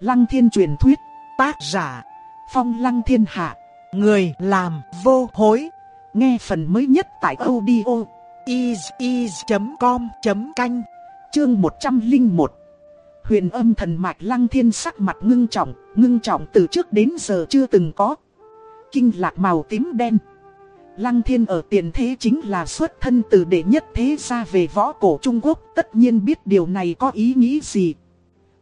Lăng thiên truyền thuyết, tác giả, phong lăng thiên hạ, người làm vô hối. Nghe phần mới nhất tại audio is.com.canh, chương 101. Huyền âm thần mạch lăng thiên sắc mặt ngưng trọng, ngưng trọng từ trước đến giờ chưa từng có. Kinh lạc màu tím đen. Lăng thiên ở tiền thế chính là xuất thân từ đệ nhất thế gia về võ cổ Trung Quốc, tất nhiên biết điều này có ý nghĩ gì.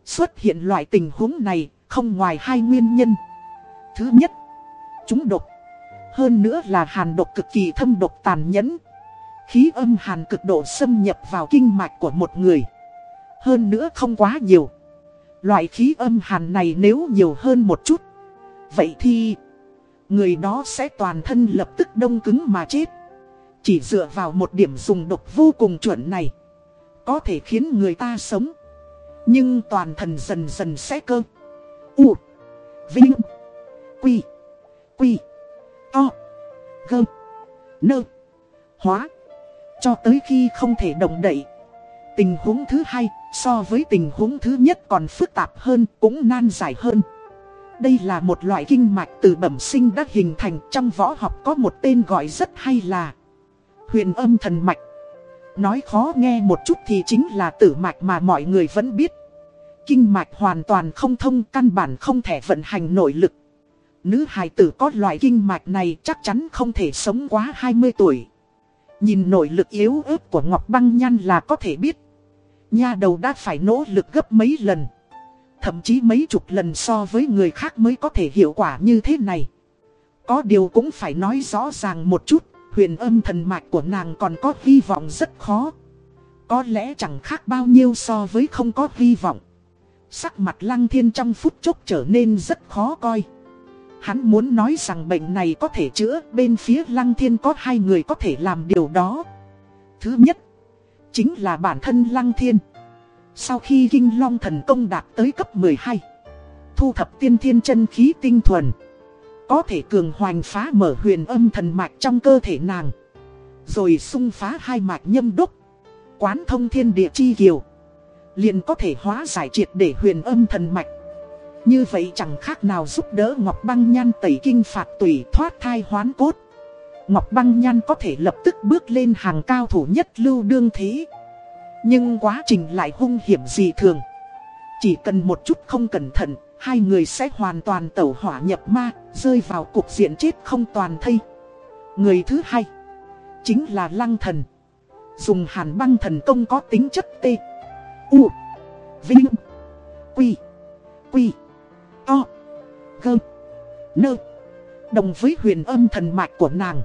Xuất hiện loại tình huống này, không ngoài hai nguyên nhân. Thứ nhất, chúng độc. Hơn nữa là hàn độc cực kỳ thâm độc tàn nhẫn. Khí âm hàn cực độ xâm nhập vào kinh mạch của một người. Hơn nữa không quá nhiều. Loại khí âm hàn này nếu nhiều hơn một chút. Vậy thì người đó sẽ toàn thân lập tức đông cứng mà chết. Chỉ dựa vào một điểm dùng độc vô cùng chuẩn này. Có thể khiến người ta sống. Nhưng toàn thần dần dần sẽ cơ. U. Vinh. Quy. Quy. To. gơ Nơ. Hóa. Cho tới khi không thể động đậy. Tình huống thứ hai so với tình huống thứ nhất còn phức tạp hơn, cũng nan giải hơn. Đây là một loại kinh mạch từ bẩm sinh đã hình thành trong võ học có một tên gọi rất hay là huyền âm thần mạch. Nói khó nghe một chút thì chính là tử mạch mà mọi người vẫn biết. Kinh mạch hoàn toàn không thông căn bản không thể vận hành nội lực. Nữ hài tử có loại kinh mạch này chắc chắn không thể sống quá 20 tuổi. Nhìn nội lực yếu ớt của Ngọc Băng nhan là có thể biết. Nha đầu đã phải nỗ lực gấp mấy lần. Thậm chí mấy chục lần so với người khác mới có thể hiệu quả như thế này. Có điều cũng phải nói rõ ràng một chút, huyền âm thần mạch của nàng còn có hy vọng rất khó. Có lẽ chẳng khác bao nhiêu so với không có hy vọng. Sắc mặt lăng thiên trong phút chốc trở nên rất khó coi. Hắn muốn nói rằng bệnh này có thể chữa, bên phía lăng thiên có hai người có thể làm điều đó. Thứ nhất, chính là bản thân lăng thiên. Sau khi kinh long thần công đạt tới cấp 12, thu thập tiên thiên chân khí tinh thuần. Có thể cường hoành phá mở huyền âm thần mạch trong cơ thể nàng. Rồi xung phá hai mạch nhâm đúc. Quán thông thiên địa chi kiều liền có thể hóa giải triệt để huyền âm thần mạch. Như vậy chẳng khác nào giúp đỡ Ngọc Băng Nhan tẩy kinh phạt tùy thoát thai hoán cốt. Ngọc Băng Nhan có thể lập tức bước lên hàng cao thủ nhất lưu đương thế. Nhưng quá trình lại hung hiểm gì thường. Chỉ cần một chút không cẩn thận, hai người sẽ hoàn toàn tẩu hỏa nhập ma, rơi vào cuộc diện chết không toàn thây. Người thứ hai, chính là Lăng Thần. Dùng hàn băng thần công có tính chất tê. U. Vinh. Quy. Quy. o, Gơ. Nơ. Đồng với huyền âm thần mạch của nàng.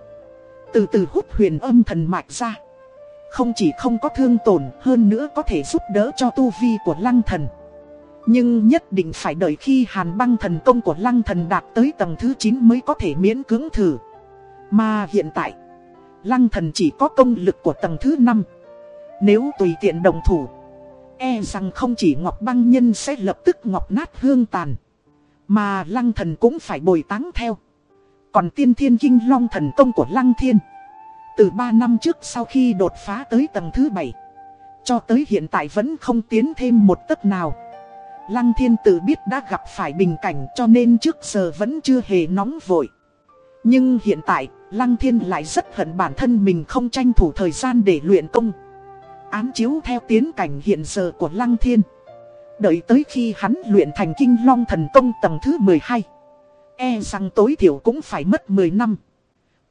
Từ từ hút huyền âm thần mạch ra. Không chỉ không có thương tổn hơn nữa có thể giúp đỡ cho tu vi của lăng thần. Nhưng nhất định phải đợi khi hàn băng thần công của lăng thần đạt tới tầng thứ 9 mới có thể miễn cưỡng thử. Mà hiện tại, lăng thần chỉ có công lực của tầng thứ 5. Nếu tùy tiện đồng thủ, E rằng không chỉ Ngọc Băng Nhân sẽ lập tức ngọc nát hương tàn. Mà Lăng Thần cũng phải bồi táng theo. Còn tiên thiên kinh long thần công của Lăng Thiên. Từ 3 năm trước sau khi đột phá tới tầng thứ 7. Cho tới hiện tại vẫn không tiến thêm một tấc nào. Lăng Thiên tự biết đã gặp phải bình cảnh cho nên trước giờ vẫn chưa hề nóng vội. Nhưng hiện tại, Lăng Thiên lại rất hận bản thân mình không tranh thủ thời gian để luyện công án chiếu theo tiến cảnh hiện giờ của Lăng Thiên. Đợi tới khi hắn luyện thành kinh long thần công tầng thứ 12. E rằng tối thiểu cũng phải mất 10 năm.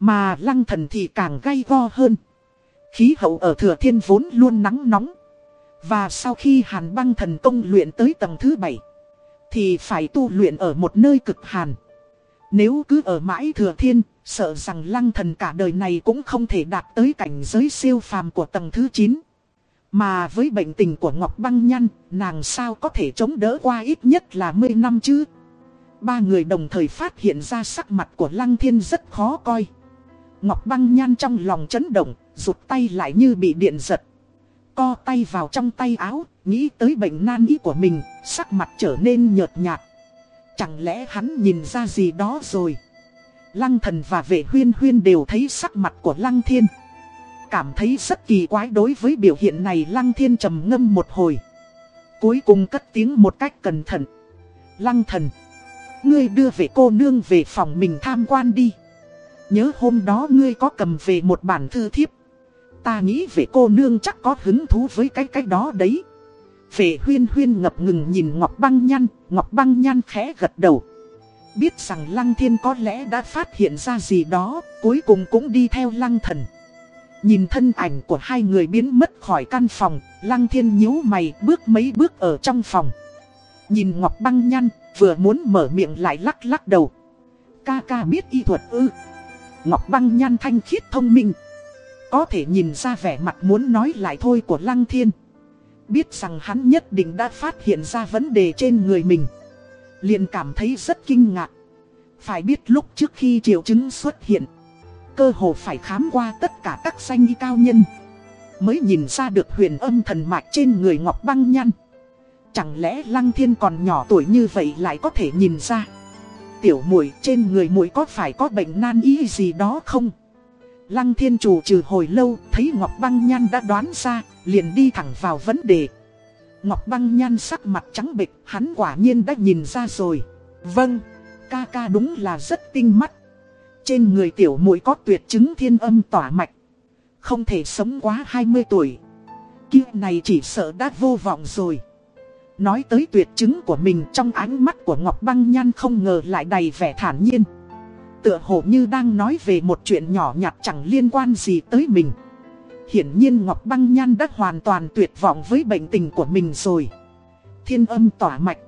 Mà lăng thần thì càng gay go hơn. Khí hậu ở thừa thiên vốn luôn nắng nóng. Và sau khi hàn băng thần công luyện tới tầng thứ 7. Thì phải tu luyện ở một nơi cực hàn. Nếu cứ ở mãi thừa thiên, sợ rằng lăng thần cả đời này cũng không thể đạt tới cảnh giới siêu phàm của tầng thứ 9. Mà với bệnh tình của Ngọc Băng Nhăn, nàng sao có thể chống đỡ qua ít nhất là 10 năm chứ? Ba người đồng thời phát hiện ra sắc mặt của Lăng Thiên rất khó coi. Ngọc Băng Nhan trong lòng chấn động, rụt tay lại như bị điện giật. Co tay vào trong tay áo, nghĩ tới bệnh nan y của mình, sắc mặt trở nên nhợt nhạt. Chẳng lẽ hắn nhìn ra gì đó rồi? Lăng thần và vệ huyên huyên đều thấy sắc mặt của Lăng Thiên cảm thấy rất kỳ quái đối với biểu hiện này Lăng Thiên trầm ngâm một hồi. Cuối cùng cất tiếng một cách cẩn thận. Lăng thần. Ngươi đưa về cô nương về phòng mình tham quan đi. Nhớ hôm đó ngươi có cầm về một bản thư thiếp. Ta nghĩ về cô nương chắc có hứng thú với cái cái đó đấy. Vệ huyên huyên ngập ngừng nhìn Ngọc Băng Nhan, Ngọc Băng Nhan khẽ gật đầu. Biết rằng Lăng Thiên có lẽ đã phát hiện ra gì đó, cuối cùng cũng đi theo Lăng Thần. Nhìn thân ảnh của hai người biến mất khỏi căn phòng, Lăng Thiên nhíu mày bước mấy bước ở trong phòng. Nhìn Ngọc Băng Nhan, vừa muốn mở miệng lại lắc lắc đầu. Ca ca biết y thuật ư. Ngọc Băng Nhan thanh khiết thông minh. Có thể nhìn ra vẻ mặt muốn nói lại thôi của Lăng Thiên. Biết rằng hắn nhất định đã phát hiện ra vấn đề trên người mình. Liền cảm thấy rất kinh ngạc. Phải biết lúc trước khi triệu chứng xuất hiện. Cơ hồ phải khám qua tất cả các danh y cao nhân. Mới nhìn ra được huyền âm thần mạch trên người Ngọc Băng Nhăn. Chẳng lẽ Lăng Thiên còn nhỏ tuổi như vậy lại có thể nhìn ra Tiểu muội trên người muội có phải có bệnh nan y gì đó không Lăng Thiên chủ trừ hồi lâu thấy Ngọc Băng Nhan đã đoán ra liền đi thẳng vào vấn đề. Ngọc Băng Nhan sắc mặt trắng bệch hắn quả nhiên đã nhìn ra rồi. Vâng, ca ca đúng là rất tinh mắt. Trên người tiểu muội có tuyệt chứng thiên âm tỏa mạch. Không thể sống quá 20 tuổi. Kiếp này chỉ sợ đã vô vọng rồi. Nói tới tuyệt chứng của mình trong ánh mắt của Ngọc Băng Nhan không ngờ lại đầy vẻ thản nhiên. Tựa hồ như đang nói về một chuyện nhỏ nhặt chẳng liên quan gì tới mình. Hiển nhiên Ngọc Băng Nhan đã hoàn toàn tuyệt vọng với bệnh tình của mình rồi. Thiên âm tỏa mạch.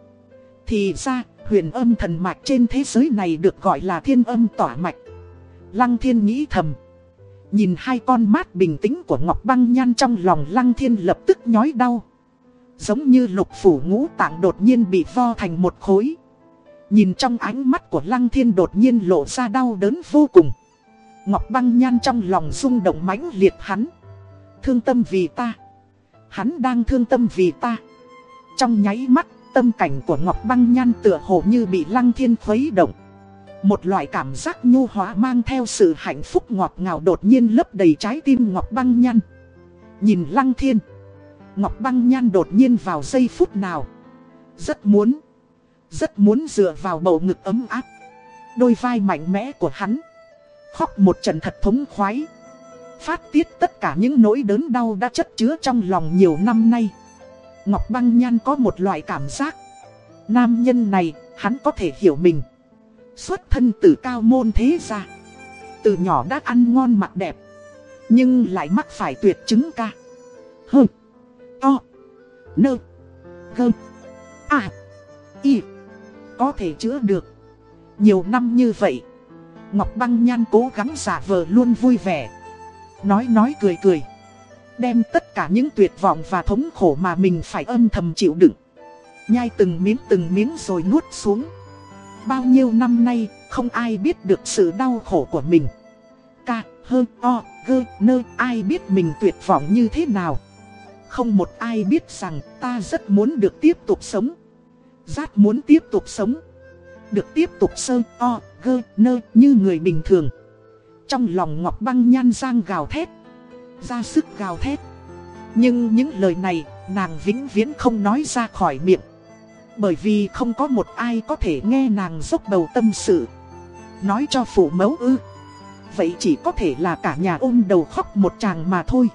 Thì ra, huyền âm thần mạch trên thế giới này được gọi là thiên âm tỏa mạch. Lăng thiên nghĩ thầm. Nhìn hai con mắt bình tĩnh của Ngọc Băng Nhan trong lòng Lăng thiên lập tức nhói đau. Giống như lục phủ ngũ tạng đột nhiên bị vo thành một khối Nhìn trong ánh mắt của lăng thiên đột nhiên lộ ra đau đớn vô cùng Ngọc băng nhan trong lòng rung động mãnh liệt hắn Thương tâm vì ta Hắn đang thương tâm vì ta Trong nháy mắt, tâm cảnh của Ngọc băng nhan tựa hồ như bị lăng thiên khuấy động Một loại cảm giác nhu hóa mang theo sự hạnh phúc ngọt ngào đột nhiên lấp đầy trái tim Ngọc băng nhan Nhìn lăng thiên, Ngọc băng nhan đột nhiên vào giây phút nào. Rất muốn. Rất muốn dựa vào bầu ngực ấm áp. Đôi vai mạnh mẽ của hắn. Khóc một trận thật thống khoái. Phát tiết tất cả những nỗi đớn đau đã chất chứa trong lòng nhiều năm nay. Ngọc băng nhan có một loại cảm giác. Nam nhân này, hắn có thể hiểu mình. Xuất thân từ cao môn thế gia. Từ nhỏ đã ăn ngon mặc đẹp. Nhưng lại mắc phải tuyệt chứng ca. Hơ To. Nơ. Gơ. À. Y. Có thể chữa được. Nhiều năm như vậy. Ngọc Băng Nhan cố gắng giả vờ luôn vui vẻ. Nói nói cười cười. Đem tất cả những tuyệt vọng và thống khổ mà mình phải âm thầm chịu đựng. Nhai từng miếng từng miếng rồi nuốt xuống. Bao nhiêu năm nay, không ai biết được sự đau khổ của mình. Ca, hơ, o, gơ, nơ, ai biết mình tuyệt vọng như thế nào. Không một ai biết rằng ta rất muốn được tiếp tục sống. Giác muốn tiếp tục sống. Được tiếp tục sơ, o, gơ, nơ như người bình thường. Trong lòng Ngọc Băng nhan giang gào thét. Ra sức gào thét. Nhưng những lời này nàng vĩnh viễn không nói ra khỏi miệng. Bởi vì không có một ai có thể nghe nàng dốc bầu tâm sự. Nói cho phụ mẫu ư. Vậy chỉ có thể là cả nhà ôm đầu khóc một chàng mà thôi.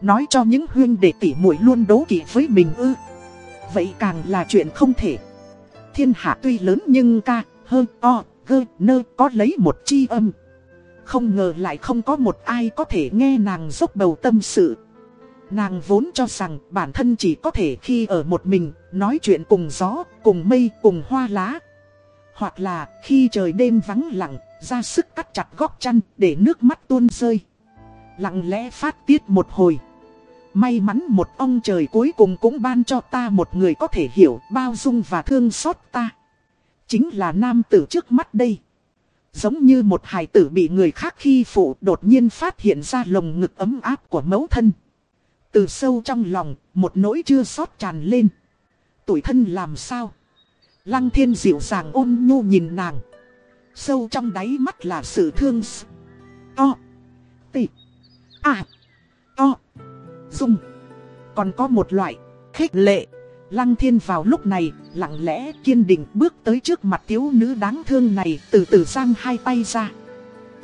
Nói cho những huyên đệ tỷ muội luôn đấu kỵ với mình ư Vậy càng là chuyện không thể. Thiên hạ tuy lớn nhưng ca, hơ, o, gơ, nơ có lấy một chi âm. Không ngờ lại không có một ai có thể nghe nàng dốc bầu tâm sự. Nàng vốn cho rằng bản thân chỉ có thể khi ở một mình Nói chuyện cùng gió, cùng mây, cùng hoa lá. Hoặc là khi trời đêm vắng lặng Ra sức cắt chặt góc chăn để nước mắt tuôn rơi. Lặng lẽ phát tiết một hồi May mắn một ông trời cuối cùng cũng ban cho ta một người có thể hiểu, bao dung và thương xót ta. Chính là nam tử trước mắt đây. Giống như một hài tử bị người khác khi phụ đột nhiên phát hiện ra lồng ngực ấm áp của mẫu thân. Từ sâu trong lòng, một nỗi chưa xót tràn lên. Tuổi thân làm sao? Lăng thiên dịu dàng ôn nhu nhìn nàng. Sâu trong đáy mắt là sự thương To. Tị. À. To dung. Còn có một loại, khích lệ, Lăng thiên vào lúc này, lặng lẽ kiên định bước tới trước mặt thiếu nữ đáng thương này từ từ giang hai tay ra.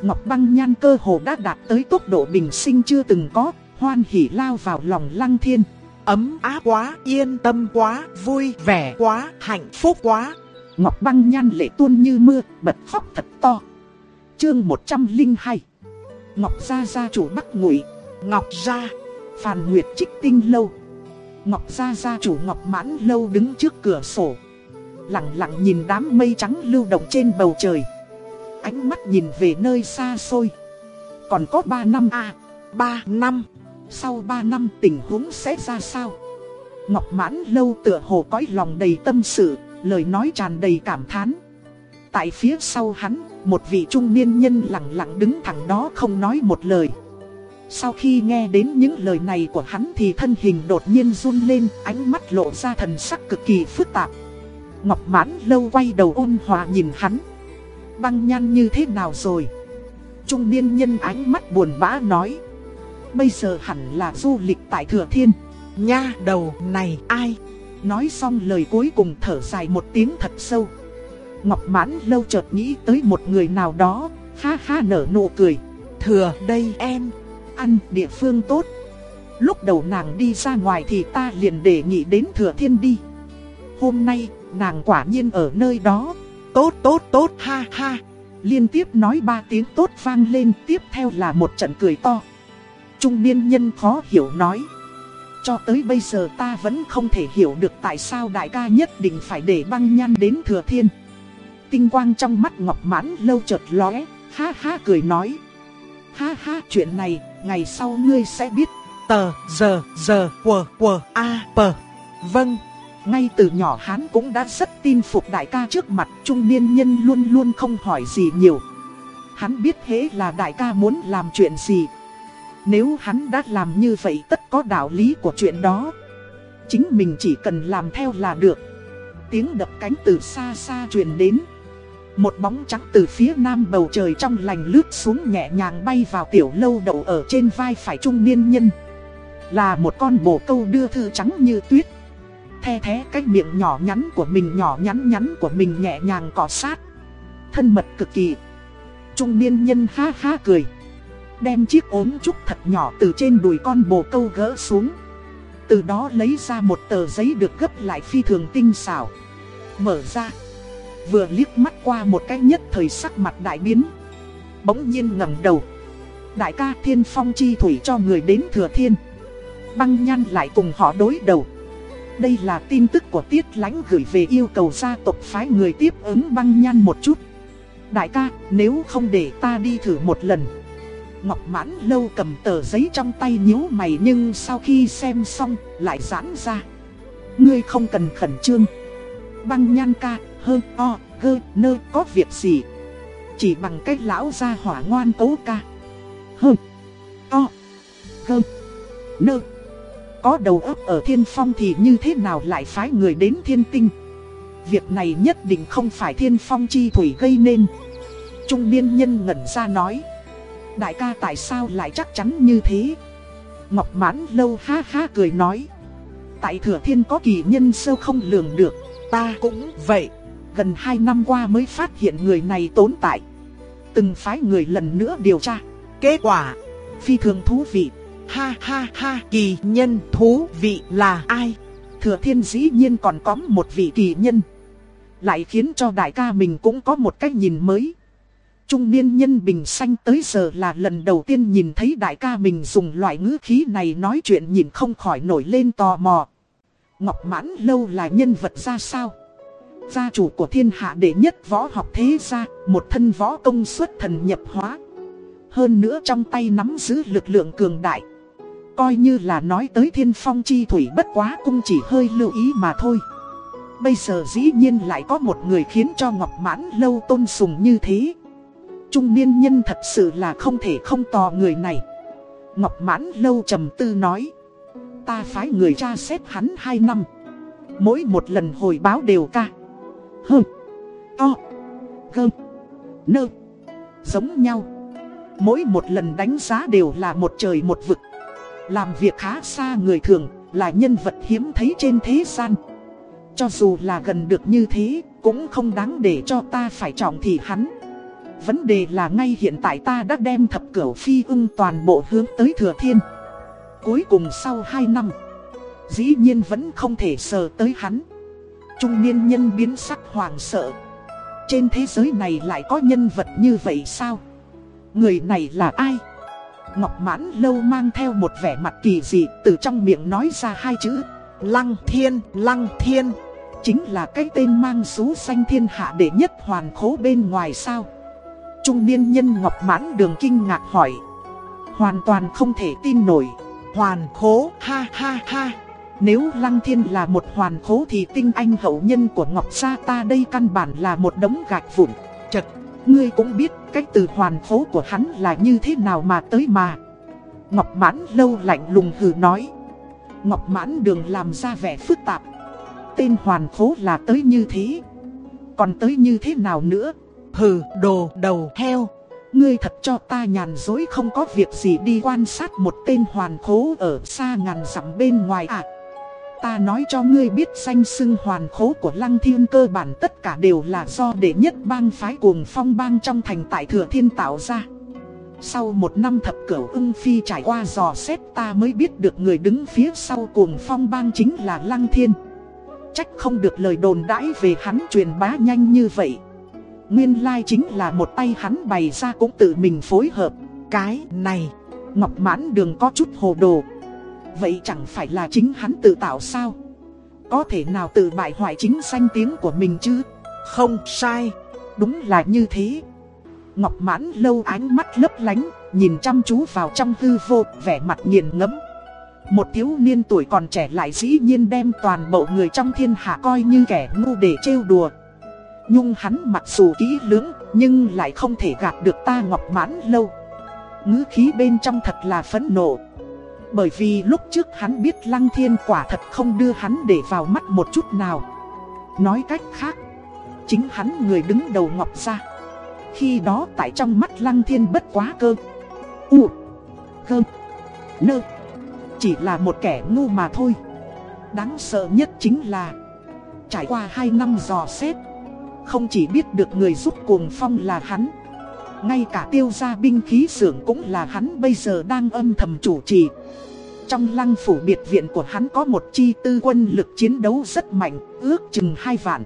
Ngọc băng nhan cơ hồ đã đạt tới tốc độ bình sinh chưa từng có, hoan hỉ lao vào lòng lăng thiên. Ấm áp quá, yên tâm quá, vui vẻ quá, hạnh phúc quá. Ngọc băng nhan lệ tuôn như mưa, bật khóc thật to. Chương 102 Ngọc Gia Gia chủ Bắc Ngụy Ngọc Gia Phàn Nguyệt Trích Tinh Lâu. Ngọc Gia Gia chủ Ngọc Mãn Lâu đứng trước cửa sổ. Lặng lặng nhìn đám mây trắng lưu động trên bầu trời. Ánh mắt nhìn về nơi xa xôi. Còn có 3 năm à 3 năm. Sau 3 năm tình huống sẽ ra sao? Ngọc Mãn Lâu tựa hồ cõi lòng đầy tâm sự, Lời nói tràn đầy cảm thán. Tại phía sau hắn, Một vị trung niên nhân lặng lặng đứng thẳng đó không nói một lời sau khi nghe đến những lời này của hắn thì thân hình đột nhiên run lên, ánh mắt lộ ra thần sắc cực kỳ phức tạp. Ngọc mãn lâu quay đầu ôn hòa nhìn hắn. Băng nhan như thế nào rồi? Trung niên nhân ánh mắt buồn bã nói. Bây giờ hẳn là du lịch tại Thừa Thiên. Nha đầu này ai? Nói xong lời cuối cùng thở dài một tiếng thật sâu. Ngọc mãn lâu chợt nghĩ tới một người nào đó, ha ha nở nụ cười. Thừa đây em ăn địa phương tốt. Lúc đầu nàng đi ra ngoài thì ta liền đề nghị đến Thừa Thiên đi. Hôm nay, nàng quả nhiên ở nơi đó. Tốt tốt tốt ha ha. Liên tiếp nói ba tiếng tốt vang lên tiếp theo là một trận cười to. Trung niên nhân khó hiểu nói. Cho tới bây giờ ta vẫn không thể hiểu được tại sao đại ca nhất định phải để băng nhan đến Thừa Thiên. Tinh quang trong mắt Ngọc Mãn lâu chợt lóe, ha ha cười nói. Ha ha chuyện này ngày sau ngươi sẽ biết. Tờ, giờ, giờ, quờ, quờ, a, pờ. Vâng. Ngay từ nhỏ hắn cũng đã rất tin phục đại ca trước mặt trung niên nhân luôn luôn không hỏi gì nhiều. Hắn biết thế là đại ca muốn làm chuyện gì. Nếu hắn đã làm như vậy tất có đạo lý của chuyện đó. Chính mình chỉ cần làm theo là được. Tiếng đập cánh từ xa xa truyền đến. Một bóng trắng từ phía nam bầu trời trong lành lướt xuống nhẹ nhàng bay vào tiểu lâu đậu ở trên vai phải trung niên nhân. Là một con bồ câu đưa thư trắng như tuyết. The thế cái miệng nhỏ nhắn của mình nhỏ nhắn nhắn của mình nhẹ nhàng cọ sát. Thân mật cực kỳ. Trung niên nhân ha ha cười. Đem chiếc ốm trúc thật nhỏ từ trên đùi con bồ câu gỡ xuống. Từ đó lấy ra một tờ giấy được gấp lại phi thường tinh xảo. Mở ra. Vừa liếc mắt qua một cái nhất thời sắc mặt đại biến. Bỗng nhiên ngẩng đầu. Đại ca thiên phong chi thủy cho người đến thừa thiên. Băng nhan lại cùng họ đối đầu. Đây là tin tức của Tiết Lánh gửi về yêu cầu gia tộc phái người tiếp ứng băng nhan một chút. Đại ca, nếu không để ta đi thử một lần. Ngọc mãn lâu cầm tờ giấy trong tay nhíu mày nhưng sau khi xem xong lại giãn ra. Ngươi không cần khẩn trương. Băng nhan ca, hơ, o, gơ, nơ có việc gì? Chỉ bằng cách lão gia hỏa ngoan cố ca. Hơ, o, gơ, nơ. Có đầu óc ở thiên phong thì như thế nào lại phái người đến thiên tinh? Việc này nhất định không phải thiên phong chi thủy gây nên. Trung niên nhân ngẩn ra nói. Đại ca tại sao lại chắc chắn như thế? Ngọc mãn lâu ha ha cười nói. Tại thừa thiên có kỳ nhân sâu không lường được Ta cũng vậy. Gần 2 năm qua mới phát hiện người này tồn tại. Từng phái người lần nữa điều tra. Kết quả, Phi thường thú vị. Ha ha ha, kỳ nhân thú vị là ai? Thừa thiên dĩ nhiên còn có một vị kỳ nhân. Lại khiến cho đại ca mình cũng có một cách nhìn mới. Trung niên nhân bình xanh tới giờ là lần đầu tiên nhìn thấy đại ca mình dùng loại ngữ khí này nói chuyện nhìn không khỏi nổi lên tò mò. Ngọc Mãn Lâu là nhân vật ra sao? Gia chủ của thiên hạ đệ nhất võ học thế gia, một thân võ công xuất thần nhập hóa. Hơn nữa trong tay nắm giữ lực lượng cường đại. Coi như là nói tới thiên phong chi thủy bất quá cũng chỉ hơi lưu ý mà thôi. Bây giờ dĩ nhiên lại có một người khiến cho Ngọc Mãn Lâu tôn sùng như thế. Trung niên nhân thật sự là không thể không tò người này. Ngọc Mãn Lâu trầm tư nói. Ta phái người tra xét hắn 2 năm. Mỗi một lần hồi báo đều ca. Hơ. To. Gơ. Nơ. Giống nhau. Mỗi một lần đánh giá đều là một trời một vực. Làm việc khá xa người thường, là nhân vật hiếm thấy trên thế gian. Cho dù là gần được như thế, cũng không đáng để cho ta phải trọng thì hắn. Vấn đề là ngay hiện tại ta đã đem thập cửu phi ưng toàn bộ hướng tới thừa thiên. Cuối cùng sau 2 năm, dĩ nhiên vẫn không thể sờ tới hắn. Trung niên nhân biến sắc hoàng sợ. Trên thế giới này lại có nhân vật như vậy sao? Người này là ai? Ngọc mãn lâu mang theo một vẻ mặt kỳ dị từ trong miệng nói ra hai chữ Lăng thiên, lăng thiên Chính là cái tên mang số xanh thiên hạ đệ nhất hoàn khố bên ngoài sao Trung niên nhân Ngọc mãn đường kinh ngạc hỏi Hoàn toàn không thể tin nổi Hoàn khố, ha ha ha nếu lăng thiên là một hoàn khố thì tinh anh hậu nhân của Ngọc Gia ta đây căn bản là một đống gạch vụn. Chật, Ngươi cũng biết cách từ hoàn khố của hắn là như thế nào mà tới mà. Ngọc mãn lâu lạnh lùng hừ nói. Ngọc mãn đường làm ra vẻ phức tạp. Tên hoàn khố là tới như thế. Còn tới như thế nào nữa? Hừ, đồ, đầu, heo. Ngươi thật cho ta nhàn dối không có việc gì đi quan sát một tên hoàn khố ở xa ngàn dặm bên ngoài à? Ta nói cho ngươi biết danh sưng hoàn khố của Lăng Thiên cơ bản tất cả đều là do đệ nhất bang phái cuồng phong bang trong thành tại Thừa Thiên tạo ra. Sau một năm thập cửu ưng phi trải qua dò xét ta mới biết được người đứng phía sau cuồng phong bang chính là Lăng Thiên. Trách không được lời đồn đãi về hắn truyền bá nhanh như vậy. Nguyên lai chính là một tay hắn bày ra cũng tự mình phối hợp. Cái này, Ngọc Mãn Đường có chút hồ đồ. Vậy chẳng phải là chính hắn tự tạo sao? Có thể nào tự bại hoại chính danh tiếng của mình chứ? Không sai, Đúng là như thế. Ngọc mãn lâu ánh mắt lấp lánh, Nhìn chăm chú vào trong hư vô, Vẻ mặt nghiền ngẫm. Một thiếu niên tuổi còn trẻ lại dĩ nhiên đem toàn bộ người trong thiên hạ coi như kẻ ngu để trêu đùa. Nhung hắn mặc dù kỹ lưỡng, Nhưng lại không thể gạt được ta ngọc mãn lâu. Ngữ khí bên trong thật là phẫn nộ bởi vì lúc trước hắn biết Lăng Thiên quả thật không đưa hắn để vào mắt một chút nào. Nói cách khác, chính hắn người đứng đầu ngọc ra. Khi đó tại trong mắt Lăng Thiên bất quá cơ. U. Cơ. Nơ. Chỉ là một kẻ ngu mà thôi. Đáng sợ nhất chính là Trải qua 2 năm dò xét Không chỉ biết được người giúp cuồng phong là hắn ngay cả tiêu gia binh khí xưởng cũng là hắn bây giờ đang âm thầm chủ trì. Trong lăng phủ biệt viện của hắn có một chi tư quân lực chiến đấu rất mạnh, ước chừng hai vạn.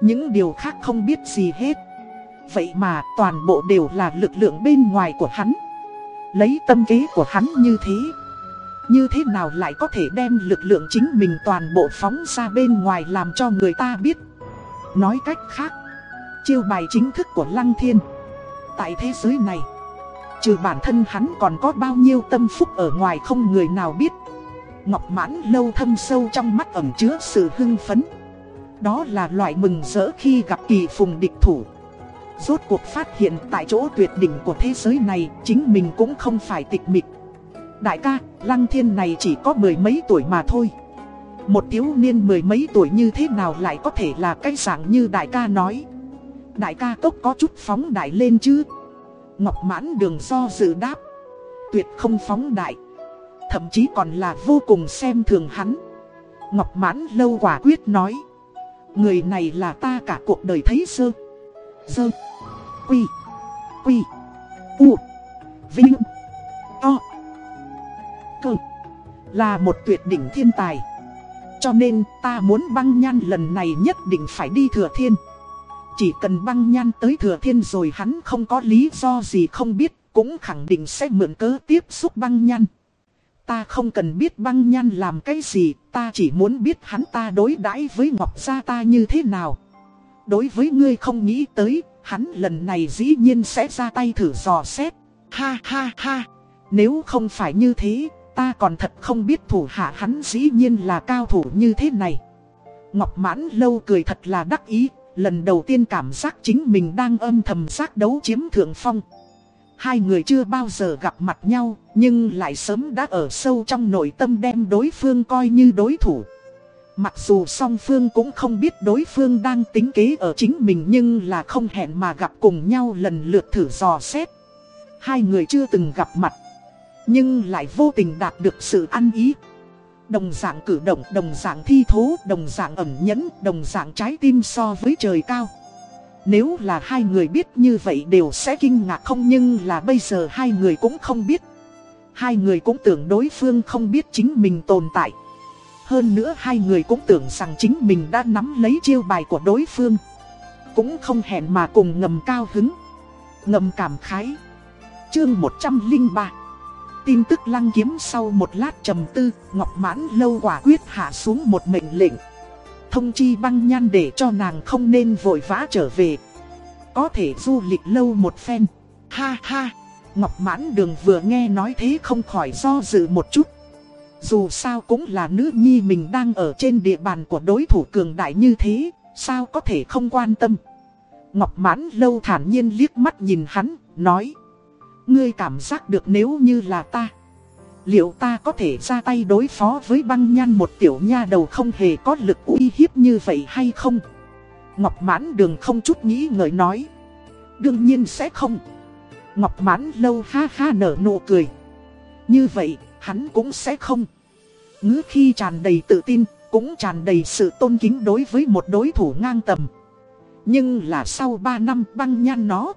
Những điều khác không biết gì hết. Vậy mà toàn bộ đều là lực lượng bên ngoài của hắn. Lấy tâm kế của hắn như thế. Như thế nào lại có thể đem lực lượng chính mình toàn bộ phóng ra bên ngoài làm cho người ta biết. Nói cách khác, chiêu bài chính thức của Lăng Thiên Tại thế giới này. Trừ bản thân hắn còn có bao nhiêu tâm phúc ở ngoài không người nào biết. Ngọc mãn lâu thâm sâu trong mắt ẩm chứa sự hưng phấn. Đó là loại mừng rỡ khi gặp kỳ phùng địch thủ. Rốt cuộc phát hiện tại chỗ tuyệt đỉnh của thế giới này Chính mình cũng không phải tịch mịch. Đại ca, Lăng Thiên này chỉ có mười mấy tuổi mà thôi. Một thiếu niên mười mấy tuổi như thế nào lại có thể là cái dạng như đại ca nói? Đại ca tốc có chút phóng đại lên chứ. Ngọc mãn đường do dự đáp. Tuyệt không phóng đại. Thậm chí còn là vô cùng xem thường hắn. Ngọc mãn lâu quả quyết nói. Người này là ta cả cuộc đời thấy sơ. Sơ. Quy. Quy. U. Vinh. O Cơ. Là một tuyệt đỉnh thiên tài. Cho nên ta muốn băng nhan lần này nhất định phải đi thừa thiên chỉ cần băng nhan tới thừa thiên rồi hắn không có lý do gì không biết, cũng khẳng định sẽ mượn cớ tiếp xúc băng nhan. Ta không cần biết băng nhan làm cái gì, ta chỉ muốn biết hắn ta đối đãi với Ngọc Gia ta như thế nào. Đối với ngươi không nghĩ tới, hắn lần này dĩ nhiên sẽ ra tay thử dò xét. Ha ha ha, nếu không phải như thế, ta còn thật không biết thủ hạ hắn dĩ nhiên là cao thủ như thế này. Ngọc mãn lâu cười thật là đắc ý, Lần đầu tiên cảm giác chính mình đang âm thầm giác đấu chiếm thượng phong. Hai người chưa bao giờ gặp mặt nhau, Nhưng lại sớm đã ở sâu trong nội tâm đem đối phương coi như đối thủ. Mặc dù song phương cũng không biết đối phương đang tính kế ở chính mình Nhưng là không hẹn mà gặp cùng nhau lần lượt thử dò xét. Hai người chưa từng gặp mặt, Nhưng lại vô tình đạt được sự ăn ý. Đồng dạng cử động, đồng dạng thi thố, đồng dạng ẩn nhẫn, đồng dạng trái tim so với trời cao. Nếu là hai người biết như vậy đều sẽ kinh ngạc không nhưng là bây giờ hai người cũng không biết. Hai người cũng tưởng đối phương không biết chính mình tồn tại. Hơn nữa hai người cũng tưởng rằng chính mình đã nắm lấy chiêu bài của đối phương. Cũng không hẹn mà cùng ngầm cao hứng. Ngầm cảm khái. Chương 103 Tin tức lăng kiếm sau một lát trầm tư, Ngọc Mãn lâu quả quyết hạ xuống một mệnh lệnh. Thông chi băng nhan để cho nàng không nên vội vã trở về. Có thể du lịch lâu một phen. Ha ha, Ngọc Mãn đường vừa nghe nói thế không khỏi do dự một chút. Dù sao cũng là nữ nhi mình đang ở trên địa bàn của đối thủ cường đại như thế, sao có thể không quan tâm. Ngọc Mãn lâu thản nhiên liếc mắt nhìn hắn, nói. Ngươi cảm giác được nếu như là ta. Liệu ta có thể ra tay đối phó với băng nhan một tiểu nha đầu không hề có lực uy hiếp như vậy hay không? Ngọc mãn đường không chút nghĩ ngợi nói. Đương nhiên sẽ không. Ngọc mãn lâu ha ha nở nụ cười. Như vậy, hắn cũng sẽ không. Ngữ khi tràn đầy tự tin, Cũng tràn đầy sự tôn kính đối với một đối thủ ngang tầm. Nhưng là sau 3 năm băng nhan nó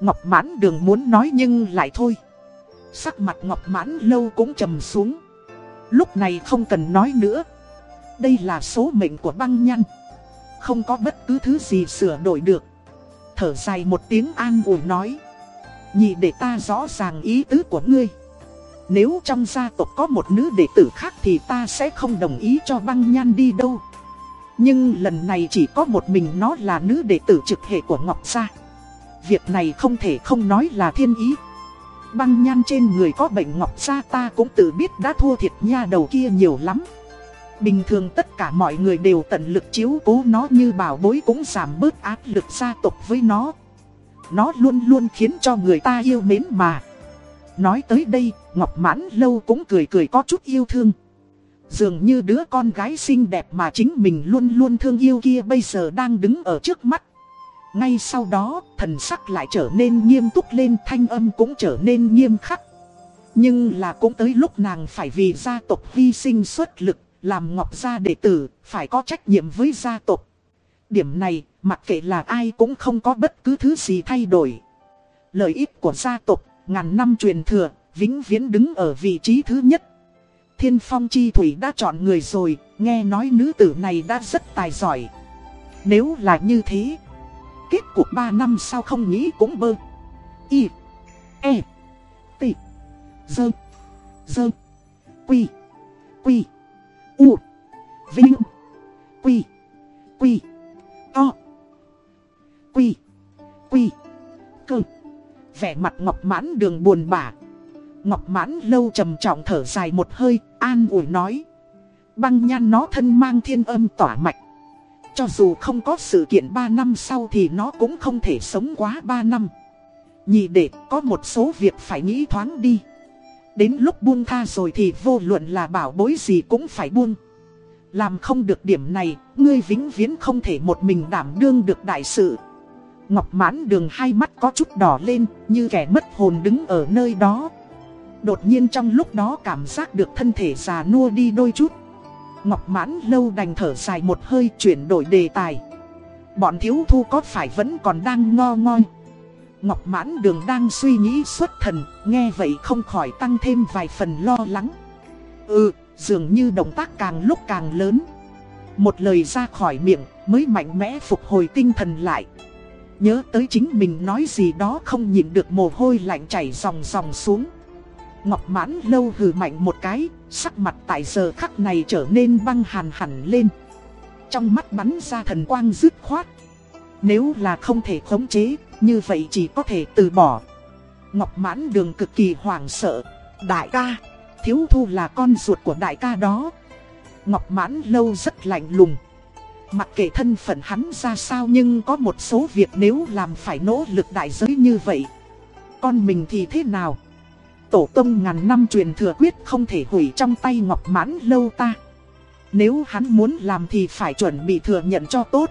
Ngọc mãn đường muốn nói nhưng lại thôi. Sắc mặt ngọc mãn lâu cũng trầm xuống. Lúc này không cần nói nữa. Đây là số mệnh của băng nhăn. Không có bất cứ thứ gì sửa đổi được. Thở dài một tiếng an ủi nói. Nhị để ta rõ ràng ý tứ của ngươi. Nếu trong gia tộc có một nữ đệ tử khác thì ta sẽ không đồng ý cho băng nhan đi đâu. Nhưng lần này chỉ có một mình nó là nữ đệ tử trực hệ của Ngọc Gia. Việc này không thể không nói là thiên ý. Băng nhan trên người có bệnh ngọc ra ta cũng tự biết đã thua thiệt nha đầu kia nhiều lắm. Bình thường tất cả mọi người đều tận lực chiếu cố nó như bảo bối cũng giảm bớt áp lực gia tộc với nó. Nó luôn luôn khiến cho người ta yêu mến mà. Nói tới đây, Ngọc Mãn Lâu cũng cười cười có chút yêu thương. Dường như đứa con gái xinh đẹp mà chính mình luôn luôn thương yêu kia bây giờ đang đứng ở trước mắt ngay sau đó, thần sắc lại trở nên nghiêm túc lên thanh âm cũng trở nên nghiêm khắc. Nhưng là cũng tới lúc nàng phải vì gia tộc hy sinh xuất lực, làm ngọc gia đệ tử, phải có trách nhiệm với gia tộc. Điểm này, mặc kệ là ai cũng không có bất cứ thứ gì thay đổi. Lợi ích của gia tộc, ngàn năm truyền thừa, vĩnh viễn đứng ở vị trí thứ nhất. Thiên phong chi thủy đã chọn người rồi, nghe nói nữ tử này đã rất tài giỏi. Nếu là như thế Kết cuộc 3 năm sau không nghĩ cũng bơ. Y E T Dơ Dơ Quy Quy U, Vinh Quy Quy To Quy Quy Cơ Vẻ mặt ngọc mãn đường buồn bã. Ngọc mãn lâu trầm trọng thở dài một hơi, An ủi nói. Băng nhan nó thân mang thiên âm tỏa mạch cho dù không có sự kiện 3 năm sau thì nó cũng không thể sống quá 3 năm. Nhị đệ có một số việc phải nghĩ thoáng đi. Đến lúc buông tha rồi thì vô luận là bảo bối gì cũng phải buông. Làm không được điểm này, ngươi vĩnh viễn không thể một mình đảm đương được đại sự. Ngọc mãn đường hai mắt có chút đỏ lên, như kẻ mất hồn đứng ở nơi đó. Đột nhiên trong lúc đó cảm giác được thân thể già nua đi đôi chút. Ngọc mãn lâu đành thở dài một hơi chuyển đổi đề tài. Bọn thiếu thu có phải vẫn còn đang ngo ngoi Ngọc mãn đường đang suy nghĩ xuất thần Nghe vậy không khỏi tăng thêm vài phần lo lắng. Ừ, dường như động tác càng lúc càng lớn. Một lời ra khỏi miệng mới mạnh mẽ phục hồi tinh thần lại. Nhớ tới chính mình nói gì đó không nhìn được mồ hôi lạnh chảy dòng dòng xuống. Ngọc mãn lâu hừ mạnh một cái, sắc mặt tại giờ khắc này trở nên băng hàn hẳn lên. Trong mắt bắn ra thần quang dứt khoát. Nếu là không thể khống chế, như vậy chỉ có thể từ bỏ. Ngọc mãn đường cực kỳ hoảng sợ. Đại ca, thiếu thu là con ruột của đại ca đó. Ngọc mãn lâu rất lạnh lùng. Mặc kệ thân phận hắn ra sao nhưng có một số việc nếu làm phải nỗ lực đại giới như vậy. Con mình thì thế nào? Tổ tông ngàn năm truyền thừa quyết không thể hủy trong tay ngọc mãn lâu ta. Nếu hắn muốn làm thì phải chuẩn bị thừa nhận cho tốt.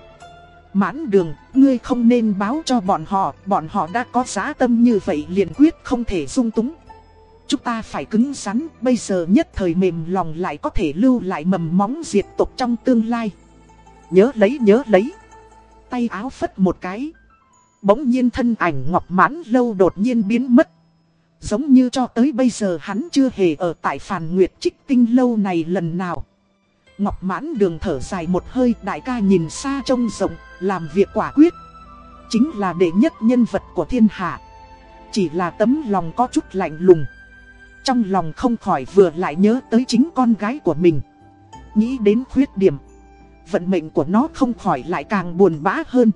Mãn đường, ngươi không nên báo cho bọn họ, bọn họ đã có giá tâm như vậy liền quyết không thể dung túng. Chúng ta phải cứng rắn, bây giờ nhất thời mềm lòng lại có thể lưu lại mầm móng diệt tộc trong tương lai. Nhớ lấy nhớ lấy. Tay áo phất một cái. Bỗng nhiên thân ảnh ngọc mãn lâu đột nhiên biến mất. Giống như cho tới bây giờ hắn chưa hề ở tại phàn nguyệt trích tinh lâu này lần nào. Ngọc mãn đường thở dài một hơi đại ca nhìn xa trông rộng, làm việc quả quyết. Chính là đệ nhất nhân vật của thiên hạ. Chỉ là tấm lòng có chút lạnh lùng. Trong lòng không khỏi vừa lại nhớ tới chính con gái của mình. Nghĩ đến khuyết điểm. Vận mệnh của nó không khỏi lại càng buồn bã hơn.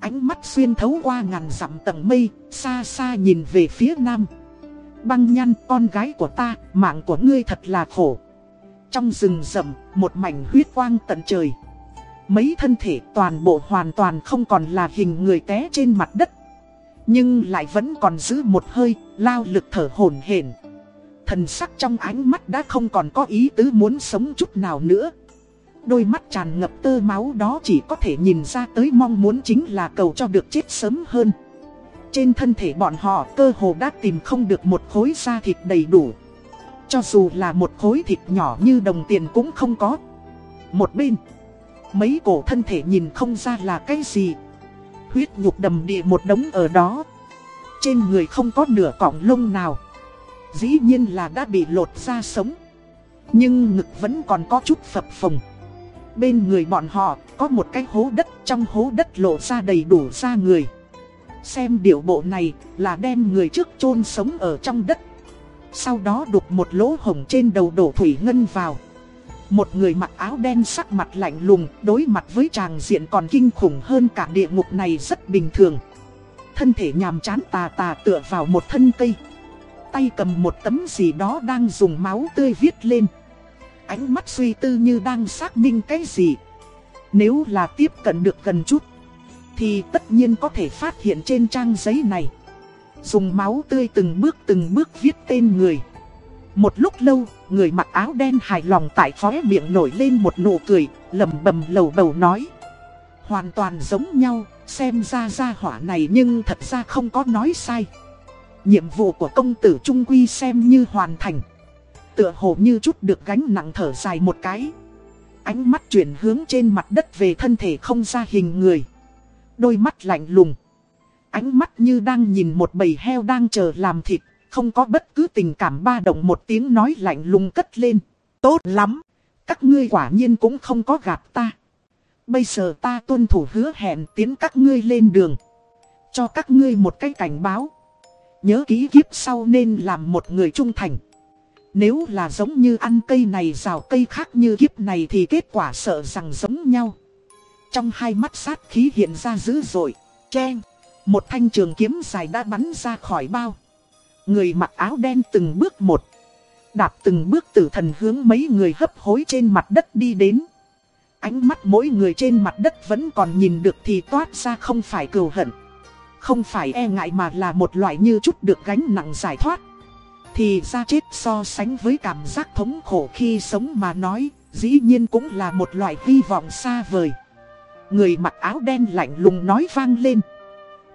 Ánh mắt xuyên thấu qua ngàn dặm tầng mây, xa xa nhìn về phía nam. Băng nhăn con gái của ta, mạng của ngươi thật là khổ. Trong rừng rậm, một mảnh huyết quang tận trời. Mấy thân thể toàn bộ hoàn toàn không còn là hình người té trên mặt đất. Nhưng lại vẫn còn giữ một hơi, lao lực thở hổn hển. Thần sắc trong ánh mắt đã không còn có ý tứ muốn sống chút nào nữa. Đôi mắt tràn ngập tơ máu đó chỉ có thể nhìn ra tới mong muốn chính là cầu cho được chết sớm hơn. Trên thân thể bọn họ cơ hồ đã tìm không được một khối da thịt đầy đủ. Cho dù là một khối thịt nhỏ như đồng tiền cũng không có. Một bên, mấy cổ thân thể nhìn không ra là cái gì. Huyết nhục đầm địa một đống ở đó. Trên người không có nửa cọng lông nào. Dĩ nhiên là đã bị lột ra sống. Nhưng ngực vẫn còn có chút phập phồng. Bên người bọn họ có một cái hố đất trong hố đất lộ ra đầy đủ da người. Xem điệu bộ này là đem người trước chôn sống ở trong đất. Sau đó đục một lỗ hồng trên đầu đổ thủy ngân vào. Một người mặc áo đen sắc mặt lạnh lùng, đối mặt với chàng diện còn kinh khủng hơn cả địa ngục này rất bình thường. Thân thể nhàm chán tà tà tựa vào một thân cây. Tay cầm một tấm gì đó đang dùng máu tươi viết lên. Ánh mắt suy tư như đang xác minh cái gì. Nếu là tiếp cận được gần chút thì tất nhiên có thể phát hiện trên trang giấy này. Dùng máu tươi từng bước từng bước viết tên người. Một lúc lâu, người mặc áo đen hài lòng tại khóe miệng nổi lên một nụ cười lầm bầm lầu bầu nói. Hoàn toàn giống nhau, xem ra ra hỏa này nhưng thật ra không có nói sai. Nhiệm vụ của công tử Trung Quy xem như hoàn thành. Tựa hồ như chút được gánh nặng thở dài một cái. Ánh mắt chuyển hướng trên mặt đất về thân thể không ra hình người. Đôi mắt lạnh lùng. Ánh mắt như đang nhìn một bầy heo đang chờ làm thịt. Không có bất cứ tình cảm ba động một tiếng nói lạnh lùng cất lên. Tốt lắm. Các ngươi quả nhiên cũng không có gặp ta. Bây giờ ta tuân thủ hứa hẹn tiến các ngươi lên đường. Cho các ngươi một cái cảnh báo. Nhớ ký kiếp sau nên làm một người trung thành. Nếu là giống như ăn cây này rào cây khác như kiếp này thì kết quả sợ rằng giống nhau. Trong hai mắt sát khí hiện ra dữ dội, chen, một thanh trường kiếm dài đã bắn ra khỏi bao. Người mặc áo đen từng bước một, đạp từng bước tử thần hướng mấy người hấp hối trên mặt đất đi đến. Ánh mắt mỗi người trên mặt đất vẫn còn nhìn được thì toát ra không phải cừu hận. Không phải e ngại mà là một loại như chút được gánh nặng giải thoát. Thì ra chết so sánh với cảm giác thống khổ khi sống mà nói, dĩ nhiên cũng là một loại hy vọng xa vời. Người mặc áo đen lạnh lùng nói vang lên.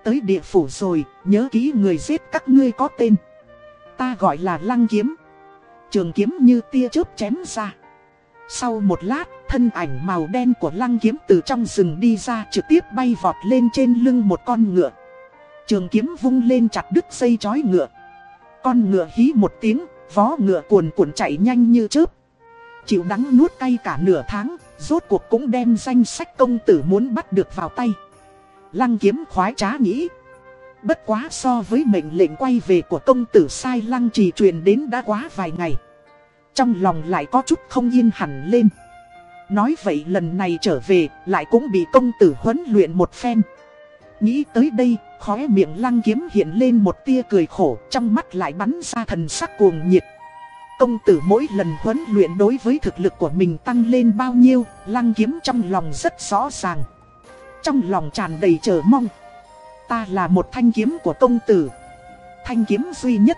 Tới địa phủ rồi, nhớ ký người giết các ngươi có tên. Ta gọi là lăng kiếm. Trường kiếm như tia chớp chém ra. Sau một lát, thân ảnh màu đen của lăng kiếm từ trong rừng đi ra trực tiếp bay vọt lên trên lưng một con ngựa. Trường kiếm vung lên chặt đứt dây chói ngựa. Con ngựa hí một tiếng, vó ngựa cuồn cuộn chạy nhanh như chớp. Chịu đắng nuốt cay cả nửa tháng, Rốt cuộc cũng đem danh sách công tử muốn bắt được vào tay. Lăng kiếm khoái trá nghĩ, Bất quá so với mệnh lệnh quay về của công tử sai lăng trì truyền đến đã quá vài ngày. Trong lòng lại có chút không yên hẳn lên. Nói vậy lần này trở về lại cũng bị công tử huấn luyện một phen. Nghĩ tới đây, khóe miệng lăng kiếm hiện lên một tia cười khổ, Trong mắt lại bắn ra thần sắc cuồng nhiệt Công tử mỗi lần huấn luyện đối với thực lực của mình tăng lên bao nhiêu, lăng kiếm trong lòng rất rõ ràng. Trong lòng tràn đầy chờ mong. Ta là một thanh kiếm của công tử. Thanh kiếm duy nhất.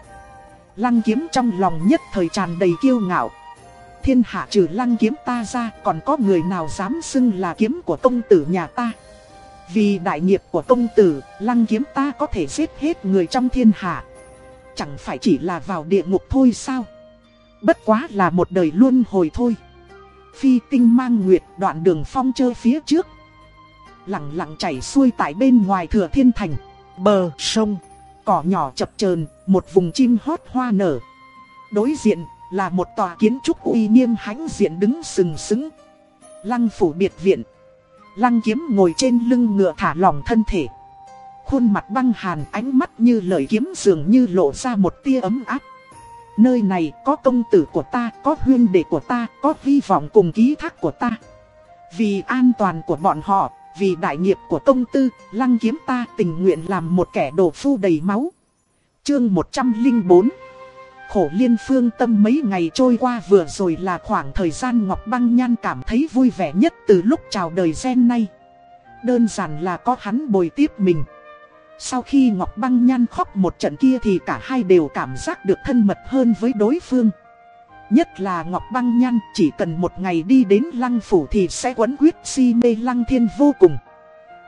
Lăng kiếm trong lòng nhất thời tràn đầy kiêu ngạo. Thiên hạ trừ lăng kiếm ta ra còn có người nào dám xưng là kiếm của công tử nhà ta. Vì đại nghiệp của công tử, lăng kiếm ta có thể giết hết người trong thiên hạ. Chẳng phải chỉ là vào địa ngục thôi sao Bất quá là một đời luân hồi thôi. Phi tinh mang nguyệt đoạn đường phong chơi phía trước. Lặng lặng chảy xuôi tại bên ngoài thừa thiên thành. Bờ, sông, Cỏ nhỏ chập chờn, Một vùng chim hót hoa nở. Đối diện là một tòa kiến trúc uy nghiêm hãnh diện đứng sừng sững. Lăng phủ biệt viện. Lăng kiếm ngồi trên lưng ngựa thả lỏng thân thể. Khuôn mặt băng hàn ánh mắt như lời kiếm dường như lộ ra một tia ấm áp. Nơi này có công tử của ta, có huyên đệ của ta, có hy vọng cùng ký thác của ta Vì an toàn của bọn họ, vì đại nghiệp của công tư, lăng kiếm ta tình nguyện làm một kẻ đồ phu đầy máu Chương 104 Khổ liên phương tâm mấy ngày trôi qua vừa rồi là khoảng thời gian Ngọc Băng Nhan cảm thấy vui vẻ nhất từ lúc chào đời gen nay. Đơn giản là có hắn bồi tiếp mình. Sau khi Ngọc Băng Nhan khóc một trận kia thì cả hai đều cảm giác được thân mật hơn với đối phương. Nhất là Ngọc Băng Nhan chỉ cần một ngày đi đến lăng phủ thì sẽ quấn quyết si mê lăng thiên vô cùng.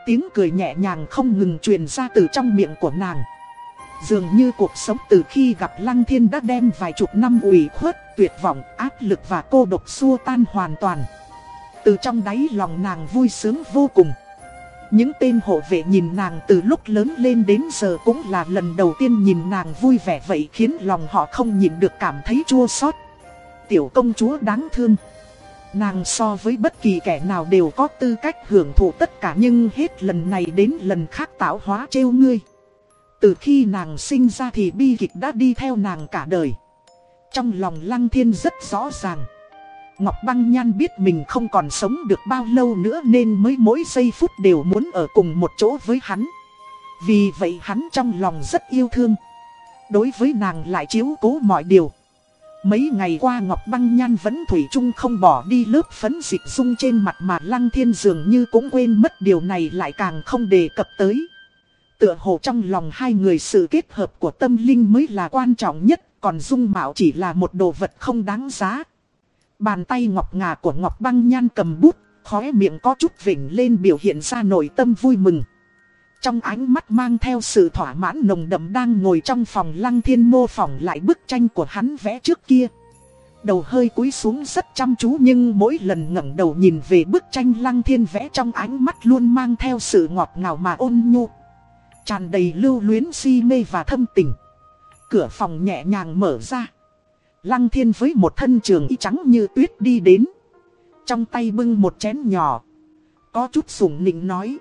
Tiếng cười nhẹ nhàng không ngừng truyền ra từ trong miệng của nàng. Dường như cuộc sống từ khi gặp Lăng Thiên đã đem vài chục năm ủy khuất, tuyệt vọng, áp lực và cô độc xua tan hoàn toàn. Từ trong đáy lòng nàng vui sướng vô cùng. Những tên hộ vệ nhìn nàng từ lúc lớn lên đến giờ cũng là lần đầu tiên nhìn nàng vui vẻ vậy khiến lòng họ không nhìn được cảm thấy chua xót. Tiểu công chúa đáng thương. Nàng so với bất kỳ kẻ nào đều có tư cách hưởng thụ tất cả nhưng hết lần này đến lần khác tạo hóa trêu ngươi. Từ khi nàng sinh ra thì bi kịch đã đi theo nàng cả đời. Trong lòng Lăng Thiên rất rõ ràng. Ngọc Băng Nhan biết mình không còn sống được bao lâu nữa nên mới mỗi giây phút đều muốn ở cùng một chỗ với hắn. Vì vậy hắn trong lòng rất yêu thương. Đối với nàng lại chiếu cố mọi điều. Mấy ngày qua Ngọc Băng Nhan vẫn thủy chung không bỏ đi lớp phấn dịch dung trên mặt mà Lăng Thiên dường như cũng quên mất điều này lại càng không đề cập tới. Tựa hồ trong lòng hai người sự kết hợp của tâm linh mới là quan trọng nhất, còn dung mạo chỉ là một đồ vật không đáng giá. Bàn tay ngọc ngà của Ngọc Băng Nhan cầm bút, khóe miệng có chút vỉnh lên biểu hiện ra nội tâm vui mừng. Trong ánh mắt mang theo sự thỏa mãn nồng đậm đang ngồi trong phòng lăng thiên mô phỏng lại bức tranh của hắn vẽ trước kia. Đầu hơi cúi xuống rất chăm chú nhưng mỗi lần ngẩng đầu nhìn về bức tranh lăng thiên vẽ trong ánh mắt luôn mang theo sự ngọt ngào mà ôn nhu tràn đầy lưu luyến si mê và thâm tình. Cửa phòng nhẹ nhàng mở ra. Lăng thiên với một thân trường y trắng như tuyết đi đến. Trong tay bưng một chén nhỏ. Có chút sủng nịnh nói.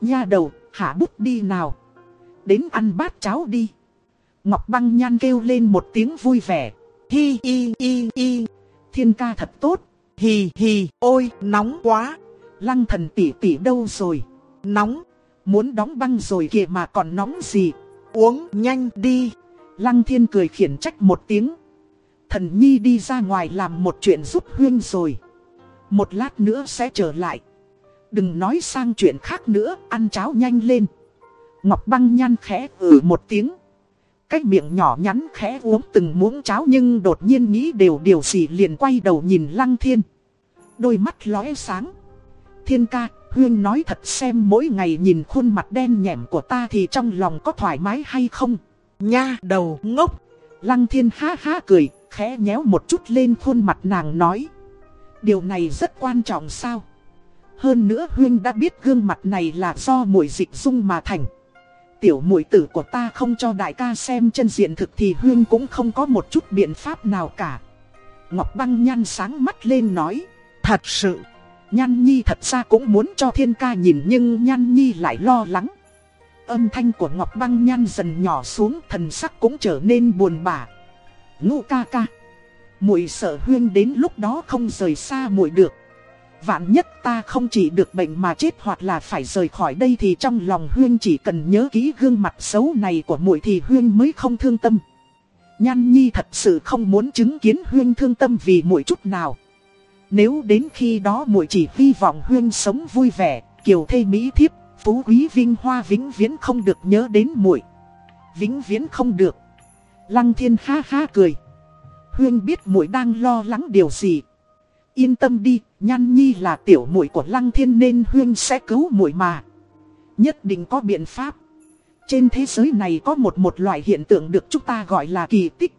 Nha đầu, hạ bút đi nào. Đến ăn bát cháo đi. Ngọc băng nhan kêu lên một tiếng vui vẻ. Hi hi hi hi. Thiên ca thật tốt. Hi hi, ôi, nóng quá. Lăng thần tỷ tỷ đâu rồi? Nóng. Muốn đóng băng rồi kìa mà còn nóng gì Uống nhanh đi Lăng thiên cười khiển trách một tiếng Thần nhi đi ra ngoài làm một chuyện giúp huyên rồi. Một lát nữa sẽ trở lại. Đừng nói sang chuyện khác nữa Ăn cháo nhanh lên. Ngọc băng nhăn khẽ ừ một tiếng. Cái miệng nhỏ nhắn khẽ uống từng muỗng cháo Nhưng đột nhiên nghĩ đều điều gì liền quay đầu nhìn lăng thiên. Đôi mắt lóe sáng. Thiên ca Huyên nói thật xem mỗi ngày nhìn khuôn mặt đen nhẹm của ta thì trong lòng có thoải mái hay không? Nha đầu ngốc. Lăng thiên ha ha cười, khẽ nhéo một chút lên khuôn mặt nàng nói. Điều này rất quan trọng sao? Hơn nữa Huyên đã biết gương mặt này là do mùi dịch dung mà thành. Tiểu mũi tử của ta không cho đại ca xem chân diện thực thì Huyên cũng không có một chút biện pháp nào cả. Ngọc băng nhăn sáng mắt lên nói. Thật sự. Nhan Nhi thật ra cũng muốn cho thiên ca nhìn nhưng Nhan Nhi lại lo lắng. Âm thanh của Ngọc Băng Nhan dần nhỏ xuống, thần sắc cũng trở nên buồn bã. Ngu ca ca. muội sợ huyên đến lúc đó không rời xa muội được. Vạn nhất ta không chỉ được bệnh mà chết hoặc là phải rời khỏi đây thì trong lòng huyên chỉ cần nhớ kỹ gương mặt xấu này của muội thì huyên mới không thương tâm. Nhan Nhi thật sự không muốn chứng kiến huyên thương tâm vì muội chút nào. Nếu đến khi đó muội chỉ hy vọng huyên sống vui vẻ, kiều thê mỹ thiếp, phú quý vinh hoa vĩnh viễn không được nhớ đến muội. Vĩnh viễn không được. Lăng thiên ha ha cười. Huyên biết muội đang lo lắng điều gì. Yên tâm đi, Nhan Nhi là tiểu muội của Lăng Thiên nên Huyên sẽ cứu muội mà. Nhất định có biện pháp. Trên thế giới này có một một loại hiện tượng được chúng ta gọi là kỳ tích.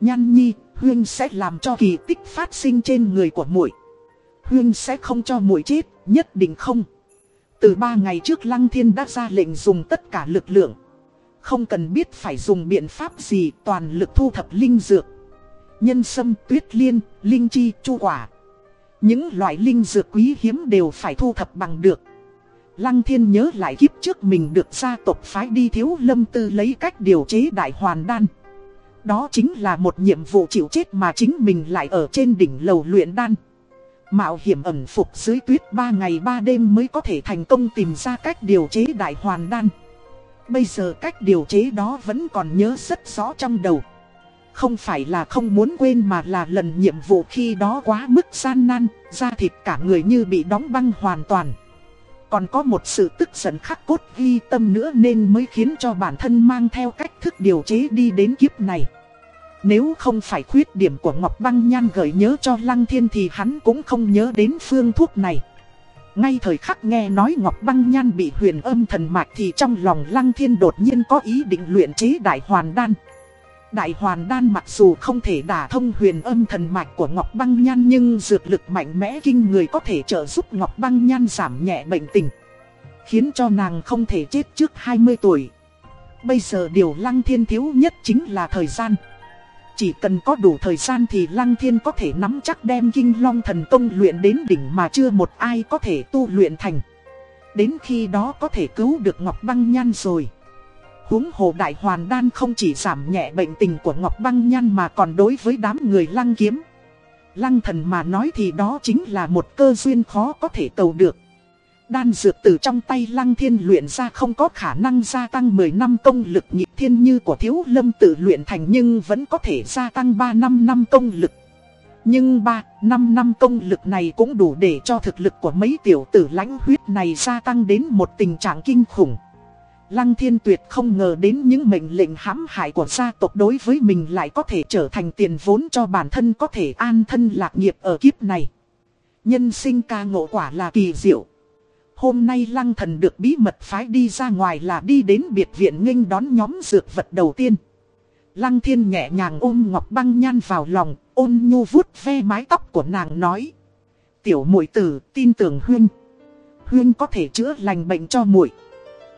Nhan nhi, Huyên sẽ làm cho kỳ tích phát sinh trên người của muội. Huyên sẽ không cho muội chết, nhất định không. Từ ba ngày trước Lăng Thiên đã ra lệnh dùng tất cả lực lượng. Không cần biết phải dùng biện pháp gì toàn lực thu thập linh dược. Nhân sâm, tuyết liên, linh chi, chu quả. Những loại linh dược quý hiếm đều phải thu thập bằng được. Lăng thiên nhớ lại kiếp trước mình được gia tộc phái đi thiếu lâm tư lấy cách điều chế đại hoàn đan. Đó chính là một nhiệm vụ chịu chết mà chính mình lại ở trên đỉnh lầu luyện đan. Mạo hiểm ẩn phục dưới tuyết 3 ngày 3 đêm mới có thể thành công tìm ra cách điều chế đại hoàn đan. Bây giờ cách điều chế đó vẫn còn nhớ rất rõ trong đầu. Không phải là không muốn quên mà là lần nhiệm vụ khi đó quá mức gian nan, da thịt cả người như bị đóng băng hoàn toàn. Còn có một sự tức giận khắc cốt ghi tâm nữa nên mới khiến cho bản thân mang theo cách thức điều chế đi đến kiếp này. Nếu không phải khuyết điểm của Ngọc Băng Nhan gợi nhớ cho Lăng Thiên thì hắn cũng không nhớ đến phương thuốc này. Ngay thời khắc nghe nói Ngọc Băng Nhan bị huyền âm thần mạch thì trong lòng Lăng Thiên đột nhiên có ý định luyện chế đại hoàn đan. Đại hoàn đan mặc dù không thể đả thông huyền âm thần mạch của Ngọc Băng Nhan nhưng dược lực mạnh mẽ kinh người có thể trợ giúp Ngọc Băng Nhan giảm nhẹ bệnh tình. Khiến cho nàng không thể chết trước 20 tuổi. Bây giờ điều Lăng Thiên thiếu nhất chính là thời gian. Chỉ cần có đủ thời gian thì Lăng Thiên có thể nắm chắc đem Kinh Long Thần Tông luyện đến đỉnh mà chưa một ai có thể tu luyện thành. Đến khi đó có thể cứu được Ngọc Băng Nhan rồi. Húng hồ đại hoàn đan không chỉ giảm nhẹ bệnh tình của Ngọc Băng Nhan mà còn đối với đám người lăng kiếm. Lăng thần mà nói thì đó chính là một cơ duyên khó có thể cầu được. Đan dược từ trong tay lăng thiên luyện ra không có khả năng gia tăng 10 năm công lực nhịp thiên như của thiếu lâm tự luyện thành nhưng vẫn có thể gia tăng 3 năm năm công lực. Nhưng 3, 5 năm công lực này cũng đủ để cho thực lực của mấy tiểu tử lãnh huyết này gia tăng đến một tình trạng kinh khủng. Lăng thiên tuyệt không ngờ đến những mệnh lệnh hãm hại của gia tộc đối với mình lại có thể trở thành tiền vốn cho bản thân có thể an thân lạc nghiệp ở kiếp này. Nhân sinh ca ngộ quả là kỳ diệu. Hôm nay lăng thần được bí mật phái đi ra ngoài là đi đến biệt viện nghênh đón nhóm dược vật đầu tiên. Lăng thiên nhẹ nhàng ôm ngọc băng nhan vào lòng, ôn nhu vuốt ve mái tóc của nàng nói. Tiểu muội tử tin tưởng Huyên. Huyên có thể chữa lành bệnh cho muội.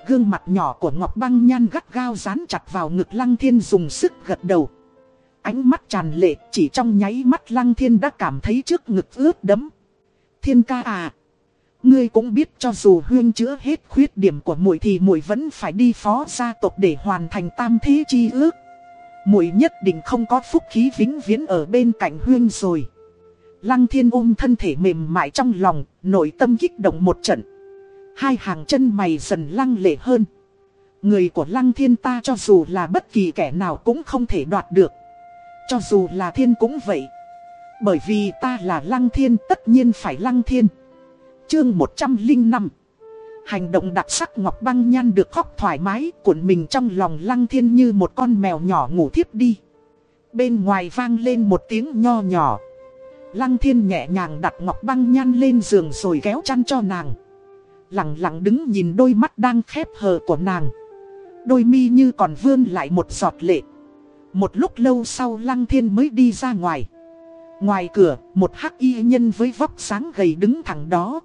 Gương mặt nhỏ của Ngọc Băng Nhan gắt gao dán chặt vào ngực Lăng Thiên dùng sức gật đầu. Ánh mắt tràn lệ chỉ trong nháy mắt Lăng Thiên đã cảm thấy trước ngực ướt đấm. Thiên ca à! Ngươi cũng biết cho dù huyên chữa hết khuyết điểm của muội thì muội vẫn phải đi phó gia tộc để hoàn thành tam thế chi ước. Muội nhất định không có phúc khí vĩnh viễn ở bên cạnh huyên rồi. Lăng thiên ôm thân thể mềm mại trong lòng, nội tâm kích động một trận. Hai hàng chân mày dần lăng lệ hơn. Người của lăng thiên ta cho dù là bất kỳ kẻ nào cũng không thể đoạt được. Cho dù là thiên cũng vậy. Bởi vì ta là lăng thiên tất nhiên phải lăng thiên. Chương 105 Hành động đặc sắc Ngọc Băng Nhan được khóc thoải mái cuộn mình trong lòng lăng thiên như một con mèo nhỏ ngủ thiếp đi. Bên ngoài vang lên một tiếng nho nhỏ. Lăng thiên nhẹ nhàng đặt Ngọc Băng Nhan lên giường rồi kéo chăn cho nàng lặng lặng đứng nhìn đôi mắt đang khép hờ của nàng. Đôi mi như còn vươn lại một giọt lệ. Một lúc lâu sau Lăng Thiên mới đi ra ngoài. Ngoài cửa, một hắc y nhân với vóc sáng gầy đứng thẳng đó.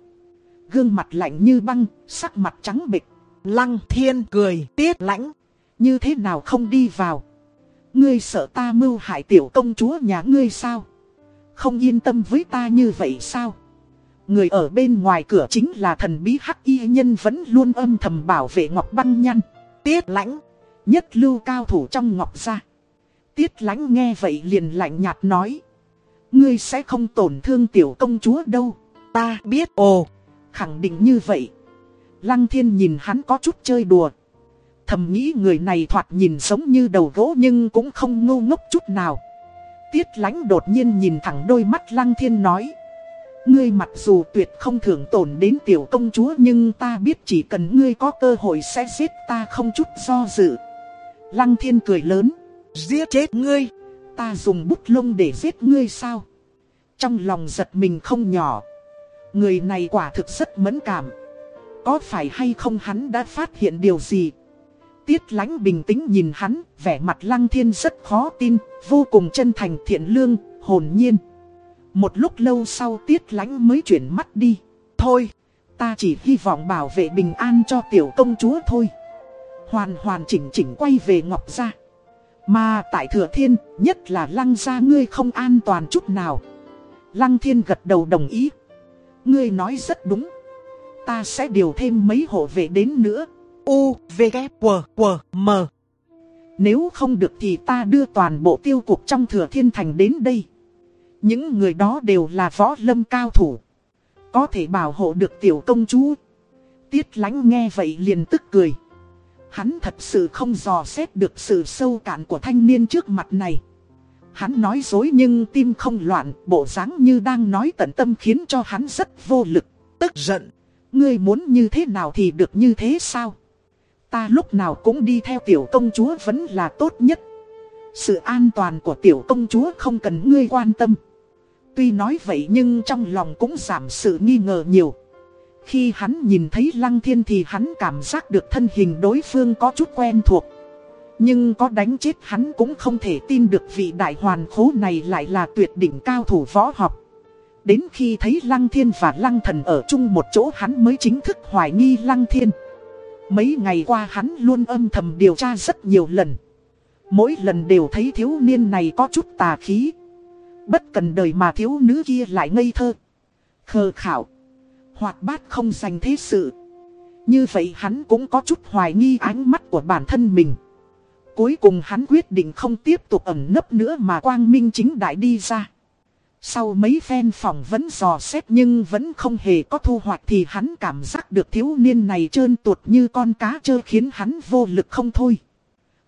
Gương mặt lạnh như băng, sắc mặt trắng bịch. Lăng Thiên cười tiết lãnh. Như thế nào không đi vào? Ngươi sợ ta mưu hại tiểu công chúa nhà ngươi sao? Không yên tâm với ta như vậy sao? Người ở bên ngoài cửa chính là thần bí hắc y nhân vẫn luôn âm thầm bảo vệ Ngọc Băng Nhăn. Tiết lãnh, nhất lưu cao thủ trong Ngọc gia. Tiết lãnh nghe vậy liền lạnh nhạt nói. Ngươi sẽ không tổn thương tiểu công chúa đâu. Ta biết ồ, khẳng định như vậy. Lăng thiên nhìn hắn có chút chơi đùa. Thầm nghĩ người này thoạt nhìn giống như đầu gỗ nhưng cũng không ngu ngốc chút nào. Tiết Lánh đột nhiên nhìn thẳng đôi mắt lăng thiên nói. Ngươi mặc dù tuyệt không thường tổn đến tiểu công chúa nhưng ta biết chỉ cần ngươi có cơ hội sẽ giết ta không chút do dự. Lăng thiên cười lớn. Giết chết ngươi. Ta dùng bút lông để giết ngươi sao? Trong lòng giật mình không nhỏ. Người này quả thực rất mẫn cảm. Có phải hay không hắn đã phát hiện điều gì? Tiết lánh bình tĩnh nhìn hắn, vẻ mặt lăng thiên rất khó tin, vô cùng chân thành thiện lương, hồn nhiên. Một lúc lâu sau tiết lánh mới chuyển mắt đi. Thôi, ta chỉ hy vọng bảo vệ bình an cho tiểu công chúa thôi. Hoàn hoàn chỉnh chỉnh quay về Ngọc Gia. Mà tại Thừa Thiên, nhất là Lăng Gia ngươi không an toàn chút nào. Lăng Thiên gật đầu đồng ý. Ngươi nói rất đúng. Ta sẽ điều thêm mấy hộ vệ đến nữa. U, V, K, W, W, M. Nếu không được thì ta đưa toàn bộ tiêu cục trong Thừa Thiên Thành đến đây. Những người đó đều là võ lâm cao thủ. Có thể bảo hộ được tiểu công chúa. Tiết lánh nghe vậy liền tức cười. Hắn thật sự không dò xét được sự sâu cạn của thanh niên trước mặt này. Hắn nói dối nhưng tim không loạn, bộ dáng như đang nói tận tâm khiến cho hắn rất vô lực, tức giận. Ngươi muốn như thế nào thì được như thế sao? Ta lúc nào cũng đi theo tiểu công chúa vẫn là tốt nhất. Sự an toàn của tiểu công chúa không cần ngươi quan tâm. Tuy nói vậy nhưng trong lòng cũng giảm sự nghi ngờ nhiều. Khi hắn nhìn thấy Lăng Thiên thì hắn cảm giác được thân hình đối phương có chút quen thuộc. Nhưng có đánh chết hắn cũng không thể tin được vị đại hoàn khố này lại là tuyệt đỉnh cao thủ võ học. Đến khi thấy Lăng Thiên và Lăng Thần ở chung một chỗ hắn mới chính thức hoài nghi Lăng Thiên. Mấy ngày qua hắn luôn âm thầm điều tra rất nhiều lần. Mỗi lần đều thấy thiếu niên này có chút tà khí. Bất cần đời mà thiếu nữ kia lại ngây thơ. Khờ khảo. Hoạt bát không dành thế sự. Như vậy hắn cũng có chút hoài nghi ánh mắt của bản thân mình. Cuối cùng hắn quyết định không tiếp tục ẩn nấp nữa mà quang minh chính đại đi ra. Sau mấy phen phỏng vẫn dò xét nhưng vẫn không hề có thu hoạch thì hắn cảm giác được thiếu niên này trơn tuột như con cá trơ khiến hắn vô lực không thôi.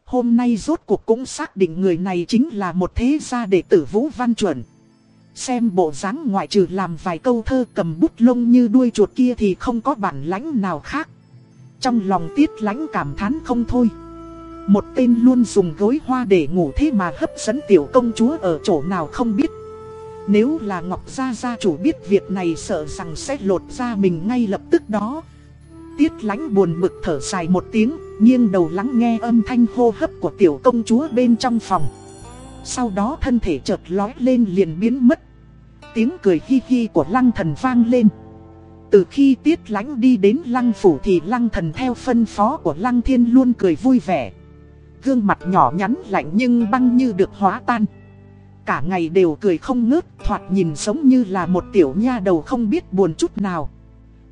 Hôm nay rốt cuộc cũng xác định người này chính là một thế gia đệ tử Vũ Văn Chuẩn. Xem bộ dáng ngoại trừ làm vài câu thơ cầm bút lông như đuôi chuột kia thì không có bản lãnh nào khác. Trong lòng tiết lãnh cảm thán không thôi. Một tên luôn dùng gối hoa để ngủ thế mà hấp dẫn tiểu công chúa ở chỗ nào không biết. Nếu là Ngọc Gia Gia chủ biết việc này sợ rằng sẽ lột ra mình ngay lập tức đó. Tiết lánh buồn bực thở dài một tiếng, nghiêng đầu lắng nghe âm thanh hô hấp của tiểu công chúa bên trong phòng. Sau đó thân thể chợt lói lên liền biến mất. Tiếng cười hi hi của lăng thần vang lên. Từ khi tiết lánh đi đến lăng phủ thì lăng thần theo phân phó của lăng thiên luôn cười vui vẻ. Gương mặt nhỏ nhắn lạnh nhưng băng như được hóa tan. Cả ngày đều cười không ngớt, thoạt nhìn giống như là một tiểu nha đầu không biết buồn chút nào.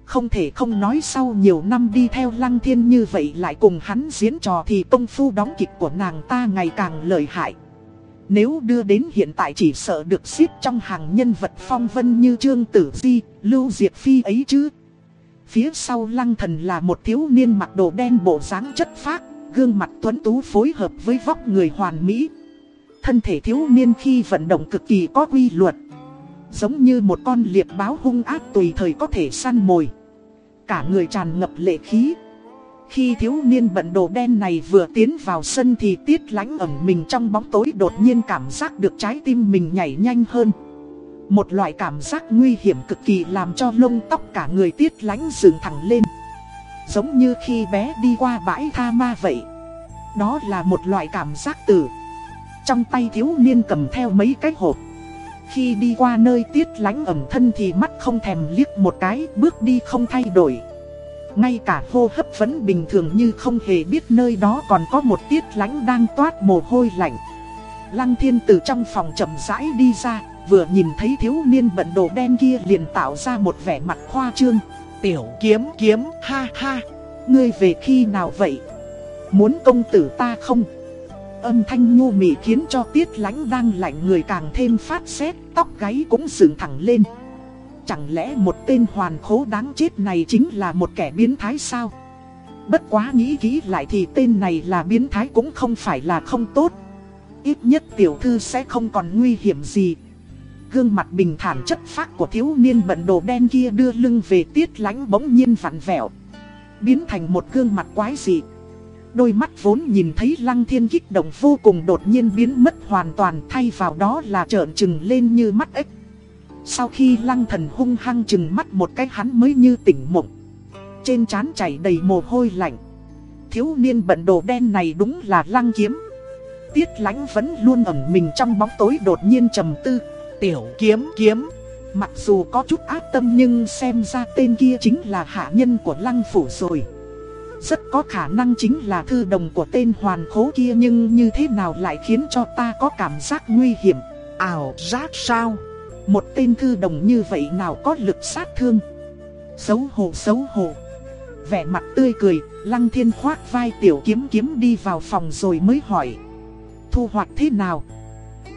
Không thể không nói sau nhiều năm đi theo lăng thiên như vậy lại cùng hắn diễn trò thì công phu đóng kịch của nàng ta ngày càng lợi hại. Nếu đưa đến hiện tại chỉ sợ được xếp trong hàng nhân vật phong vân như Trương Tử Di, Lưu Diệt Phi ấy chứ. Phía sau lăng thần là một thiếu niên mặc đồ đen bộ dáng chất phác, gương mặt tuấn tú phối hợp với vóc người hoàn mỹ. Thân thể thiếu niên khi vận động cực kỳ có quy luật. Giống như một con liệp báo hung ác tùy thời có thể săn mồi. Cả người tràn ngập lệ khí. Khi thiếu niên bận đồ đen này vừa tiến vào sân thì tiết lánh ẩn mình trong bóng tối đột nhiên cảm giác được trái tim mình nhảy nhanh hơn. Một loại cảm giác nguy hiểm cực kỳ làm cho lông tóc cả người tiết lánh dựng thẳng lên. Giống như khi bé đi qua bãi tha ma vậy. Đó là một loại cảm giác tử. Trong tay thiếu niên cầm theo mấy cái hộp. Khi đi qua nơi tiết lánh ẩm thân thì mắt không thèm liếc một cái, bước đi không thay đổi. Ngay cả hô hấp vẫn bình thường như không hề biết nơi đó còn có một tiết lánh đang toát mồ hôi lạnh. Lăng thiên từ trong phòng chậm rãi đi ra, vừa nhìn thấy thiếu niên bận đồ đen kia liền tạo ra một vẻ mặt khoa trương. Tiểu kiếm kiếm ha ha, ngươi về khi nào vậy? Muốn công tử ta không? Âm thanh nhu mị khiến cho tiết lánh đang lạnh người càng thêm phát xét, tóc gáy cũng dựng thẳng lên. Chẳng lẽ một tên hoàn khố đáng chết này chính là một kẻ biến thái sao? Bất quá nghĩ kỹ lại thì tên này là biến thái cũng không phải là không tốt. Ít nhất tiểu thư sẽ không còn nguy hiểm gì. Gương mặt bình thản chất phác của thiếu niên bận đồ đen kia đưa lưng về tiết lánh bỗng nhiên vặn vẹo. Biến thành một gương mặt quái dị. Đôi mắt vốn nhìn thấy lăng thiên kích động vô cùng đột nhiên biến mất hoàn toàn, thay vào đó là trợn trừng lên như mắt ếch. Sau khi lăng thần hung hăng trừng mắt một cái hắn mới như tỉnh mộng. Trên trán chảy đầy mồ hôi lạnh. thiếu niên bận đồ đen này đúng là lăng kiếm Tiết lánh vẫn luôn ẩn mình trong bóng tối đột nhiên trầm tư Tiểu kiếm kiếm. Mặc dù có chút ác tâm nhưng xem ra tên kia chính là hạ nhân của lăng phủ rồi. Rất có khả năng chính là thư đồng của tên hoàn khố kia Nhưng như thế nào lại khiến cho ta có cảm giác nguy hiểm? Ảo giác sao? Một tên thư đồng như vậy nào có lực sát thương? Xấu hổ xấu hổ. Vẻ mặt tươi cười, Lăng thiên khoác vai, tiểu kiếm kiếm đi vào phòng rồi mới hỏi, Thu hoạch thế nào?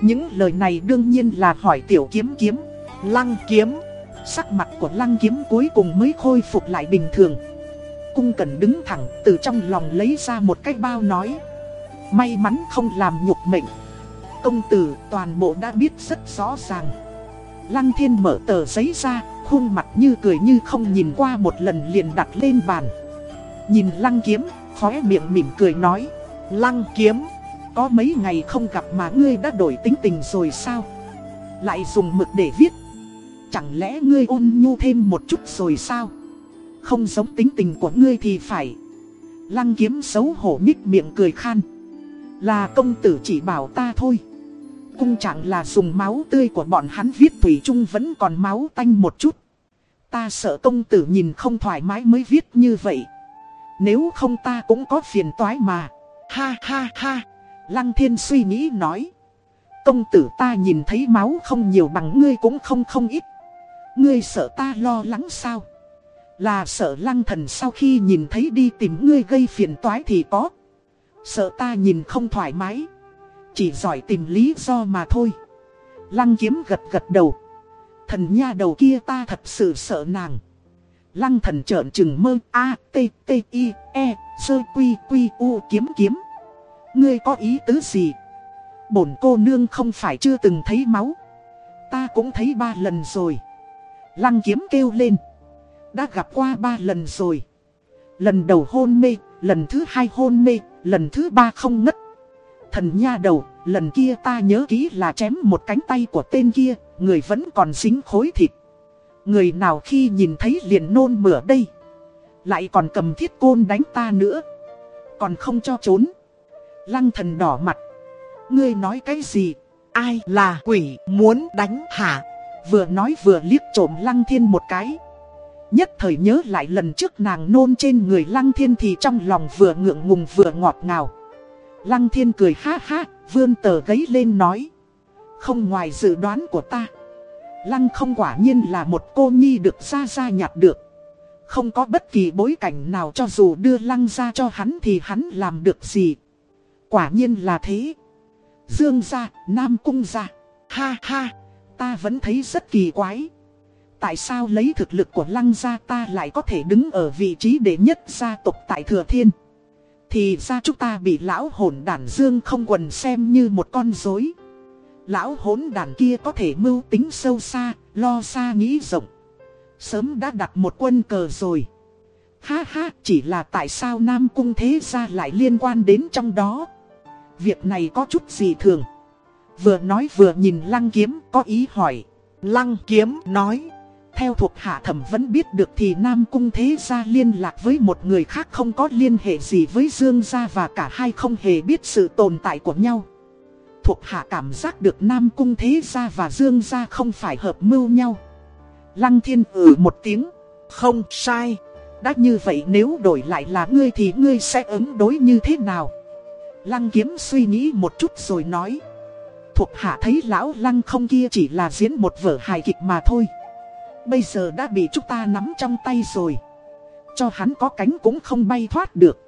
Những lời này đương nhiên là hỏi tiểu kiếm kiếm. Lăng kiếm. Sắc mặt của lăng kiếm cuối cùng mới khôi phục lại bình thường. Cung cần đứng thẳng từ trong lòng lấy ra một cái bao nói. May mắn không làm nhục mệnh. Công tử toàn bộ đã biết rất rõ ràng. Lăng thiên mở tờ giấy ra, Khuôn mặt như cười như không nhìn qua một lần liền đặt lên bàn. Nhìn lăng kiếm, Khóe miệng mỉm cười nói. Lăng kiếm. Có mấy ngày không gặp mà ngươi đã đổi tính tình rồi sao? Lại dùng mực để viết. Chẳng lẽ ngươi ôn nhu thêm một chút rồi sao? Không giống tính tình của ngươi thì phải. Lăng kiếm xấu hổ nhích miệng cười khan. Là công tử chỉ bảo ta thôi. Cung chẳng là dùng máu tươi của bọn hắn viết Thủy chung vẫn còn máu tanh một chút. Ta sợ công tử nhìn không thoải mái mới viết như vậy. Nếu không ta cũng có phiền toái mà. Ha ha ha. Lăng thiên suy nghĩ nói Công tử ta nhìn thấy máu không nhiều bằng ngươi cũng không không ít Ngươi sợ ta lo lắng sao? Là sợ lăng thần sau khi nhìn thấy đi tìm ngươi gây phiền toái thì có. Sợ ta nhìn không thoải mái. Chỉ giỏi tìm lý do mà thôi. Lăng kiếm gật gật đầu. Thần nha đầu kia ta thật sự sợ nàng. Lăng thần trợn trừng mơ A, T, T, I, E, Sơ, Quy, Quy, U kiếm kiếm. Ngươi có ý tứ gì? Bổn cô nương không phải chưa từng thấy máu. Ta cũng thấy ba lần rồi. Lăng kiếm kêu lên. Đã gặp qua ba lần rồi. Lần đầu hôn mê, lần thứ hai hôn mê, lần thứ ba không ngất. Thần nha đầu, lần kia ta nhớ kỹ là chém một cánh tay của tên kia, người vẫn còn dính khối thịt. Người nào khi nhìn thấy liền nôn mửa đây. Lại còn cầm thiết côn đánh ta nữa. Còn không cho trốn. Lăng thần đỏ mặt. Ngươi nói cái gì? Ai là quỷ muốn đánh hả? Vừa nói vừa liếc trộm lăng thiên một cái Nhất thời nhớ lại lần trước nàng nôn trên người lăng thiên thì trong lòng vừa ngượng ngùng vừa ngọt ngào Lăng thiên cười ha ha, vươn tờ giấy lên nói Không ngoài dự đoán của ta Lăng không quả nhiên là một cô nhi được ra ra nhặt được Không có bất kỳ bối cảnh nào cho dù đưa lăng ra cho hắn thì hắn làm được gì Quả nhiên là thế Dương ra, Nam cung ra Ha ha ta vẫn thấy rất kỳ quái. Tại sao lấy thực lực của lăng gia ta lại có thể đứng ở vị trí đệ nhất gia tộc tại Thừa Thiên? Thì ra chúng ta bị lão hồn đàn dương không quần xem như một con rối. Lão hỗn đàn kia có thể mưu tính sâu xa, lo xa nghĩ rộng. Sớm đã đặt một quân cờ rồi. Ha ha, chỉ là tại sao Nam Cung thế gia lại liên quan đến trong đó. Việc này có chút gì thường. Vừa nói vừa nhìn lăng kiếm, có ý hỏi. Lăng kiếm nói. Theo thuộc hạ thẩm vẫn biết được thì Nam Cung Thế Gia liên lạc với một người khác không có liên hệ gì với Dương Gia và cả hai không hề biết sự tồn tại của nhau. Thuộc hạ cảm giác được Nam Cung Thế Gia và Dương Gia không phải hợp mưu nhau. Lăng thiên ử một tiếng. Không sai. Đã như vậy nếu đổi lại là ngươi thì ngươi sẽ ứng đối như thế nào? Lăng kiếm suy nghĩ một chút rồi nói thuộc hạ thấy lão lăng không kia chỉ là diễn một vở hài kịch mà thôi. Bây giờ đã bị chúng ta nắm trong tay rồi. Cho hắn có cánh cũng không bay thoát được.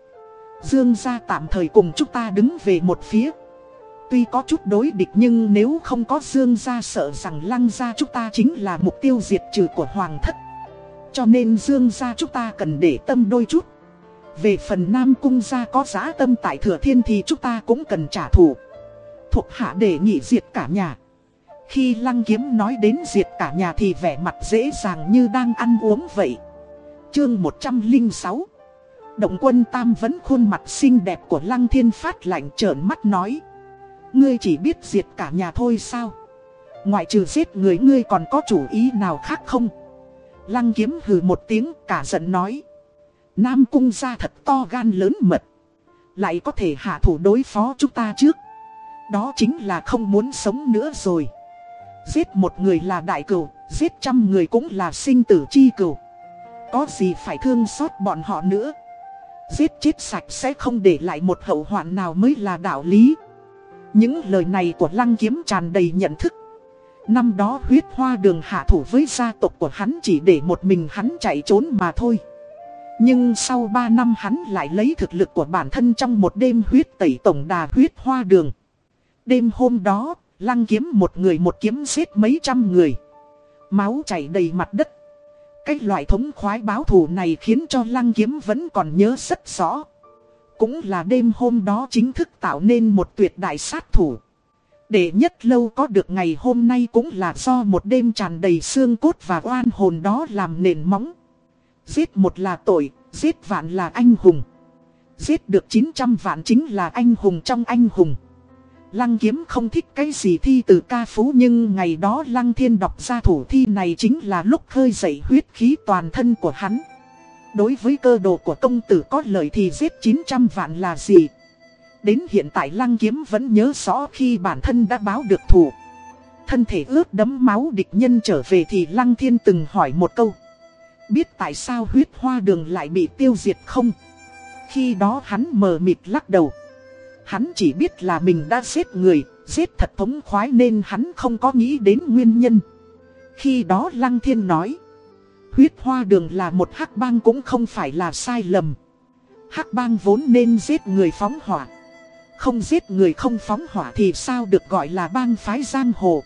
Dương gia tạm thời cùng chúng ta đứng về một phía. Tuy có chút đối địch nhưng nếu không có Dương gia sợ rằng lăng gia chúng ta chính là mục tiêu diệt trừ của Hoàng thất. Cho nên Dương gia chúng ta cần để tâm đôi chút. Về phần Nam Cung gia có giá tâm tại Thừa Thiên thì chúng ta cũng cần trả thù thuộc hạ đề nghị diệt cả nhà. Khi lăng kiếm nói đến diệt cả nhà thì vẻ mặt dễ dàng như đang ăn uống vậy. Chương 106 Động quân tam vẫn khuôn mặt xinh đẹp của lăng thiên phát lạnh trợn mắt nói. Ngươi chỉ biết diệt cả nhà thôi sao? Ngoại trừ giết người, ngươi còn có chủ ý nào khác không? Lăng kiếm hừ một tiếng cả giận nói. Nam cung gia thật to gan lớn mật. lại có thể hạ thủ đối phó chúng ta trước. Đó chính là không muốn sống nữa rồi. Giết một người là đại cửu, giết trăm người cũng là sinh tử chi cửu. Có gì phải thương xót bọn họ nữa. Giết chết sạch sẽ không để lại một hậu hoạn nào mới là đạo lý. Những lời này của lăng kiếm tràn đầy nhận thức. Năm đó huyết hoa đường hạ thủ với gia tộc của hắn chỉ để một mình hắn chạy trốn mà thôi. Nhưng sau 3 năm hắn lại lấy thực lực của bản thân trong một đêm huyết tẩy tổng đà huyết hoa đường. Đêm hôm đó, lăng kiếm một người một kiếm giết mấy trăm người. Máu chảy đầy mặt đất. Cái loại thống khoái báo thù này khiến cho lăng kiếm vẫn còn nhớ rất rõ. Cũng là đêm hôm đó chính thức tạo nên một tuyệt đại sát thủ. Để nhất lâu có được ngày hôm nay cũng là do một đêm tràn đầy xương cốt và oan hồn đó làm nền móng. Giết một là tội, giết vạn là anh hùng. Giết được 900 vạn chính là anh hùng trong anh hùng. Lăng kiếm không thích cái gì thi từ ca phú nhưng ngày đó Lăng thiên đọc ra thủ thi này chính là lúc khơi dậy huyết khí toàn thân của hắn. Đối với cơ đồ của công tử có lợi thì giết 900 vạn là gì? Đến hiện tại Lăng kiếm vẫn nhớ rõ khi bản thân đã báo được thủ. Thân thể ướt đấm máu địch nhân trở về thì Lăng thiên từng hỏi một câu. Biết tại sao huyết hoa đường lại bị tiêu diệt không? Khi đó hắn mờ mịt lắc đầu. Hắn chỉ biết là mình đã giết người, giết thật thống khoái nên hắn không có nghĩ đến nguyên nhân. Khi đó Lăng Thiên nói, huyết hoa đường là một hắc bang cũng không phải là sai lầm. Hắc bang vốn nên giết người phóng hỏa. Không giết người không phóng hỏa thì sao được gọi là bang phái giang hồ.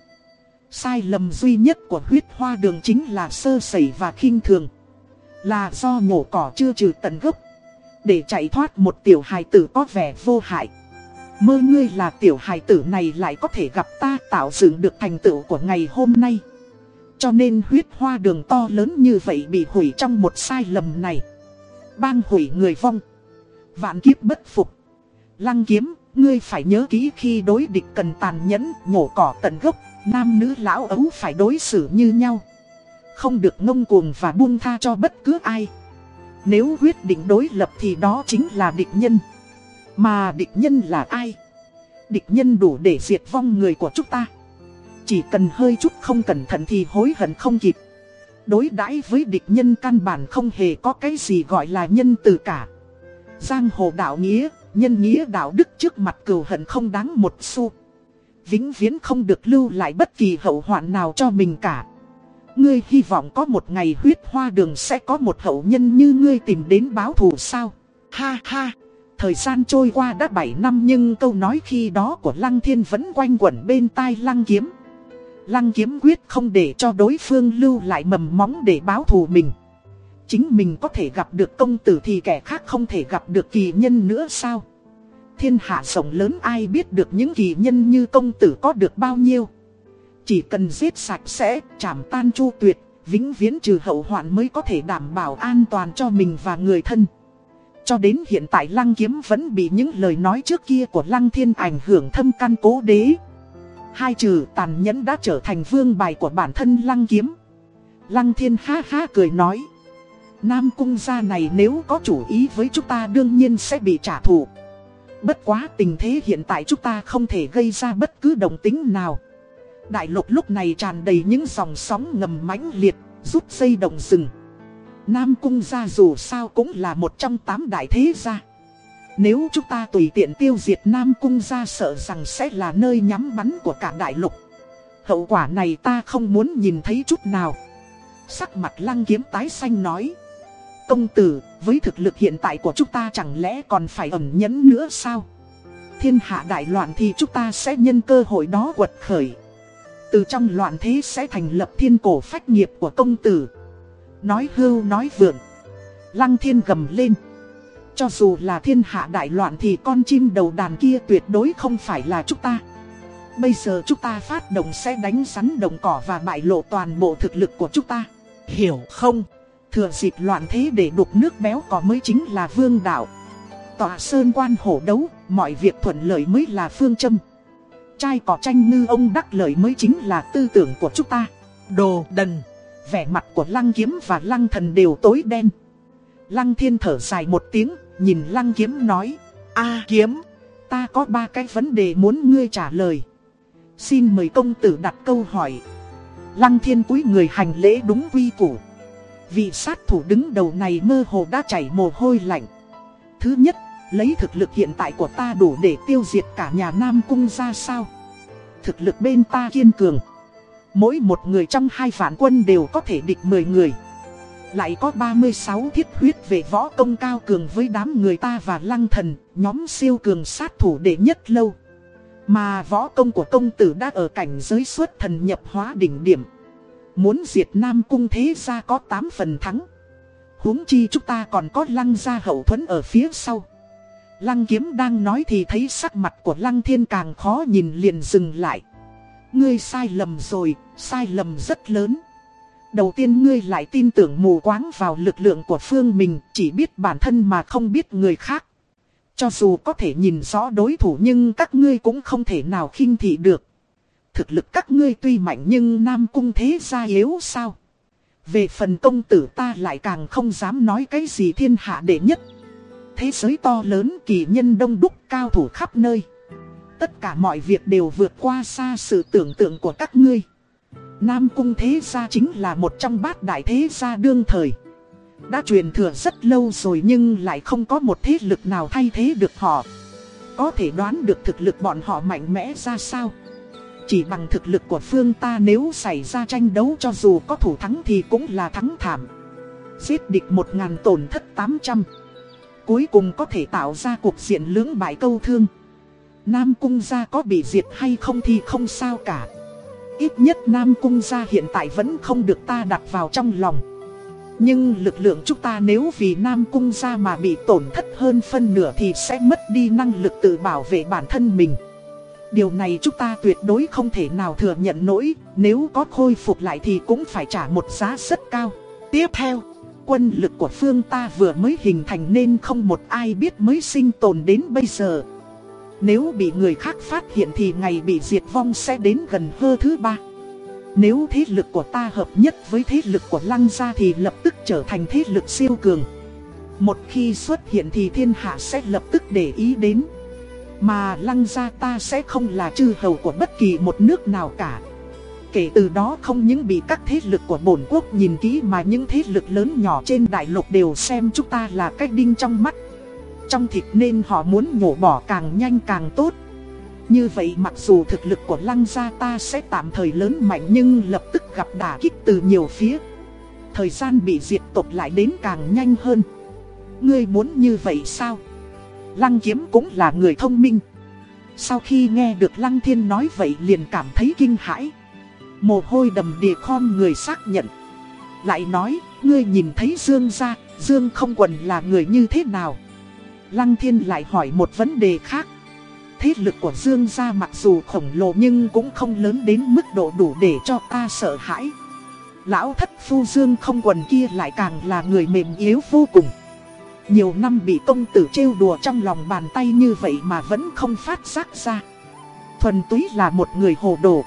Sai lầm duy nhất của huyết hoa đường chính là sơ sẩy và khinh thường. Là do nhổ cỏ chưa trừ tận gốc. Để chạy thoát một tiểu hài tử có vẻ vô hại. Mơ ngươi là tiểu hài tử này lại có thể gặp ta tạo dựng được thành tựu của ngày hôm nay. Cho nên huyết hoa đường to lớn như vậy bị hủy trong một sai lầm này. Bang hủy người vong. Vạn kiếp bất phục. Lăng kiếm, ngươi phải nhớ kỹ khi đối địch cần tàn nhẫn, nhổ cỏ tận gốc, nam nữ lão ấu phải đối xử như nhau. Không được ngông cuồng và buông tha cho bất cứ ai. Nếu quyết định đối lập thì đó chính là địch nhân. Mà địch nhân là ai? Địch nhân đủ để diệt vong người của chúng ta. Chỉ cần hơi chút không cẩn thận thì hối hận không kịp. Đối đãi với địch nhân căn bản không hề có cái gì gọi là nhân từ cả. Giang hồ đạo nghĩa, nhân nghĩa đạo đức trước mặt cừu hận không đáng một xu. Vĩnh viễn không được lưu lại bất kỳ hậu hoạn nào cho mình cả. Ngươi hy vọng có một ngày huyết hoa đường sẽ có một hậu nhân như ngươi tìm đến báo thù sao? Ha ha! Thời gian trôi qua đã 7 năm nhưng câu nói khi đó của Lăng Thiên vẫn quanh quẩn bên tai Lăng Kiếm. Lăng Kiếm quyết không để cho đối phương lưu lại mầm móng để báo thù mình. Chính mình có thể gặp được công tử thì kẻ khác không thể gặp được kỳ nhân nữa sao? Thiên hạ rộng lớn ai biết được những kỳ nhân như công tử có được bao nhiêu? Chỉ cần giết sạch sẽ, chảm tan chu tuyệt, vĩnh viễn trừ hậu hoạn mới có thể đảm bảo an toàn cho mình và người thân. Cho đến hiện tại Lăng Kiếm vẫn bị những lời nói trước kia của Lăng Thiên ảnh hưởng thâm căn cố đế. Hai trừ tàn nhẫn đã trở thành vương bài của bản thân Lăng Kiếm. Lăng Thiên ha ha cười nói. Nam cung gia này nếu có chủ ý với chúng ta đương nhiên sẽ bị trả thù. Bất quá tình thế hiện tại chúng ta không thể gây ra bất cứ đồng tính nào. Đại lục lúc này tràn đầy những dòng sóng ngầm mãnh liệt, rút dây đồng rừng. Nam Cung gia dù sao cũng là một trong tám đại thế gia. Nếu chúng ta tùy tiện tiêu diệt Nam Cung gia sợ rằng sẽ là nơi nhắm bắn của cả đại lục. Hậu quả này ta không muốn nhìn thấy chút nào. Sắc mặt lăng kiếm tái xanh nói. Công tử, với thực lực hiện tại của chúng ta chẳng lẽ còn phải ẩn nhẫn nữa sao? Thiên hạ đại loạn thì chúng ta sẽ nhân cơ hội đó quật khởi. Từ trong loạn thế sẽ thành lập thiên cổ phách nghiệp của công tử. Nói hưu nói vượng. Lăng thiên gầm lên. Cho dù là thiên hạ đại loạn thì con chim đầu đàn kia tuyệt đối không phải là chúng ta. Bây giờ chúng ta phát động sẽ đánh sắn đồng cỏ và bại lộ toàn bộ thực lực của chúng ta. Hiểu không? Thừa dịp loạn thế để đục nước béo cỏ mới chính là vương đạo. Tòa sơn quan hổ đấu, mọi việc thuận lợi mới là phương châm. Trai cỏ tranh ngư ông đắc lợi mới chính là tư tưởng của chúng ta. Đồ đần. Vẻ mặt của lăng kiếm và lăng thần đều tối đen. Lăng thiên thở dài một tiếng, nhìn lăng kiếm nói. A kiếm. Ta có ba cái vấn đề muốn ngươi trả lời. Xin mời công tử đặt câu hỏi. Lăng thiên cúi người hành lễ đúng quy củ. Vị sát thủ đứng đầu này mơ hồ đã chảy mồ hôi lạnh. Thứ nhất, lấy thực lực hiện tại của ta đủ để tiêu diệt cả nhà Nam Cung ra sao? Thực lực bên ta kiên cường. Mỗi một người trong hai phản quân đều có thể địch 10 người. Lại có 36 thiết huyết về võ công cao cường với đám người ta và lăng thần, nhóm siêu cường sát thủ đệ nhất lâu. Mà võ công của công tử đã ở cảnh giới xuất thần nhập hóa đỉnh điểm. Muốn diệt Nam Cung thế ra có 8 phần thắng. huống chi chúng ta còn có lăng gia hậu thuẫn ở phía sau. Lăng kiếm đang nói thì thấy sắc mặt của lăng thiên càng khó nhìn liền dừng lại. Ngươi sai lầm rồi, sai lầm rất lớn. Đầu tiên ngươi lại tin tưởng mù quáng vào lực lượng của phương mình, chỉ biết bản thân mà không biết người khác. Cho dù có thể nhìn rõ đối thủ nhưng các ngươi cũng không thể nào khinh thị được. Thực lực các ngươi tuy mạnh nhưng Nam Cung thế gia yếu sao? Về phần công tử ta lại càng không dám nói cái gì thiên hạ đệ nhất. Thế giới to lớn kỳ nhân đông đúc cao thủ khắp nơi. Tất cả mọi việc đều vượt qua xa sự tưởng tượng của các ngươi. Nam Cung Thế Gia chính là một trong bát đại thế gia đương thời. Đã truyền thừa rất lâu rồi nhưng lại không có một thế lực nào thay thế được họ. Có thể đoán được thực lực bọn họ mạnh mẽ ra sao. Chỉ bằng thực lực của phương ta nếu xảy ra tranh đấu cho dù có thủ thắng thì cũng là thắng thảm. Giết địch một ngàn tổn thất tám trăm Cuối cùng có thể tạo ra cuộc diện lưỡng bại câu thương. Nam Cung gia có bị diệt hay không thì không sao cả. Ít nhất Nam Cung gia hiện tại vẫn không được ta đặt vào trong lòng. Nhưng lực lượng chúng ta nếu vì Nam Cung gia mà bị tổn thất hơn phân nửa thì sẽ mất đi năng lực tự bảo vệ bản thân mình. Điều này chúng ta tuyệt đối không thể nào thừa nhận nổi, nếu có khôi phục lại thì cũng phải trả một giá rất cao. Tiếp theo, quân lực của phương ta vừa mới hình thành nên không một ai biết mới sinh tồn đến bây giờ. Nếu bị người khác phát hiện thì ngày bị diệt vong sẽ đến gần hơ thứ ba. Nếu thế lực của ta hợp nhất với thế lực của lăng gia thì lập tức trở thành thế lực siêu cường. Một khi xuất hiện thì thiên hạ sẽ lập tức để ý đến. Mà lăng gia ta sẽ không là chư hầu của bất kỳ một nước nào cả. Kể từ đó không những bị các thế lực của bổn quốc nhìn kỹ mà những thế lực lớn nhỏ trên đại lục đều xem chúng ta là cách đinh trong mắt. Trong thịt nên họ muốn nhổ bỏ càng nhanh càng tốt. Như vậy mặc dù thực lực của lăng gia ta sẽ tạm thời lớn mạnh nhưng lập tức gặp đả kích từ nhiều phía. Thời gian bị diệt tộc lại đến càng nhanh hơn. Ngươi muốn như vậy sao? Lăng kiếm cũng là người thông minh. Sau khi nghe được Lăng Thiên nói vậy liền cảm thấy kinh hãi. Mồ hôi đầm đìa khom người xác nhận. Lại nói, ngươi nhìn thấy Dương ra, Dương không quần là người như thế nào? Lăng Thiên lại hỏi một vấn đề khác. Thế lực của Dương gia mặc dù khổng lồ nhưng cũng không lớn đến mức độ đủ để cho ta sợ hãi. Lão thất phu Dương không quần kia lại càng là người mềm yếu vô cùng. Nhiều năm bị công tử trêu đùa trong lòng bàn tay như vậy mà vẫn không phát giác ra. Thuần túy là một người hồ đồ.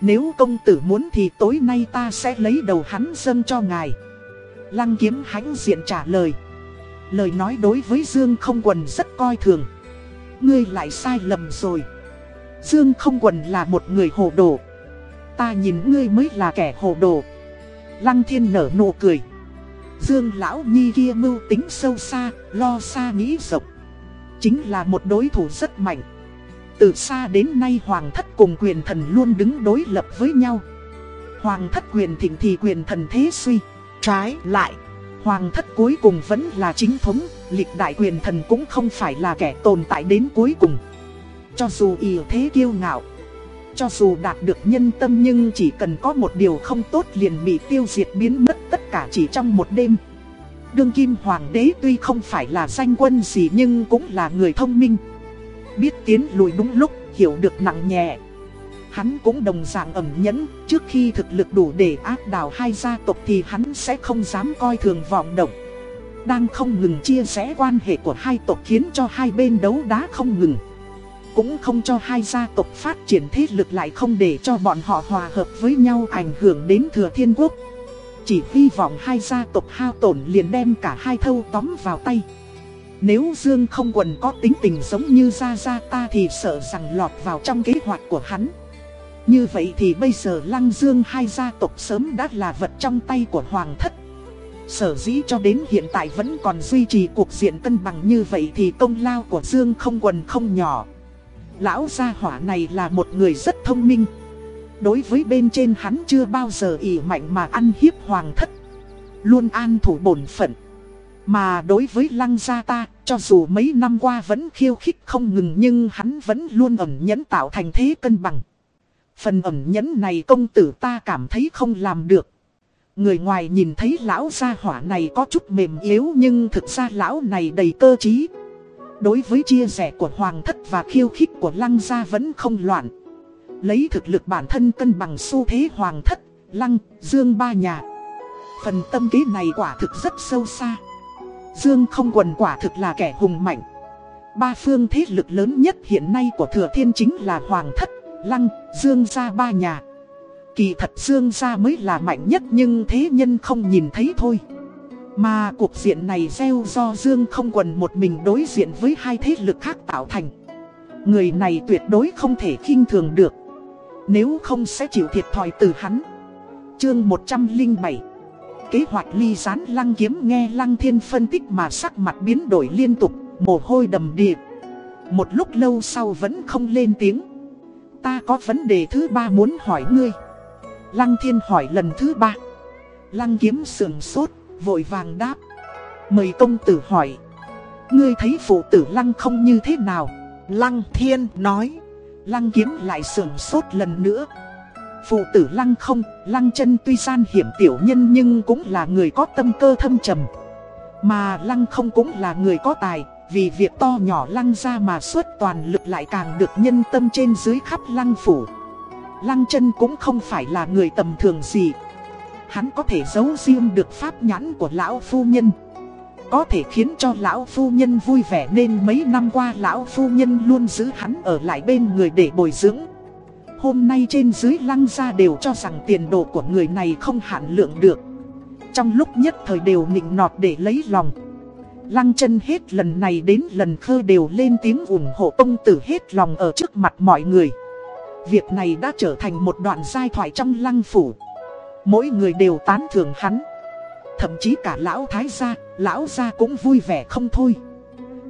Nếu công tử muốn thì tối nay ta sẽ lấy đầu hắn dâng cho ngài. Lăng kiếm hãnh diện trả lời. Lời nói đối với Dương không quần rất coi thường. Ngươi lại sai lầm rồi. Dương không quần là một người hồ đồ. Ta nhìn ngươi mới là kẻ hồ đồ. Lăng thiên nở nụ cười. Dương lão nhi kia mưu tính sâu xa, lo xa nghĩ rộng. Chính là một đối thủ rất mạnh. Từ xa đến nay hoàng thất cùng quyền thần luôn đứng đối lập với nhau. Hoàng thất quyền thịnh thì quyền thần thế suy. Trái lại, hoàng thất cuối cùng vẫn là chính thống, lịch đại quyền thần cũng không phải là kẻ tồn tại đến cuối cùng. Cho dù ý thế kiêu ngạo, cho dù đạt được nhân tâm nhưng chỉ cần có một điều không tốt liền bị tiêu diệt biến mất tất cả chỉ trong một đêm. Đương kim hoàng đế tuy không phải là danh quân gì nhưng cũng là người thông minh. Biết tiến lùi đúng lúc, hiểu được nặng nhẹ. Hắn cũng đồng dạng ẩn nhẫn, trước khi thực lực đủ để áp đảo hai gia tộc thì hắn sẽ không dám coi thường vọng động. Đang không ngừng chia rẽ quan hệ của hai tộc khiến cho hai bên đấu đá không ngừng. Cũng không cho hai gia tộc phát triển thế lực lại không để cho bọn họ hòa hợp với nhau ảnh hưởng đến thừa thiên quốc. Chỉ hy vọng hai gia tộc hao tổn liền đem cả hai thâu tóm vào tay. Nếu Dương không quần có tính tình giống như Gia Gia ta thì sợ rằng lọt vào trong kế hoạch của hắn. Như vậy thì bây giờ Lăng Dương hai gia tộc sớm đã là vật trong tay của Hoàng thất. Sở dĩ cho đến hiện tại vẫn còn duy trì cuộc diện cân bằng như vậy thì công lao của Dương không quần không nhỏ. Lão gia hỏa này là một người rất thông minh. Đối với bên trên hắn chưa bao giờ ỉ mạnh mà ăn hiếp hoàng thất. Luôn an thủ bổn phận. Mà đối với lăng gia ta, cho dù mấy năm qua vẫn khiêu khích không ngừng nhưng hắn vẫn luôn ẩn nhẫn tạo thành thế cân bằng. Phần ẩn nhẫn này công tử ta cảm thấy không làm được. Người ngoài nhìn thấy lão gia hỏa này có chút mềm yếu nhưng thực ra lão này đầy cơ trí. Đối với chia sẻ của hoàng thất và khiêu khích của lăng gia vẫn không loạn. Lấy thực lực bản thân cân bằng xu thế hoàng thất, lăng, dương ba nhà. Phần tâm kế này quả thực rất sâu xa. Dương không quần quả thực là kẻ hùng mạnh. Ba phương thế lực lớn nhất hiện nay của thừa thiên chính là hoàng thất, lăng, dương gia ba nhà. Kỳ thật dương gia mới là mạnh nhất nhưng thế nhân không nhìn thấy thôi. Mà cuộc diện này gieo do Dương không quần một mình đối diện với hai thế lực khác tạo thành. Người này tuyệt đối không thể khinh thường được. Nếu không sẽ chịu thiệt thòi từ hắn. Chương 107 Kế hoạch ly gián lăng kiếm nghe lăng thiên phân tích mà sắc mặt biến đổi liên tục, mồ hôi đầm đìa. Một lúc lâu sau vẫn không lên tiếng. Ta có vấn đề thứ ba muốn hỏi ngươi. Lăng thiên hỏi lần thứ ba. Lăng kiếm sườn sốt, vội vàng đáp. Mời công tử hỏi. Ngươi thấy phụ tử lăng không như thế nào? Lăng thiên nói. Lăng kiếm lại sườn sốt lần nữa. Phụ tử lăng không, lăng chân tuy gian hiểm tiểu nhân nhưng cũng là người có tâm cơ thâm trầm. Mà lăng không cũng là người có tài, vì việc to nhỏ lăng ra mà suốt toàn lực lại càng được nhân tâm trên dưới khắp lăng phủ. Lăng chân cũng không phải là người tầm thường gì. Hắn có thể giấu riêng được pháp nhãn của lão phu nhân. Có thể khiến cho lão phu nhân vui vẻ nên mấy năm qua lão phu nhân luôn giữ hắn ở lại bên người để bồi dưỡng. Hôm nay trên dưới lăng gia đều cho rằng tiền đồ của người này không hạn lượng được. Trong lúc nhất thời đều nịnh nọt để lấy lòng. Lăng chân hết lần này đến lần khơ đều lên tiếng ủng hộ công tử hết lòng ở trước mặt mọi người. Việc này đã trở thành một đoạn giai thoại trong lăng phủ. Mỗi người đều tán thưởng hắn. Thậm chí cả lão thái gia, lão gia cũng vui vẻ không thôi.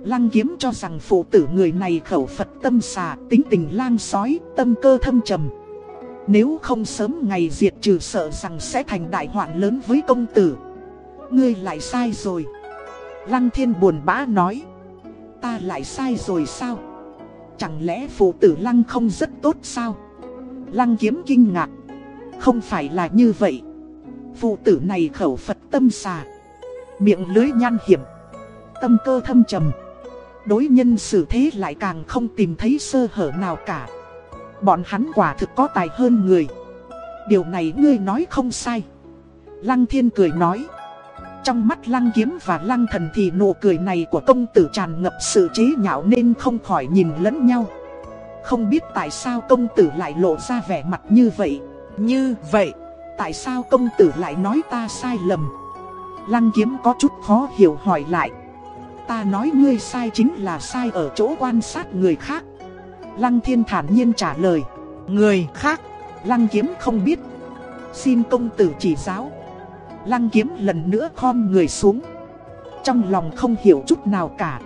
Lăng kiếm cho rằng phụ tử người này khẩu Phật tâm xà, tính tình lang sói, tâm cơ thâm trầm. Nếu không sớm ngày diệt trừ sợ rằng sẽ thành đại hoạn lớn với công tử. Ngươi lại sai rồi. Lăng thiên buồn bã nói. Ta lại sai rồi sao? Chẳng lẽ phụ tử lăng không rất tốt sao? Lăng kiếm kinh ngạc. Không phải là như vậy. Phụ tử này khẩu Phật tâm xà. Miệng lưới nhan hiểm. Tâm cơ thâm trầm đối nhân xử thế lại càng không tìm thấy sơ hở nào cả. Bọn hắn quả thực có tài hơn người. Điều này ngươi nói không sai. Lăng thiên cười nói. Trong mắt lăng kiếm và lăng thần thì nụ cười này của công tử tràn ngập sự chế nhạo nên không khỏi nhìn lẫn nhau. Không biết tại sao công tử lại lộ ra vẻ mặt như vậy. Như vậy, tại sao công tử lại nói ta sai lầm? Lăng kiếm có chút khó hiểu hỏi lại. Ta nói ngươi sai chính là sai ở chỗ quan sát người khác. Lăng thiên thản nhiên trả lời. Người khác? Lăng kiếm không biết. Xin công tử chỉ giáo. Lăng kiếm lần nữa khom người xuống. Trong lòng không hiểu chút nào cả.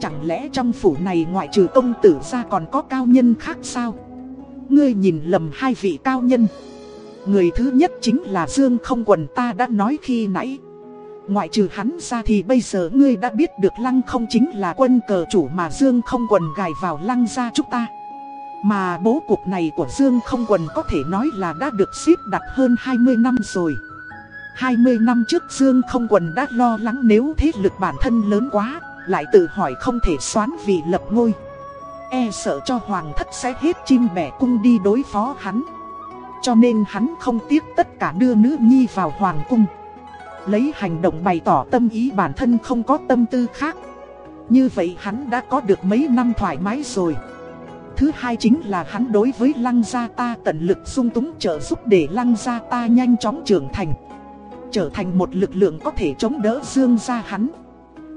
Chẳng lẽ trong phủ này ngoại trừ công tử ra còn có cao nhân khác sao? Ngươi nhìn lầm hai vị cao nhân Người thứ nhất chính là Dương không quần ta đã nói khi nãy Ngoại trừ hắn ra thì bây giờ ngươi đã biết được lăng không chính là quân cờ chủ mà Dương không quần gài vào lăng ra chúng ta. Mà bố cục này của Dương không quần có thể nói là đã được xếp đặt hơn 20 năm rồi. 20 năm trước Dương không quần đã lo lắng nếu thế lực bản thân lớn quá, lại tự hỏi không thể xoán vị lập ngôi. E sợ cho hoàng thất sẽ hết chim bẻ cung đi đối phó hắn. Cho nên hắn không tiếc tất cả đưa nữ nhi vào hoàng cung. Lấy hành động bày tỏ tâm ý bản thân không có tâm tư khác. Như vậy hắn đã có được mấy năm thoải mái rồi. Thứ hai chính là hắn đối với lăng gia ta tận lực sung túng trợ giúp để lăng gia ta nhanh chóng trưởng thành. Trở thành một lực lượng có thể chống đỡ dương gia hắn.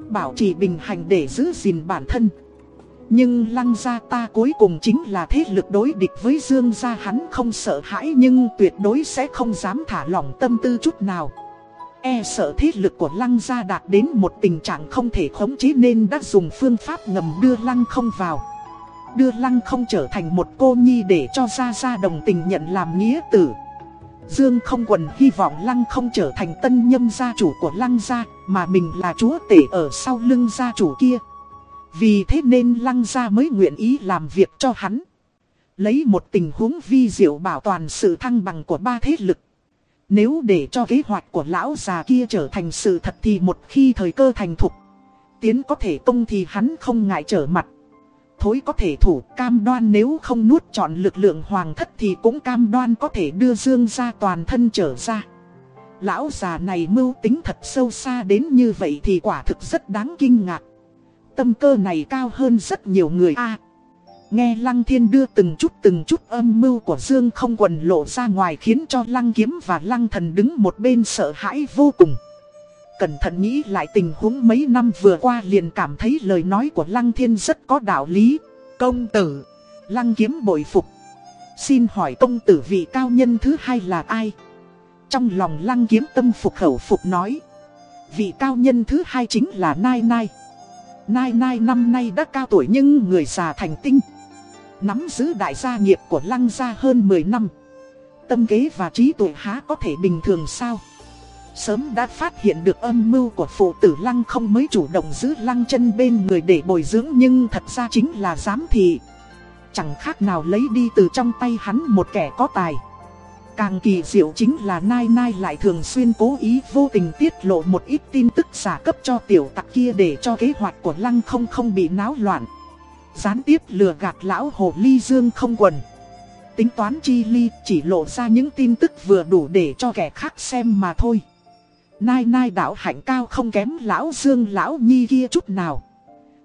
Bảo trì bình hành để giữ gìn bản thân. Nhưng lăng gia ta cuối cùng chính là thế lực đối địch với Dương gia, hắn không sợ hãi nhưng tuyệt đối sẽ không dám thả lỏng tâm tư chút nào. E sợ thế lực của lăng gia đạt đến một tình trạng không thể khống chế nên đã dùng phương pháp ngầm đưa lăng không vào. Đưa lăng không trở thành một cô nhi để cho gia gia đồng tình nhận làm nghĩa tử. Dương không quần hy vọng lăng không trở thành tân nhâm gia chủ của lăng gia, Mà mình là chúa tể ở sau lưng gia chủ kia. Vì thế nên lăng gia mới nguyện ý làm việc cho hắn Lấy một tình huống vi diệu bảo toàn sự thăng bằng của ba thế lực Nếu để cho kế hoạch của lão già kia trở thành sự thật thì một khi thời cơ thành thục, Tiến có thể công thì hắn không ngại trở mặt thối có thể thủ, cam đoan nếu không nuốt chọn lực lượng hoàng thất thì cũng cam đoan có thể đưa dương ra toàn thân trở ra. Lão già này mưu tính thật sâu xa đến như vậy thì quả thực rất đáng kinh ngạc. Tâm cơ này cao hơn rất nhiều người a Nghe Lăng Thiên đưa từng chút từng chút âm mưu của Dương không quần lộ ra ngoài khiến cho Lăng Kiếm và Lăng Thần đứng một bên sợ hãi vô cùng. Cẩn thận nghĩ lại tình huống mấy năm vừa qua liền cảm thấy lời nói của Lăng Thiên rất có đạo lý. Công tử, Lăng kiếm bội phục. Xin hỏi công tử vị cao nhân thứ hai là ai? Trong lòng Lăng kiếm tâm phục khẩu phục nói. Vị cao nhân thứ hai chính là Nai Nai. Nai Nai, năm nay đã cao tuổi nhưng người già thành tinh. Nắm giữ đại gia nghiệp của Lăng gia hơn 10 năm. Tâm kế và trí tuệ há có thể bình thường sao? Sớm đã phát hiện được âm mưu của phụ tử lăng không mới chủ động giữ lăng chân bên người để bồi dưỡng nhưng thật ra chính là giám thị. Chẳng khác nào lấy đi từ trong tay hắn một kẻ có tài. Càng kỳ diệu chính là Nai Nai lại thường xuyên cố ý vô tình tiết lộ một ít tin tức giả cấp cho tiểu tặc kia để cho kế hoạch của lăng không không bị náo loạn. Gián tiếp lừa gạt lão hồ ly dương không quần. Tính toán chi ly, chỉ lộ ra những tin tức vừa đủ để cho kẻ khác xem mà thôi. Nai nai đạo hạnh cao không kém lão Dương, lão nhi kia chút nào.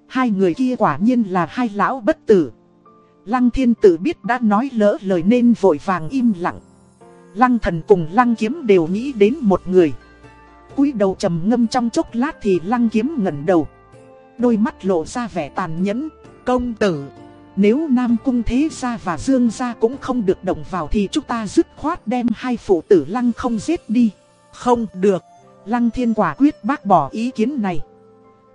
Hai người kia quả nhiên là hai lão bất tử. Lăng thiên tử biết đã nói lỡ lời nên vội vàng im lặng. Lăng thần cùng lăng kiếm đều nghĩ đến một người. cúi đầu trầm ngâm trong chốc lát thì lăng kiếm ngẩn đầu. Đôi mắt lộ ra vẻ tàn nhẫn, công tử. Nếu Nam Cung Thế Gia và Dương Gia cũng không được động vào thì chúng ta dứt khoát đem hai phụ tử lăng không giết đi. Không được. Lăng thiên quả quyết bác bỏ ý kiến này.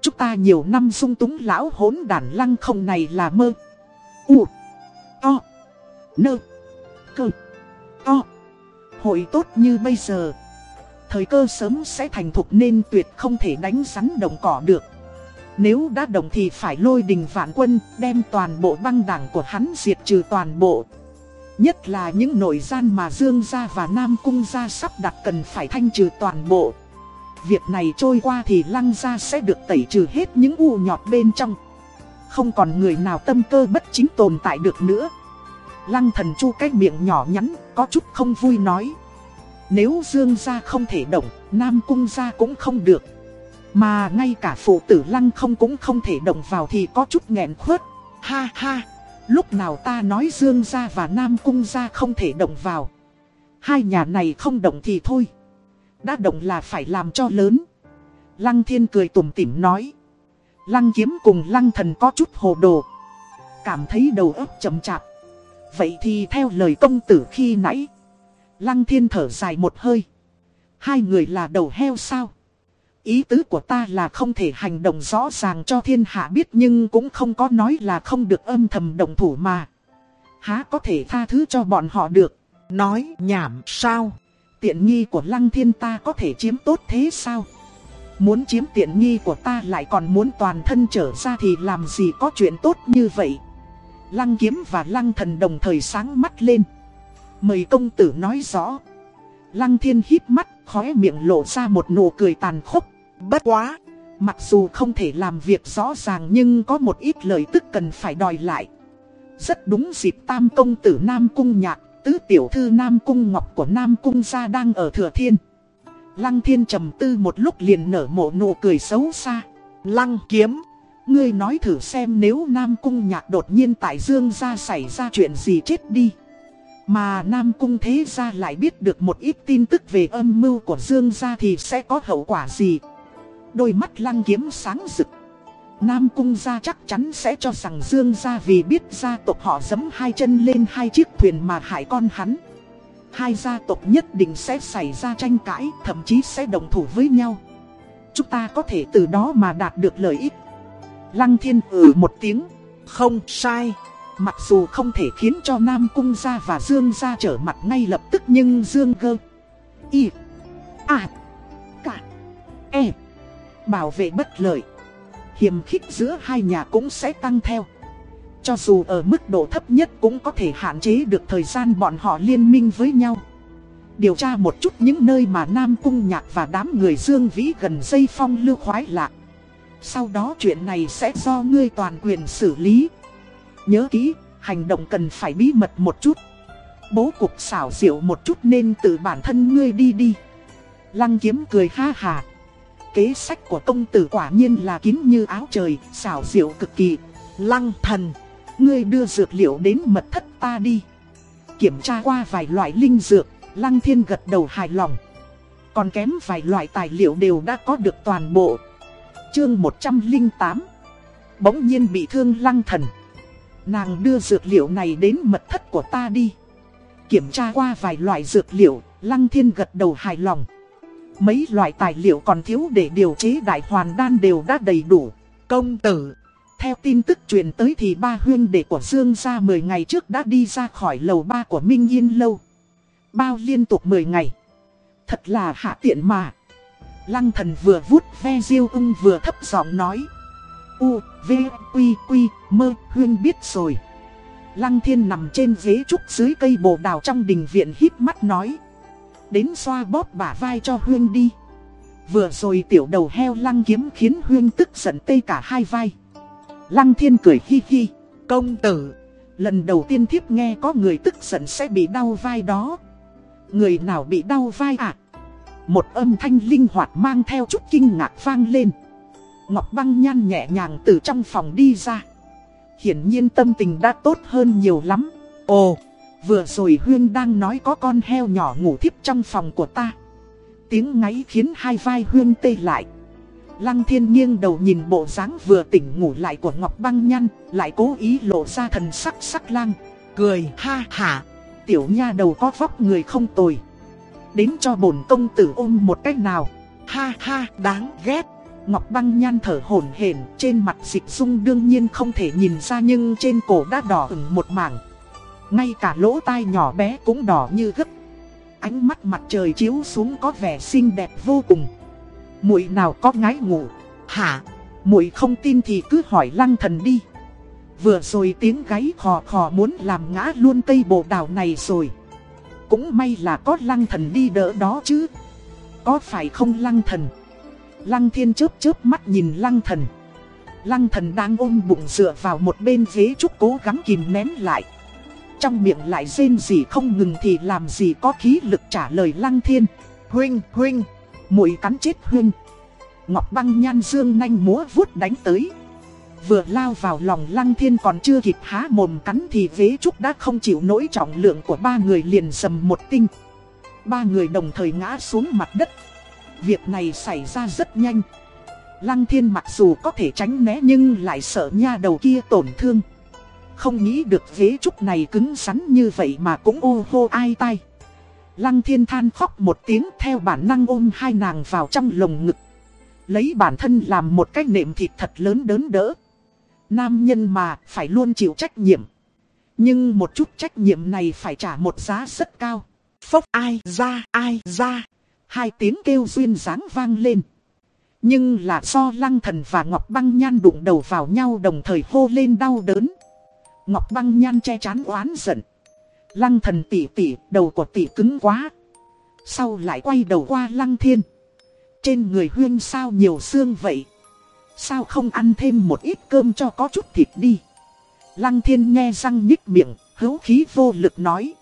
Chúng ta nhiều năm sung túng lão hỗn đản lăng không này là mơ. U. To. Nơ. Cơ. To. Hội tốt như bây giờ. Thời cơ sớm sẽ thành thục nên tuyệt không thể đánh rắn đồng cỏ được. Nếu đã đồng thì phải lôi đình vạn quân, đem toàn bộ băng đảng của hắn diệt trừ toàn bộ. Nhất là những nội gian mà Dương gia và Nam Cung gia sắp đặt cần phải thanh trừ toàn bộ. Việc này trôi qua thì lăng gia sẽ được tẩy trừ hết những u nhọt bên trong Không còn người nào tâm cơ bất chính tồn tại được nữa Lăng thần chu cái miệng nhỏ nhắn, có chút không vui nói Nếu dương gia không thể động, Nam cung gia cũng không được Mà ngay cả phụ tử lăng không cũng không thể động vào thì có chút nghẹn khuất Ha ha, Lúc nào ta nói dương gia và nam cung gia không thể động vào Hai nhà này không động thì thôi đã động là phải làm cho lớn. Lăng thiên cười tủm tỉm nói. Lăng kiếm cùng lăng thần có chút hồ đồ. Cảm thấy đầu óc chậm chạp. Vậy thì theo lời công tử khi nãy. Lăng thiên thở dài một hơi. Hai người là đầu heo sao? Ý tứ của ta là không thể hành động rõ ràng cho thiên hạ biết nhưng cũng không có nói là không được âm thầm động thủ mà. Há có thể tha thứ cho bọn họ được. Nói nhảm sao? tiện nghi của lăng thiên ta có thể chiếm tốt thế sao? Muốn chiếm tiện nghi của ta lại còn muốn toàn thân trở ra thì làm gì có chuyện tốt như vậy? Lăng kiếm và lăng thần đồng thời sáng mắt lên. Mời công tử nói rõ. Lăng thiên hít mắt, khóe miệng lộ ra một nụ cười tàn khốc. Bất quá! Mặc dù không thể làm việc rõ ràng nhưng có một ít lời tức cần phải đòi lại. Rất đúng dịp tam công tử Nam Cung Nhạc tứ tiểu thư Nam Cung Ngọc của Nam Cung gia đang ở Thừa Thiên. Lăng thiên trầm tư một lúc liền nở mộ nụ cười xấu xa. Lăng kiếm, ngươi nói thử xem nếu Nam Cung nhạc đột nhiên tại Dương gia xảy ra chuyện gì chết đi. Mà Nam Cung thế gia lại biết được một ít tin tức về âm mưu của Dương gia thì sẽ có hậu quả gì. Đôi mắt lăng kiếm sáng rực Nam cung gia chắc chắn sẽ cho rằng Dương gia vì biết gia tộc họ giẫm hai chân lên hai chiếc thuyền mà hại con hắn Hai gia tộc nhất định sẽ xảy ra tranh cãi, thậm chí sẽ đồng thủ với nhau Chúng ta có thể từ đó mà đạt được lợi ích Lăng thiên ử một tiếng. Không sai. Mặc dù không thể khiến cho Nam Cung gia và Dương gia trở mặt ngay lập tức nhưng Dương gơ Y, A Cả E Bảo vệ bất lợi. Hiểm khích giữa hai nhà cũng sẽ tăng theo. Cho dù ở mức độ thấp nhất cũng có thể hạn chế được thời gian bọn họ liên minh với nhau. Điều tra một chút những nơi mà Nam Cung Nhạc và đám người Dương Vĩ gần dây phong lưu khoái lạc. Sau đó chuyện này sẽ do ngươi toàn quyền xử lý. Nhớ kỹ, hành động cần phải bí mật một chút. Bố cục xảo diệu một chút nên tự bản thân ngươi đi đi. Lăng kiếm cười ha hà. Kế sách của công tử quả nhiên là kín như áo trời, xảo diệu cực kỳ. Lăng thần, ngươi đưa dược liệu đến mật thất ta đi. Kiểm tra qua vài loại linh dược, lăng thiên gật đầu hài lòng. Còn kém vài loại tài liệu đều đã có được toàn bộ. Chương 108 Bỗng nhiên bị thương lăng thần Nàng đưa dược liệu này đến mật thất của ta đi Kiểm tra qua vài loại dược liệu, lăng thiên gật đầu hài lòng Mấy loại tài liệu còn thiếu để điều chế đại hoàn đan đều đã đầy đủ. Công tử. Theo tin tức truyền tới thì ba huyên đệ của Dương gia 10 ngày trước đã đi ra khỏi lầu ba của Minh Yên Lâu. Bao liên tục 10 ngày. Thật là hạ tiện mà. Lăng thần vừa vuốt ve diêu ung vừa thấp giọng nói. U, V, Quy, Quy, mơ, huyên biết rồi. Lăng thiên nằm trên ghế trúc dưới cây bồ đào trong đình viện hít mắt nói đến xoa bóp bả vai cho Huyên đi. Vừa rồi tiểu đầu heo lăng kiếm khiến Huyên tức giận tê cả hai vai. Lăng thiên cười hi hi, công tử. Lần đầu tiên thiếp nghe có người tức giận sẽ bị đau vai đó. Người nào bị đau vai à? Một âm thanh linh hoạt mang theo chút kinh ngạc vang lên. Ngọc băng nhan nhẹ nhàng từ trong phòng đi ra. Hiển nhiên tâm tình đã tốt hơn nhiều lắm. Ồ! Vừa rồi Huyên đang nói có con heo nhỏ ngủ thiếp trong phòng của ta Tiếng ngáy khiến hai vai Huyên tê lại Lăng thiên nghiêng đầu nhìn bộ dáng vừa tỉnh ngủ lại của Ngọc Băng nhan, Lại cố ý lộ ra thần sắc sắc lang Cười ha hả Tiểu nha đầu có vóc người không tồi Đến cho bổn công tử ôm một cách nào. Ha ha đáng ghét. Ngọc Băng Nhan thở hổn hển Trên mặt dịch dung đương nhiên không thể nhìn ra Nhưng trên cổ đã đỏ ửng một mảng. Ngay cả lỗ tai nhỏ bé cũng đỏ như gấp Ánh mắt mặt trời chiếu xuống có vẻ xinh đẹp vô cùng. Muội nào có ngái ngủ? Hả? Muội không tin thì cứ hỏi lăng thần đi. Vừa rồi tiếng gáy khò khò muốn làm ngã luôn cây bồ đào này rồi cũng may là có lăng thần đi đỡ đó chứ Có phải không lăng thần Lăng thiên chớp chớp mắt nhìn lăng thần Lăng thần đang ôm bụng dựa vào một bên ghế trúc cố gắng kìm nén lại trong miệng lại rên gì không ngừng thì làm gì có khí lực trả lời lăng thiên. Huynh, huynh, mũi cắn chết huynh. Ngọc băng nhan dương nanh múa vuốt đánh tới. Vừa lao vào lòng lăng thiên còn chưa kịp há mồm cắn thì vế trúc đã không chịu nổi trọng lượng của ba người liền sầm một tinh. Ba người đồng thời ngã xuống mặt đất. Việc này xảy ra rất nhanh. Lăng thiên mặc dù có thể tránh né nhưng lại sợ nha đầu kia tổn thương. Không nghĩ được ghế trúc này cứng rắn như vậy mà cũng ô hô ai tay. Lăng thiên than khóc một tiếng theo bản năng ôm hai nàng vào trong lồng ngực. Lấy bản thân làm một cái nệm thịt thật lớn đớn đỡ. Nam nhân mà phải luôn chịu trách nhiệm. Nhưng một chút trách nhiệm này phải trả một giá rất cao. Phốc ai ra ai ra. Hai tiếng kêu duyên dáng vang lên. Nhưng là do lăng thần và ngọc băng nhan đụng đầu vào nhau đồng thời hô lên đau đớn. Ngọc băng nhan che chán oán giận. Lăng thần tỉ tỉ, đầu của tỉ cứng quá. Sau lại quay đầu qua lăng thiên. Trên người huyên sao nhiều xương vậy? Sao không ăn thêm một ít cơm cho có chút thịt đi? Lăng thiên nghe răng nhích miệng, hữu khí vô lực nói.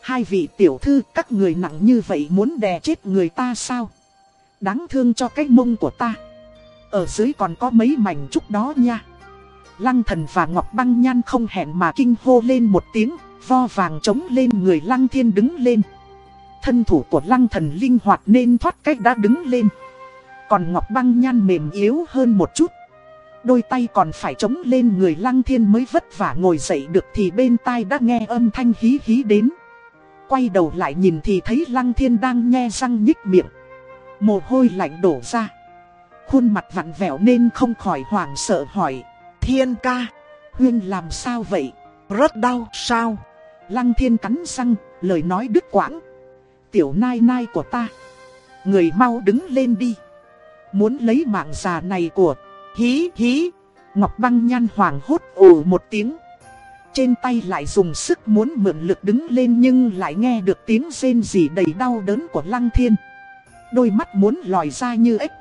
Hai vị tiểu thư các người nặng như vậy muốn đè chết người ta sao? Đáng thương cho cái mông của ta. Ở dưới còn có mấy mảnh trúc đó nha. Lăng thần và Ngọc Băng Nhan không hẹn mà kinh hô lên một tiếng, vo vàng trống lên người Lăng Thiên đứng lên. Thân thủ của Lăng thần linh hoạt nên thoát cách đã đứng lên. Còn Ngọc Băng Nhan mềm yếu hơn một chút Đôi tay còn phải chống lên người Lăng Thiên mới vất vả ngồi dậy được thì bên tai đã nghe âm thanh hí hí đến Quay đầu lại nhìn thì thấy Lăng Thiên đang nhe răng nhích miệng Mồ hôi lạnh đổ ra Khuôn mặt vặn vẹo nên không khỏi hoảng sợ hỏi Thiên ca, Huyên làm sao vậy? rất đau, sao? Lăng thiên cắn răng, lời nói đứt quãng. Tiểu nai nai của ta. Người mau đứng lên đi. Muốn lấy mạng già này của. Hí hí. Ngọc băng nhan hoàng hốt ồ một tiếng. Trên tay lại dùng sức muốn mượn lực đứng lên nhưng lại nghe được tiếng rên rỉ đầy đau đớn của lăng thiên. Đôi mắt muốn lòi ra như ếch.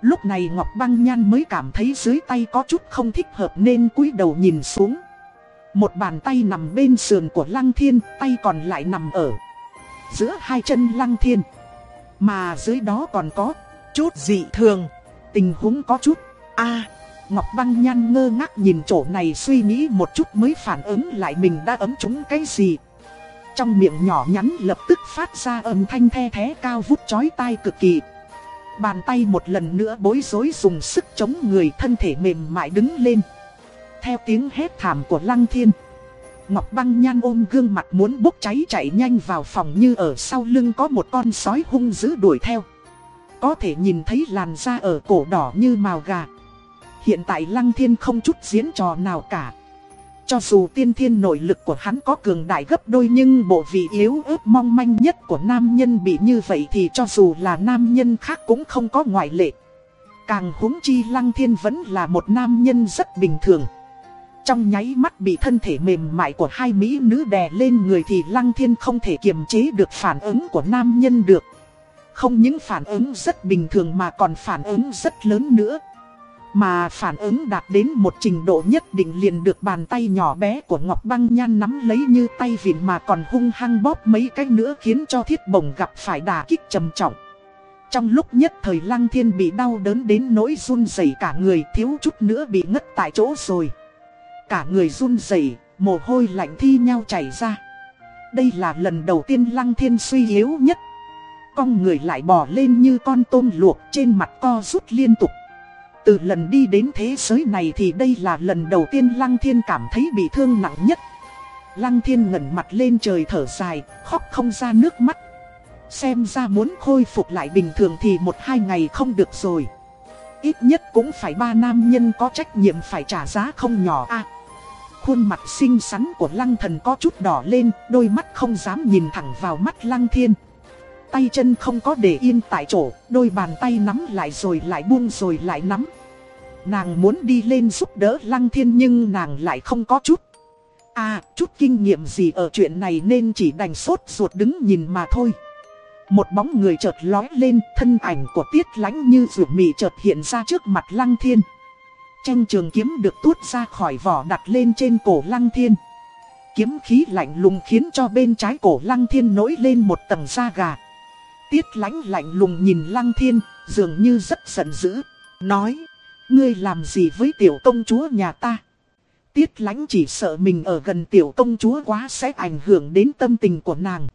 Lúc này Ngọc Băng Nhan mới cảm thấy dưới tay có chút không thích hợp nên cúi đầu nhìn xuống. Một bàn tay nằm bên sườn của Lăng Thiên, tay còn lại nằm ở giữa hai chân Lăng Thiên. Mà dưới đó còn có chút dị thường, tình huống có chút. a Ngọc Băng Nhan ngơ ngác nhìn chỗ này suy nghĩ một chút mới phản ứng lại mình đã ấm trúng cái gì. Trong miệng nhỏ nhắn lập tức phát ra âm thanh the thế cao vút chói tai cực kỳ. Bàn tay một lần nữa bối rối dùng sức chống người thân thể mềm mại đứng lên. Theo tiếng hét thảm của Lăng Thiên. Ngọc băng nhan ôm gương mặt muốn bốc cháy chạy nhanh vào phòng như ở sau lưng có một con sói hung dữ đuổi theo. Có thể nhìn thấy làn da ở cổ đỏ như màu gà. Hiện tại Lăng Thiên không chút diễn trò nào cả. Cho dù tiên thiên nội lực của hắn có cường đại gấp đôi nhưng bộ vị yếu ớt mong manh nhất của nam nhân bị như vậy thì cho dù là nam nhân khác cũng không có ngoại lệ. Càng huống chi Lăng Thiên vẫn là một nam nhân rất bình thường. Trong nháy mắt bị thân thể mềm mại của hai mỹ nữ đè lên người thì Lăng Thiên không thể kiềm chế được phản ứng của nam nhân được. Không những phản ứng rất bình thường mà còn phản ứng rất lớn nữa. Mà phản ứng đạt đến một trình độ nhất định liền được bàn tay nhỏ bé của Ngọc Băng Nhan nắm lấy như tay vịn mà còn hung hăng bóp mấy cái nữa khiến cho thiết bổng gặp phải đà kích trầm trọng. Trong lúc nhất thời Lăng Thiên bị đau đớn đến nỗi run rẩy cả người thiếu chút nữa bị ngất tại chỗ rồi. Cả người run rẩy, mồ hôi lạnh thi nhau chảy ra. Đây là lần đầu tiên Lăng Thiên suy yếu nhất. Con người lại bò lên như con tôm luộc trên mặt co rút liên tục. Từ lần đi đến thế giới này thì đây là lần đầu tiên Lăng Thiên cảm thấy bị thương nặng nhất. Lăng Thiên ngẩn mặt lên trời thở dài, khóc không ra nước mắt. Xem ra muốn khôi phục lại bình thường thì một hai ngày không được rồi. Ít nhất cũng phải ba nam nhân có trách nhiệm phải trả giá không nhỏ a. khuôn mặt xinh xắn của Lăng Thần có chút đỏ lên, đôi mắt không dám nhìn thẳng vào mắt Lăng Thiên tay chân không có để yên tại chỗ, đôi bàn tay nắm lại rồi lại buông rồi lại nắm. Nàng muốn đi lên giúp đỡ Lăng Thiên nhưng nàng lại không có chút. À, chút kinh nghiệm gì ở chuyện này nên chỉ đành sốt ruột đứng nhìn mà thôi. Một bóng người chợt lói lên, thân ảnh của tiết lánh như rượu mị chợt hiện ra trước mặt Lăng Thiên. Tranh trường kiếm được tuốt ra khỏi vỏ đặt lên trên cổ Lăng Thiên. Kiếm khí lạnh lùng khiến cho bên trái cổ Lăng Thiên nổi lên một tầng da gà. Tiết lánh lạnh lùng nhìn lăng thiên, dường như rất giận dữ. Nói, ngươi làm gì với tiểu công chúa nhà ta? Tiết lánh chỉ sợ mình ở gần tiểu công chúa quá sẽ ảnh hưởng đến tâm tình của nàng.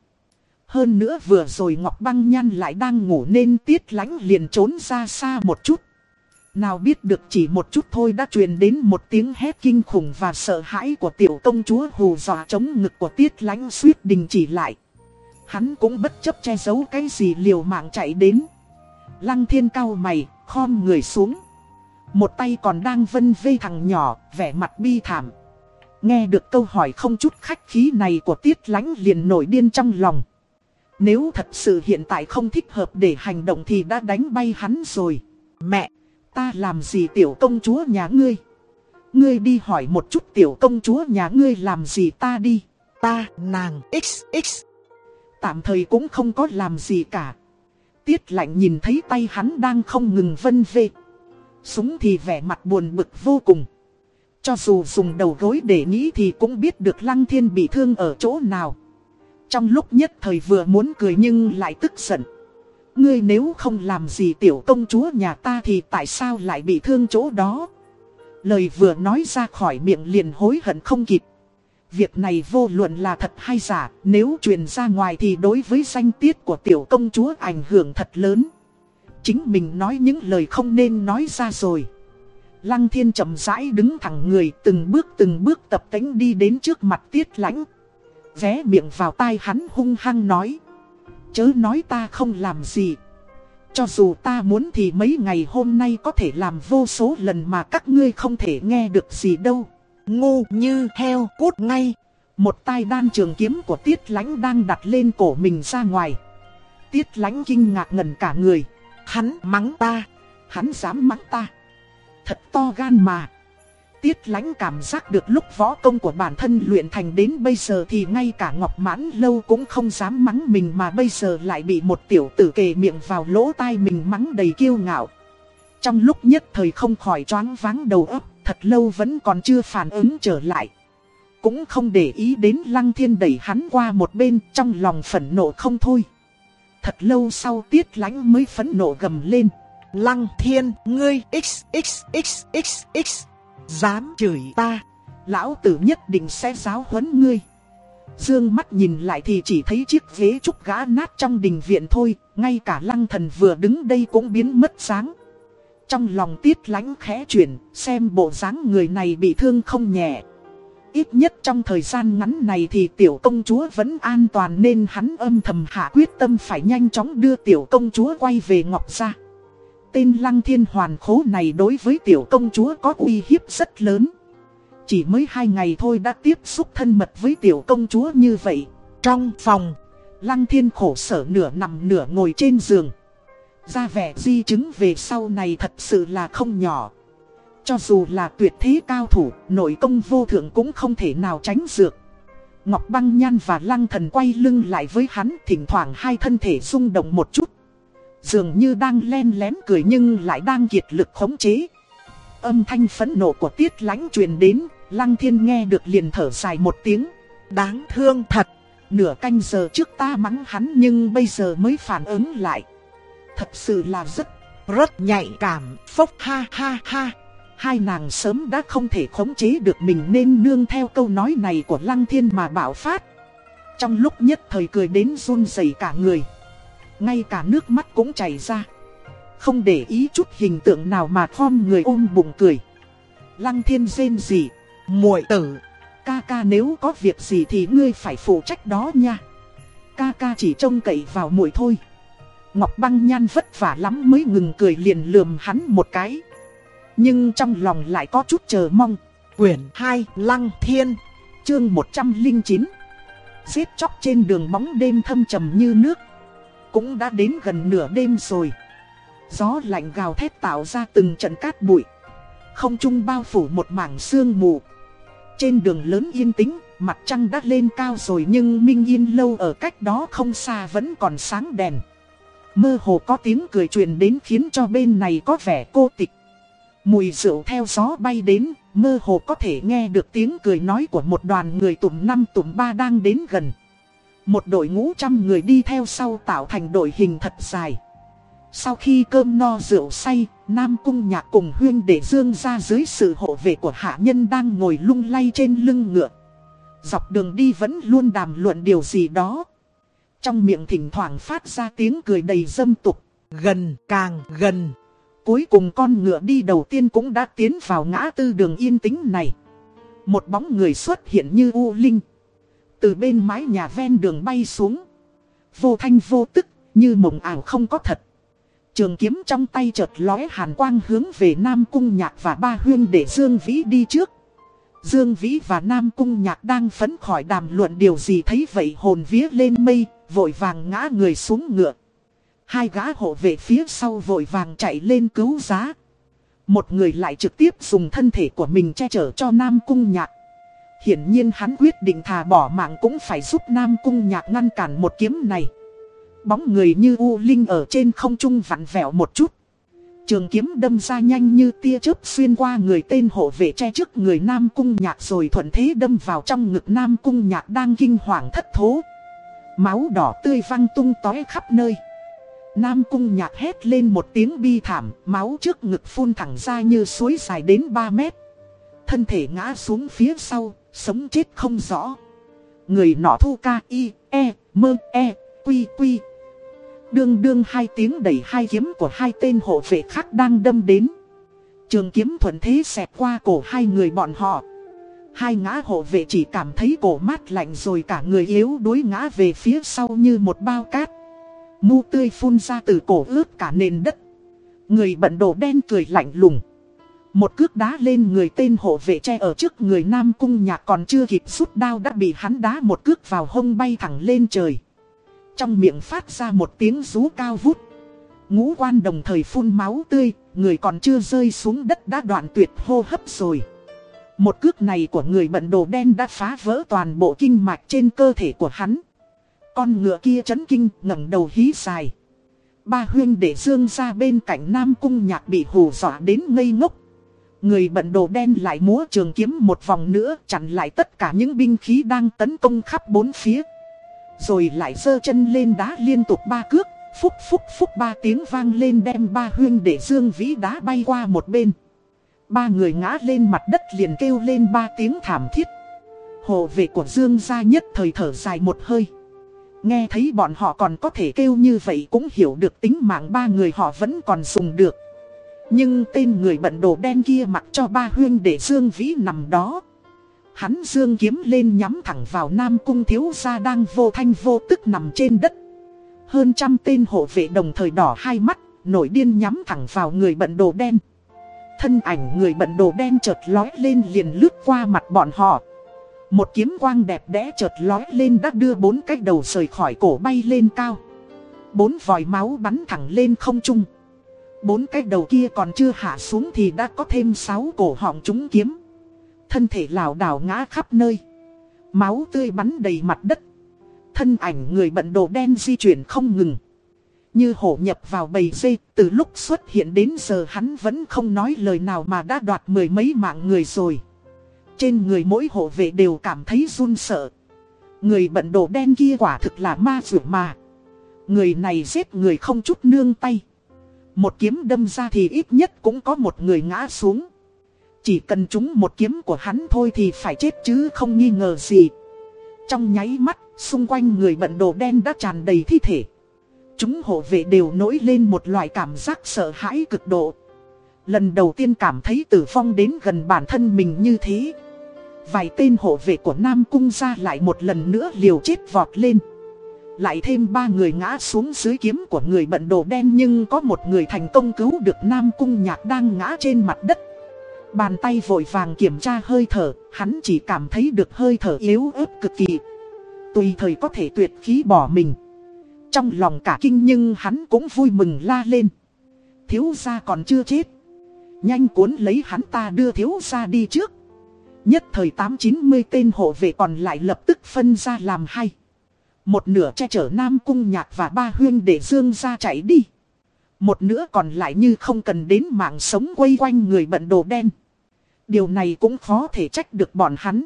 Hơn nữa vừa rồi Ngọc Băng Nhan lại đang ngủ nên tiết lánh liền trốn ra xa một chút. Nào biết được chỉ một chút thôi đã truyền đến một tiếng hét kinh khủng và sợ hãi của tiểu công chúa hù dọa chống ngực của tiết lánh suýt đình chỉ lại. Hắn cũng bất chấp che giấu cái gì liều mạng chạy đến. Lăng thiên cao mày, khom người xuống. Một tay còn đang vân vê thằng nhỏ, vẻ mặt bi thảm. Nghe được câu hỏi không chút khách khí này của tiết lánh liền nổi điên trong lòng. Nếu thật sự hiện tại không thích hợp để hành động thì đã đánh bay hắn rồi. Mẹ, ta làm gì tiểu công chúa nhà ngươi? Ngươi đi hỏi một chút tiểu công chúa nhà ngươi làm gì ta đi. Ta, nàng, xx. Tạm thời cũng không có làm gì cả. Tiết lạnh nhìn thấy tay hắn đang không ngừng vân vê. Súng thì vẻ mặt buồn bực vô cùng. Cho dù dùng đầu gối để nghĩ thì cũng biết được Lăng Thiên bị thương ở chỗ nào. Trong lúc nhất thời vừa muốn cười nhưng lại tức giận. Ngươi nếu không làm gì tiểu công chúa nhà ta thì tại sao lại bị thương chỗ đó? Lời vừa nói ra khỏi miệng liền hối hận không kịp. Việc này vô luận là thật hay giả, nếu truyền ra ngoài thì đối với danh tiết của tiểu công chúa ảnh hưởng thật lớn. chính mình nói những lời không nên nói ra rồi. Lăng thiên chậm rãi đứng thẳng người từng bước từng bước tập tánh đi đến trước mặt tiết lãnh. Vé miệng vào tai hắn hung hăng nói. Chớ nói ta không làm gì. Cho dù ta muốn thì mấy ngày hôm nay có thể làm vô số lần mà các ngươi không thể nghe được gì đâu. Ngu như heo cút ngay. Một tay đan trường kiếm của tiết lãnh đang đặt lên cổ mình ra ngoài. Tiết lãnh kinh ngạc ngẩn cả người. Hắn mắng ta. Hắn dám mắng ta. Thật to gan mà. Tiết lãnh cảm giác được lúc võ công của bản thân luyện thành đến bây giờ thì ngay cả Ngọc Mãn Lâu cũng không dám mắng mình mà bây giờ lại bị một tiểu tử kề miệng vào lỗ tai mình mắng đầy kiêu ngạo. Trong lúc nhất thời không khỏi choáng váng đầu óc, thật lâu vẫn còn chưa phản ứng trở lại. Cũng không để ý đến Lăng Thiên đẩy hắn qua một bên trong lòng phẫn nộ không thôi. Thật lâu sau tiết lãnh mới phẫn nộ gầm lên. Lăng Thiên, ngươi x x x x x Dám chửi ta, lão tử nhất định sẽ giáo huấn ngươi. Dương mắt nhìn lại thì chỉ thấy chiếc ghế trúc gã nát trong đình viện thôi, ngay cả lăng thần vừa đứng đây cũng biến mất sáng. Trong lòng tiết lánh khẽ chuyển, xem bộ dáng người này bị thương không nhẹ. Ít nhất trong thời gian ngắn này thì tiểu công chúa vẫn an toàn nên hắn âm thầm hạ quyết tâm phải nhanh chóng đưa tiểu công chúa quay về Ngọc Gia tên lăng thiên hoàn khố này đối với tiểu công chúa có uy hiếp rất lớn. Chỉ mới hai ngày thôi đã tiếp xúc thân mật với tiểu công chúa như vậy. Trong phòng, lăng thiên khổ sở nửa nằm nửa ngồi trên giường. Ra vẻ di chứng về sau này thật sự là không nhỏ. Cho dù là tuyệt thế cao thủ, nội công vô thượng cũng không thể nào tránh dược. Ngọc Băng Nhan và Lăng Thần quay lưng lại với hắn, thỉnh thoảng hai thân thể rung động một chút. Dường như đang len lén cười nhưng lại đang kiệt lực khống chế. Âm thanh phẫn nộ của tiết lánh truyền đến, lăng thiên nghe được liền thở dài một tiếng. Đáng thương thật, nửa canh giờ trước ta mắng hắn nhưng bây giờ mới phản ứng lại. Thật sự là rất, rất nhạy cảm, phốc ha ha ha. Hai nàng sớm đã không thể khống chế được mình nên nương theo câu nói này của lăng thiên mà bạo phát. Trong lúc nhất thời cười đến run rẩy cả người. Ngay cả nước mắt cũng chảy ra Không để ý chút hình tượng nào mà thom người ôm bụng cười Lăng thiên rên gì muội tử Ca ca nếu có việc gì thì ngươi phải phụ trách đó nha Ca ca chỉ trông cậy vào muội thôi Ngọc băng nhan vất vả lắm mới ngừng cười liền lườm hắn một cái Nhưng trong lòng lại có chút chờ mong Quyển 2 Lăng Thiên Chương 109 Giết chóc trên đường bóng đêm thâm trầm như nước cũng đã đến gần nửa đêm rồi. Gió lạnh gào thét tạo ra từng trận cát bụi. Không trung bao phủ một mảng sương mù. Trên đường lớn yên tĩnh, mặt trăng đã lên cao rồi nhưng Minh Yên lâu ở cách đó không xa vẫn còn sáng đèn. Mơ hồ có tiếng cười truyền đến khiến cho bên này có vẻ cô tịch. Mùi rượu theo gió bay đến, mơ hồ có thể nghe được tiếng cười nói của một đoàn người tụm năm tụm ba đang đến gần. Một đội ngũ trăm người đi theo sau tạo thành đội hình thật dài. Sau khi cơm no rượu say, Nam Cung Nhạc cùng Huyên để dương ra dưới sự hộ vệ của hạ nhân đang ngồi lung lay trên lưng ngựa. Dọc đường đi vẫn luôn đàm luận điều gì đó. Trong miệng thỉnh thoảng phát ra tiếng cười đầy dâm tục. Gần, càng gần. Cuối cùng con ngựa đi đầu tiên cũng đã tiến vào ngã tư đường yên tĩnh này. Một bóng người xuất hiện như U Linh. Từ bên mái nhà ven đường bay xuống. Vô thanh vô tức, như mộng ảo không có thật. Trường kiếm trong tay chợt lóe hàn quang hướng về Nam Cung Nhạc và ba huyên để Dương Vĩ đi trước. Dương Vĩ và Nam Cung Nhạc đang phấn khỏi đàm luận điều gì thấy vậy hồn vía lên mây, vội vàng ngã người xuống ngựa. Hai gã hộ vệ phía sau vội vàng chạy lên cứu giá. Một người lại trực tiếp dùng thân thể của mình che chở cho Nam Cung Nhạc. Hiển nhiên hắn quyết định thà bỏ mạng cũng phải giúp Nam Cung Nhạc ngăn cản một kiếm này. Bóng người như U Linh ở trên không trung vặn vẹo một chút. Trường kiếm đâm ra nhanh như tia chớp xuyên qua người tên hộ vệ che trước người Nam Cung Nhạc rồi thuận thế đâm vào trong ngực Nam Cung Nhạc đang kinh hoàng thất thố. Máu đỏ tươi văng tung tói khắp nơi. Nam Cung Nhạc hét lên một tiếng bi thảm, máu trước ngực phun thẳng ra như suối dài đến 3 mét. Thân thể ngã xuống phía sau, sống chết không rõ. Người nọ thu ca y, e, mơ, e, quy quy. Đương đương hai tiếng đẩy hai kiếm của hai tên hộ vệ khác đang đâm đến. Trường kiếm thuận thế xẹt qua cổ hai người bọn họ. Hai ngã hộ vệ chỉ cảm thấy cổ mát lạnh rồi cả người yếu đuối ngã về phía sau như một bao cát. Mu tươi phun ra từ cổ ướt cả nền đất. Người bận đồ đen cười lạnh lùng. Một cước đá lên người tên hộ vệ che ở trước người Nam Cung Nhạc còn chưa kịp rút đao đã bị hắn đá một cước vào hông bay thẳng lên trời. Trong miệng phát ra một tiếng rú cao vút. Ngũ quan đồng thời phun máu tươi, người còn chưa rơi xuống đất đã đoạn tuyệt hô hấp rồi. Một cước này của người bận đồ đen đã phá vỡ toàn bộ kinh mạch trên cơ thể của hắn. Con ngựa kia chấn kinh ngẩng đầu hí dài. Ba huyên để dương ra bên cạnh Nam Cung Nhạc bị hù dọa đến ngây ngốc. Người bận đồ đen lại múa trường kiếm một vòng nữa chặn lại tất cả những binh khí đang tấn công khắp bốn phía. Rồi lại giơ chân lên đá liên tục ba cước, phúc phúc phúc ba tiếng vang lên đem ba huyên để dương vĩ đá bay qua một bên. Ba người ngã lên mặt đất liền kêu lên ba tiếng thảm thiết. Hộ vệ của dương gia nhất thời thở dài một hơi. Nghe thấy bọn họ còn có thể kêu như vậy cũng hiểu được tính mạng ba người họ vẫn còn dùng được. Nhưng tên người bận đồ đen kia mặc cho ba huyên để Dương Vĩ nằm đó. Hắn dương kiếm lên nhắm thẳng vào Nam Cung thiếu gia đang vô thanh vô tức nằm trên đất. Hơn trăm tên hộ vệ đồng thời đỏ hai mắt, nổi điên nhắm thẳng vào người bận đồ đen. Thân ảnh người bận đồ đen chợt lói lên liền lướt qua mặt bọn họ. Một kiếm quang đẹp đẽ chợt lói lên đã đưa bốn cái đầu rời khỏi cổ bay lên cao. Bốn vòi máu bắn thẳng lên không trung. Bốn cái đầu kia còn chưa hạ xuống thì đã có thêm sáu cổ họng trúng kiếm. Thân thể lảo đảo ngã khắp nơi. Máu tươi bắn đầy mặt đất. Thân ảnh người bận đồ đen di chuyển không ngừng. Như hổ nhập vào bầy dây, từ lúc xuất hiện đến giờ hắn vẫn không nói lời nào mà đã đoạt mười mấy mạng người rồi. Trên người mỗi hộ vệ đều cảm thấy run sợ. Người bận đồ đen kia quả thực là ma rượu mà. Người này giết người không chút nương tay. Một kiếm đâm ra thì ít nhất cũng có một người ngã xuống. Chỉ cần trúng một kiếm của hắn thôi thì phải chết chứ không nghi ngờ gì. Trong nháy mắt, xung quanh người bận đồ đen đã tràn đầy thi thể. Chúng hộ vệ đều nổi lên một loại cảm giác sợ hãi cực độ. Lần đầu tiên cảm thấy tử vong đến gần bản thân mình như thế. Vài tên hộ vệ của Nam Cung ra lại một lần nữa liều chết vọt lên. Lại thêm ba người ngã xuống dưới kiếm của người bận đồ đen nhưng có một người thành công cứu được Nam Cung Nhạc đang ngã trên mặt đất. Bàn tay vội vàng kiểm tra hơi thở, hắn chỉ cảm thấy được hơi thở yếu ớt cực kỳ. Tùy thời có thể tuyệt khí bỏ mình. Trong lòng cả kinh nhưng hắn cũng vui mừng la lên. Thiếu gia còn chưa chết. Nhanh cuốn lấy hắn ta đưa thiếu gia đi trước. Nhất thời 8-90 tên hộ vệ còn lại lập tức phân ra làm hai. Một nửa che chở Nam Cung Nhạc và ba huyên để Dương ra chạy đi. Một nửa còn lại như không cần đến mạng sống quay quanh người bận đồ đen. Điều này cũng khó thể trách được bọn hắn.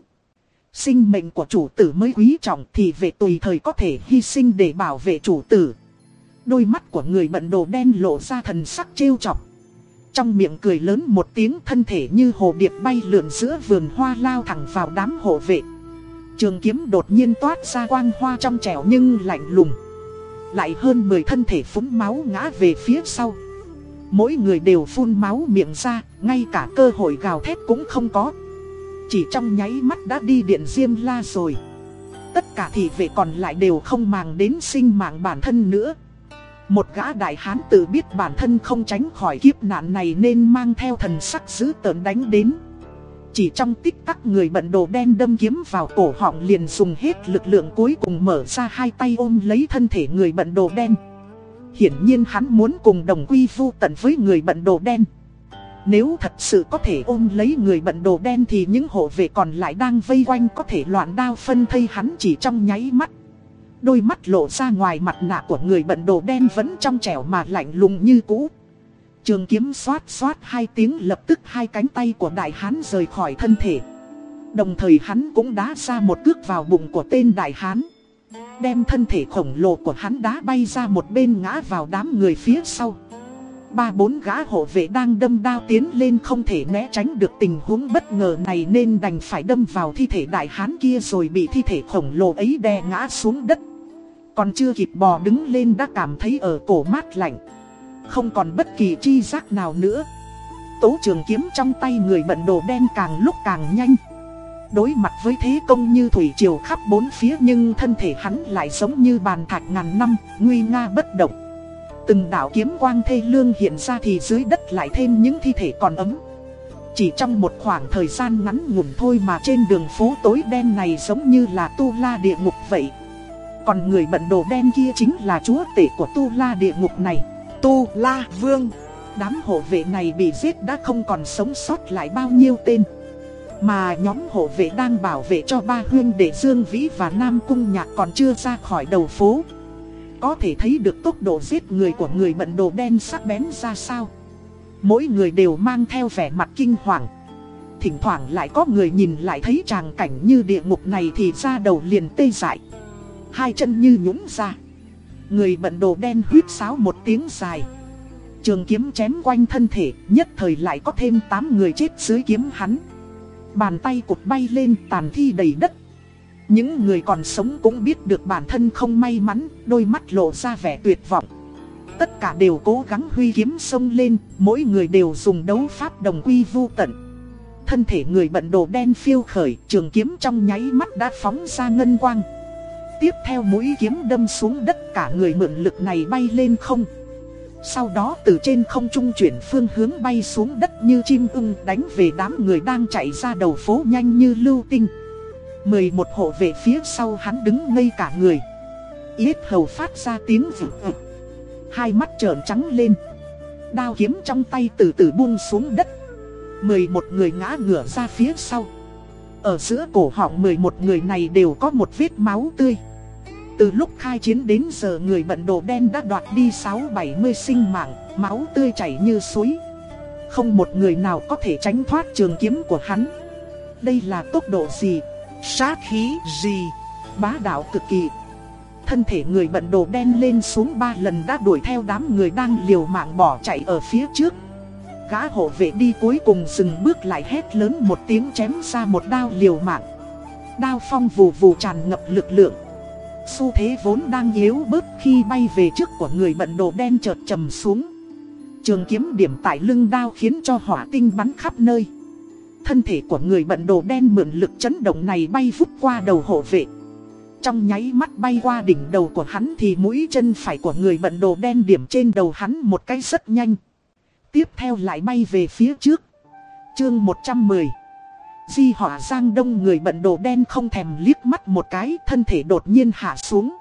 Sinh mệnh của chủ tử mới quý trọng thì về tùy thời có thể hy sinh để bảo vệ chủ tử. Đôi mắt của người bận đồ đen lộ ra thần sắc trêu chọc. Trong miệng cười lớn một tiếng thân thể như hồ điệp bay lượn giữa vườn hoa lao thẳng vào đám hộ vệ. Trường kiếm đột nhiên toát ra quang hoa trong trẻo nhưng lạnh lùng. Lại hơn 10 thân thể phúng máu ngã về phía sau. Mỗi người đều phun máu miệng ra, ngay cả cơ hội gào thét cũng không có. Chỉ trong nháy mắt đã đi điện diêm la rồi. Tất cả thị vệ còn lại đều không màng đến sinh mạng bản thân nữa. Một gã đại hán tự biết bản thân không tránh khỏi kiếp nạn này nên mang theo thần sắc dữ tợn đánh đến. Chỉ trong tích tắc người bận đồ đen đâm kiếm vào cổ họng liền dùng hết lực lượng cuối cùng mở ra hai tay ôm lấy thân thể người bận đồ đen. Hiển nhiên hắn muốn cùng đồng quy vu tận với người bận đồ đen. Nếu thật sự có thể ôm lấy người bận đồ đen thì những hộ vệ còn lại đang vây quanh có thể loạn đao phân thây hắn chỉ trong nháy mắt. Đôi mắt lộ ra ngoài mặt nạ của người bận đồ đen vẫn trong trẻo mà lạnh lùng như cũ. Trường kiếm xoát xoát hai tiếng lập tức hai cánh tay của đại hán rời khỏi thân thể. Đồng thời hắn cũng đá ra một cước vào bụng của tên đại hán. Đem thân thể khổng lồ của hắn đá bay ra một bên ngã vào đám người phía sau. Ba bốn gã hộ vệ đang đâm đao tiến lên không thể né tránh được tình huống bất ngờ này nên đành phải đâm vào thi thể đại hán kia rồi bị thi thể khổng lồ ấy đè ngã xuống đất. Còn chưa kịp bò đứng lên đã cảm thấy ở cổ mát lạnh Không còn bất kỳ chi giác nào nữa Tố trường kiếm trong tay người bận đồ đen càng lúc càng nhanh Đối mặt với thế công như thủy triều khắp bốn phía nhưng thân thể hắn lại giống như bàn thạch ngàn năm, nguy nga bất động. Từng đạo kiếm quang thê lương hiện ra thì dưới đất lại thêm những thi thể còn ấm. Chỉ trong một khoảng thời gian ngắn ngủn thôi mà trên đường phố tối đen này giống như là tu la địa ngục vậy. Còn người bận đồ đen kia chính là chúa tể của tu la địa ngục này, tu la vương. Đám hộ vệ này bị giết đã không còn sống sót lại bao nhiêu tên. Mà nhóm hộ vệ đang bảo vệ cho ba huyên để Dương Vĩ và Nam Cung Nhạc còn chưa ra khỏi đầu phố. Có thể thấy được tốc độ giết người của người bận đồ đen sắc bén ra sao. Mỗi người đều mang theo vẻ mặt kinh hoàng. Thỉnh thoảng lại có người nhìn lại thấy tràng cảnh như địa ngục này thì ra đầu liền tê dại. Hai chân như nhũng ra. Người bận đồ đen huyết sáo một tiếng dài. Trường kiếm chém quanh thân thể, nhất thời lại có thêm 8 người chết dưới kiếm hắn. Bàn tay cụt bay lên tàn thi đầy đất. Những người còn sống cũng biết được bản thân không may mắn, đôi mắt lộ ra vẻ tuyệt vọng. Tất cả đều cố gắng huy kiếm sông lên, mỗi người đều dùng đấu pháp đồng quy vu tận. Thân thể người bận đồ đen phiêu khởi, trường kiếm trong nháy mắt đã phóng ra ngân quang. Tiếp theo mũi kiếm đâm xuống đất cả người mượn lực này bay lên không. Sau đó từ trên không trung chuyển phương hướng bay xuống đất như chim ưng đánh về đám người đang chạy ra đầu phố nhanh như lưu tinh. 11 hộ về phía sau hắn đứng ngây cả người. Yết hầu phát ra tiếng vụt vụt. Hai mắt trợn trắng lên. Đao kiếm trong tay từ từ buông xuống đất. 11 người ngã ngửa ra phía sau. Ở giữa cổ họng 11 người này đều có một vết máu tươi. Từ lúc khai chiến đến giờ người bận đồ đen đã đoạt đi 6-70 sinh mạng, máu tươi chảy như suối. Không một người nào có thể tránh thoát trường kiếm của hắn. Đây là tốc độ gì? Sát khí gì? Bá đạo cực kỳ. Thân thể người bận đồ đen lên xuống ba lần đã đuổi theo đám người đang liều mạng bỏ chạy ở phía trước. Gã hộ vệ đi cuối cùng dừng bước lại hét lớn một tiếng chém ra một đao liều mạng. Đao phong vù vù tràn ngập lực lượng. Xu thế vốn đang yếu bớt khi bay về trước của người bận đồ đen chợt trầm xuống. Trường kiếm điểm tại lưng đao khiến cho hỏa tinh bắn khắp nơi. Thân thể của người bận đồ đen mượn lực chấn động này bay vút qua đầu hộ vệ. Trong nháy mắt bay qua đỉnh đầu của hắn thì mũi chân phải của người bận đồ đen điểm trên đầu hắn một cái rất nhanh. Tiếp theo lại bay về phía trước. Chương 110 Di họa giang đông người bận đồ đen không thèm liếc mắt một cái, thân thể đột nhiên hạ xuống.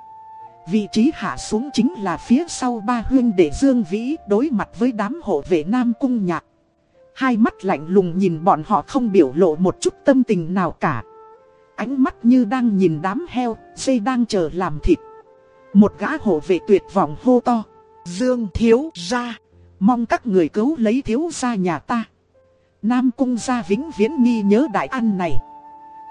Vị trí hạ xuống chính là phía sau ba huyên để Dương Vĩ, đối mặt với đám hộ vệ Nam Cung Nhạc. Hai mắt lạnh lùng nhìn bọn họ không biểu lộ một chút tâm tình nào cả. Ánh mắt như đang nhìn đám heo, dây đang chờ làm thịt. Một gã hộ vệ tuyệt vọng hô to. Dương thiếu ra, mong các người cứu lấy thiếu ra nhà ta. Nam cung gia vĩnh viễn nghi nhớ đại ăn này.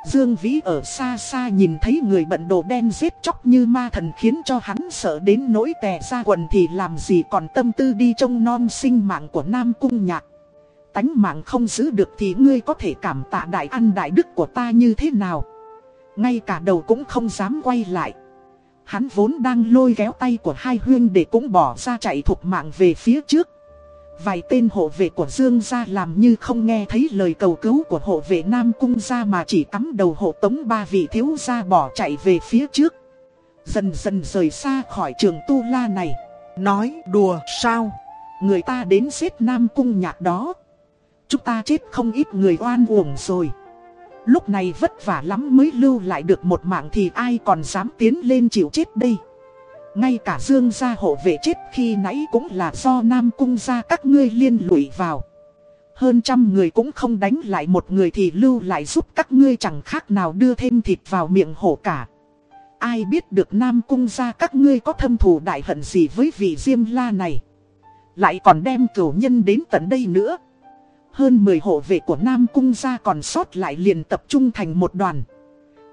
Dương Vĩ ở xa xa nhìn thấy người bận đồ đen giết chóc như ma thần khiến cho hắn sợ đến nỗi tè ra quần thì làm gì còn tâm tư đi trông non sinh mạng của Nam Cung Nhạc. Tánh mạng không giữ được thì ngươi có thể cảm tạ đại ăn đại đức của ta như thế nào. Ngay cả đầu cũng không dám quay lại. Hắn vốn đang lôi kéo tay của hai huyên để cũng bỏ ra chạy thục mạng về phía trước. Vài tên hộ vệ của Dương gia làm như không nghe thấy lời cầu cứu của hộ vệ Nam Cung gia mà chỉ cắm đầu hộ tống ba vị thiếu gia bỏ chạy về phía trước. Dần dần rời xa khỏi trường Tu La này. Nói, đùa sao? Người ta đến giết Nam Cung nhạc đó. Chúng ta chết không ít người oan uổng rồi. Lúc này vất vả lắm mới lưu lại được một mạng thì ai còn dám tiến lên chịu chết đây. Ngay cả dương gia hộ vệ chết khi nãy cũng là do Nam Cung gia các ngươi liên lụy vào. Hơn trăm người cũng không đánh lại một người thì lưu lại giúp các ngươi chẳng khác nào đưa thêm thịt vào miệng hổ cả. Ai biết được Nam Cung gia các ngươi có thâm thù đại hận gì với vị Diêm La này. Lại còn đem cửu nhân đến tận đây nữa. Hơn 10 hộ vệ của Nam Cung gia còn sót lại liền tập trung thành một đoàn.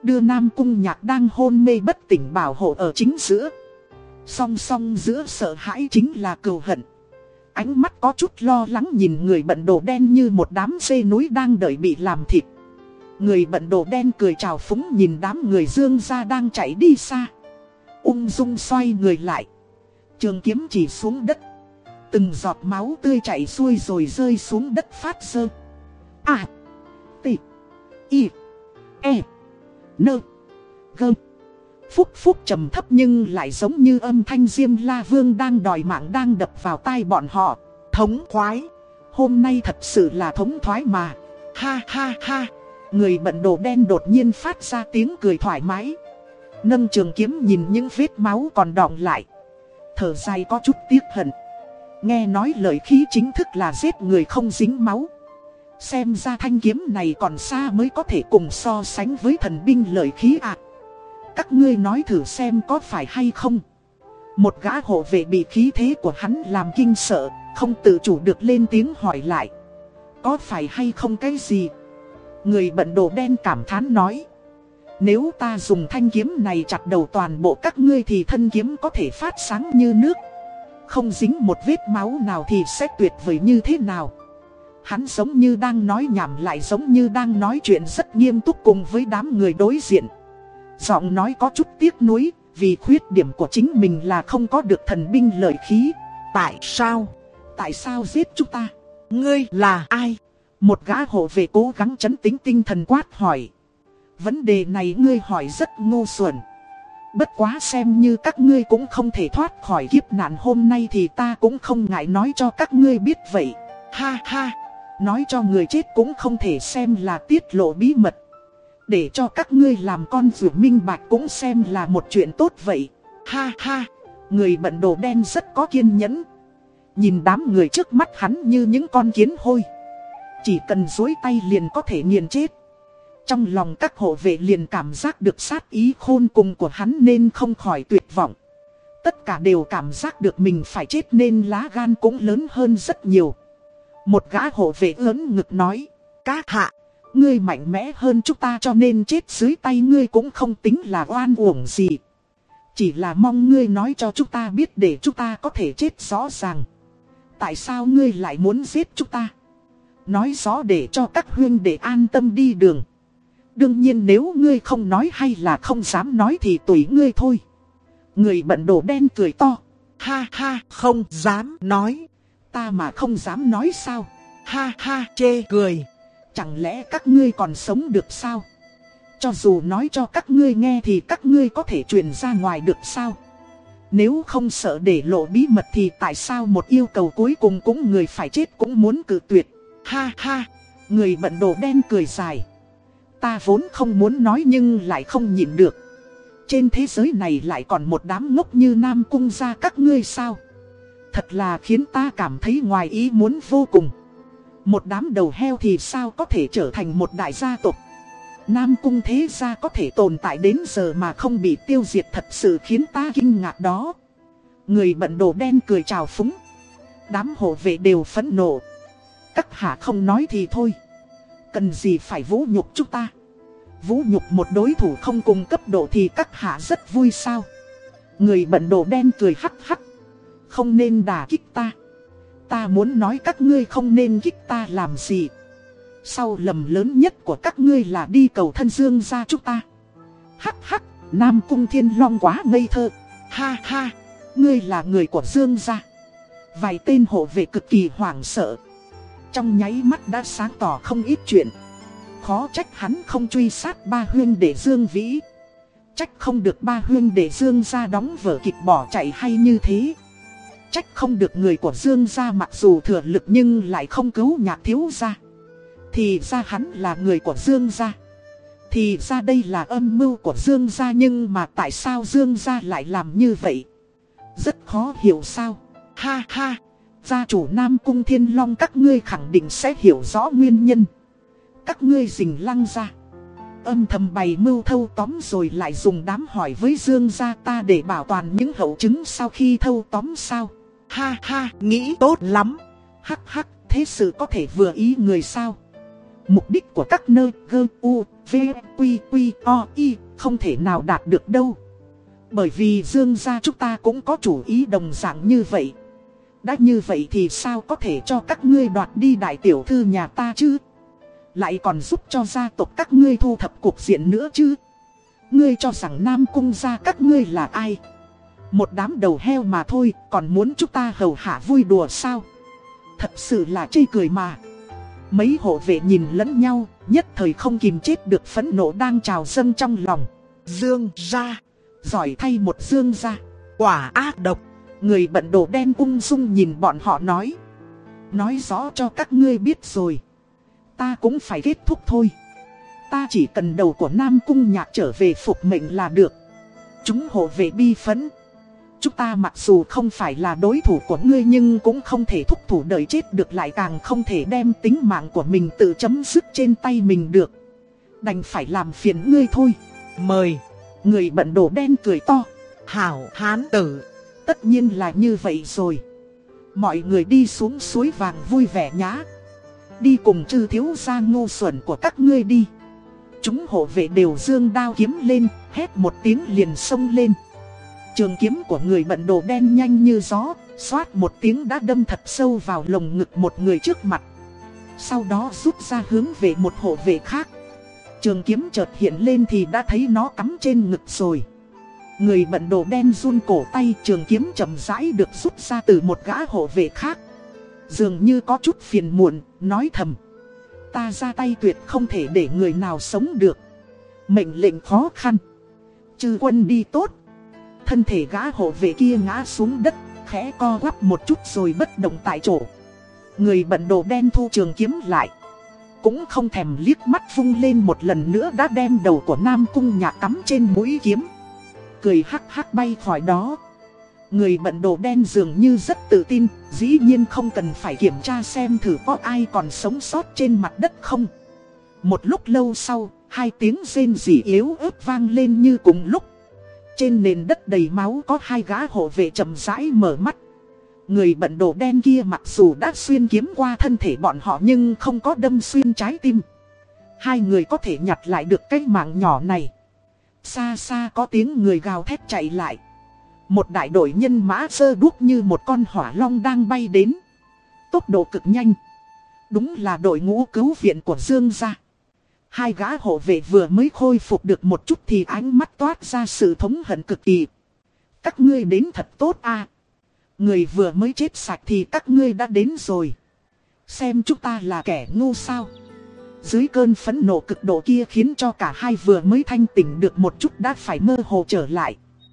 Đưa Nam Cung nhạc đang hôn mê bất tỉnh bảo hộ ở chính giữa. Song song giữa sợ hãi chính là cừu hận. Ánh mắt có chút lo lắng nhìn người bận đồ đen như một đám dê núi đang đợi bị làm thịt. Người bận đồ đen cười chào phúng nhìn đám người dương ra đang chạy đi xa. Ung dung xoay người lại. Trường kiếm chỉ xuống đất. Từng giọt máu tươi chảy xuôi rồi rơi xuống đất phát sơ À. T. Y. E. Nơ. Gơ. Phúc phúc trầm thấp nhưng lại giống như âm thanh diêm la vương đang đòi mạng đang đập vào tai bọn họ. Thống khoái. Hôm nay thật sự là thống thoái mà. Ha ha ha. Người bận đồ đen đột nhiên phát ra tiếng cười thoải mái. Nâng trường kiếm nhìn những vết máu còn đọng lại. Thở dài có chút tiếc hận. Nghe nói lời khí chính thức là giết người không dính máu. Xem ra thanh kiếm này còn xa mới có thể cùng so sánh với thần binh lợi khí ạ. Các ngươi nói thử xem có phải hay không. Một gã hộ vệ bị khí thế của hắn làm kinh sợ, không tự chủ được lên tiếng hỏi lại. Có phải hay không cái gì? Người bận đồ đen cảm thán nói. Nếu ta dùng thanh kiếm này chặt đầu toàn bộ các ngươi thì thân kiếm có thể phát sáng như nước. Không dính một vết máu nào thì sẽ tuyệt vời như thế nào. Hắn giống như đang nói nhảm lại giống như đang nói chuyện rất nghiêm túc cùng với đám người đối diện. Giọng nói có chút tiếc nuối, vì khuyết điểm của chính mình là không có được thần binh lợi khí. Tại sao? Tại sao giết chúng ta? Ngươi là ai? Một gã hộ về cố gắng chấn tĩnh tinh thần quát hỏi. Vấn đề này ngươi hỏi rất ngu xuẩn. Bất quá xem như các ngươi cũng không thể thoát khỏi kiếp nạn hôm nay thì ta cũng không ngại nói cho các ngươi biết vậy. Ha ha, nói cho người chết cũng không thể xem là tiết lộ bí mật. Để cho các ngươi làm con rượu minh bạch cũng xem là một chuyện tốt vậy. Ha ha, người bận đồ đen rất có kiên nhẫn. Nhìn đám người trước mắt hắn như những con kiến hôi. Chỉ cần dối tay liền có thể nghiền chết. Trong lòng các hộ vệ liền cảm giác được sát ý khôn cùng của hắn nên không khỏi tuyệt vọng. Tất cả đều cảm giác được mình phải chết nên lá gan cũng lớn hơn rất nhiều. Một gã hộ vệ lớn ngực nói. Các hạ, ngươi mạnh mẽ hơn chúng ta cho nên chết dưới tay ngươi cũng không tính là oan uổng gì. Chỉ là mong ngươi nói cho chúng ta biết để chúng ta có thể chết rõ ràng. Tại sao ngươi lại muốn giết chúng ta? Nói rõ để cho các huyên để an tâm đi đường. Đương nhiên nếu ngươi không nói hay là không dám nói thì tùy ngươi thôi. Người bận đồ đen cười to. Ha ha, không dám nói. Ta mà không dám nói sao? Ha ha, chê cười. Chẳng lẽ các ngươi còn sống được sao? Cho dù nói cho các ngươi nghe thì các ngươi có thể truyền ra ngoài được sao? Nếu không sợ để lộ bí mật thì tại sao một yêu cầu cuối cùng cũng người phải chết cũng muốn cử tuyệt? Ha ha, người bận đồ đen cười dài. Ta vốn không muốn nói nhưng lại không nhịn được. Trên thế giới này lại còn một đám ngốc như Nam Cung ra các ngươi sao? Thật là khiến ta cảm thấy ngoài ý muốn vô cùng. Một đám đầu heo thì sao có thể trở thành một đại gia tộc? Nam Cung thế gia có thể tồn tại đến giờ mà không bị tiêu diệt thật sự khiến ta kinh ngạc đó. Người bận đồ đen cười chào phúng. Đám hộ vệ đều phẫn nộ. Các hạ không nói thì thôi. Cần gì phải vũ nhục chúng ta. Vũ nhục một đối thủ không cùng cấp độ thì các hạ rất vui sao. Người bận đồ đen cười hắc hắc. Không nên đả kích ta. Ta muốn nói các ngươi không nên kích ta làm gì. Sau lầm lớn nhất của các ngươi là đi cầu thân dương ra chúng ta. Hắc hắc, Nam Cung Thiên Long quá ngây thơ. Ha ha, ngươi là người của Dương gia. Vài tên hộ vệ cực kỳ hoảng sợ. Trong nháy mắt đã sáng tỏ không ít chuyện. Khó trách hắn không truy sát ba huyên để Dương Vĩ. Trách không được ba huyên để Dương gia đóng vở kịch bỏ chạy hay như thế. Trách không được người của Dương gia mặc dù thừa lực nhưng lại không cứu nhạc thiếu gia. Thì ra hắn là người của Dương gia. Thì ra đây là âm mưu của Dương gia nhưng mà tại sao Dương gia lại làm như vậy? Rất khó hiểu sao? Ha ha! Gia chủ Nam Cung Thiên Long các ngươi khẳng định sẽ hiểu rõ nguyên nhân. Các ngươi rình lăng ra. Âm thầm bày mưu thâu tóm rồi lại dùng đám hỏi với Dương gia ta để bảo toàn những hậu chứng sau khi thâu tóm sao. Ha ha, nghĩ tốt lắm. Hắc hắc, thế sự có thể vừa ý người sao. Mục đích của các nơi g u, v, quy, quy, o, y không thể nào đạt được đâu. Bởi vì Dương gia chúng ta cũng có chủ ý đồng dạng như vậy. Đã như vậy thì sao có thể cho các ngươi đoạt đi đại tiểu thư nhà ta chứ? Lại còn giúp cho gia tộc các ngươi thu thập cuộc diện nữa chứ? Ngươi cho rằng Nam Cung gia các ngươi là ai? Một đám đầu heo mà thôi, còn muốn chúng ta hầu hạ vui đùa sao? Thật sự là chê cười mà. Mấy hộ vệ nhìn lẫn nhau, nhất thời không kìm chết được phẫn nộ đang trào dâng trong lòng. Dương ra, Giỏi thay một dương ra. quả ác độc. Người bận đồ đen ung dung nhìn bọn họ nói. Nói rõ cho các ngươi biết rồi. Ta cũng phải kết thúc thôi. Ta chỉ cần đầu của Nam Cung Nhạc trở về phục mệnh là được. Chúng hộ vệ bi phấn. Chúng ta mặc dù không phải là đối thủ của ngươi nhưng cũng không thể thúc thủ đợi chết được lại càng không thể đem tính mạng của mình tự chấm dứt trên tay mình được. Đành phải làm phiền ngươi thôi. Mời, Người bận đồ đen cười to. hảo hán tử. Tất nhiên là như vậy rồi. Mọi người đi xuống suối vàng vui vẻ nhá. Đi cùng chư thiếu gia ngu xuẩn của các ngươi đi. Chúng hộ vệ đều dương đao kiếm lên, hét một tiếng liền xông lên. Trường kiếm của người bận đồ đen nhanh như gió, xoát một tiếng đã đâm thật sâu vào lồng ngực một người trước mặt. Sau đó rút ra hướng về một hộ vệ khác. Trường kiếm chợt hiện lên thì đã thấy nó cắm trên ngực rồi. Người bận đồ đen run cổ tay trường kiếm chậm rãi được rút ra từ một gã hộ vệ khác. Dường như có chút phiền muộn, nói thầm. Ta ra tay tuyệt không thể để người nào sống được. Mệnh lệnh khó khăn. Chư quân đi tốt. Thân thể gã hộ vệ kia ngã xuống đất, khẽ co quắp một chút rồi bất động tại chỗ. Người bận đồ đen thu trường kiếm lại. Cũng không thèm liếc mắt vung lên một lần nữa đã đem đầu của Nam Cung Nhạc cắm trên mũi kiếm. Cười hắc hắc bay khỏi đó. Người bận đồ đen dường như rất tự tin, dĩ nhiên không cần phải kiểm tra xem thử có ai còn sống sót trên mặt đất không. Một lúc lâu sau, hai tiếng rên rỉ yếu ớt vang lên như cùng lúc. Trên nền đất đầy máu có hai gã hộ vệ chậm rãi mở mắt. Người bận đồ đen kia mặc dù đã xuyên kiếm qua thân thể bọn họ nhưng không có đâm xuyên trái tim. Hai người có thể nhặt lại được cái mạng nhỏ này. Xa xa có tiếng người gào thét chạy lại. Một đại đội nhân mã sơ đuốc như một con hỏa long đang bay đến. Tốc độ cực nhanh. Đúng là đội ngũ cứu viện của Dương gia. Hai gã hộ vệ vừa mới khôi phục được một chút thì ánh mắt toát ra sự thống hận cực kỳ. Các ngươi đến thật tốt à. Người vừa mới chết sạch thì các ngươi đã đến rồi. Xem chúng ta là kẻ ngu sao. Dưới cơn phẫn nộ cực độ kia khiến cho cả hai vừa mới thanh tỉnh được một chút đã phải mơ hồ trở lại.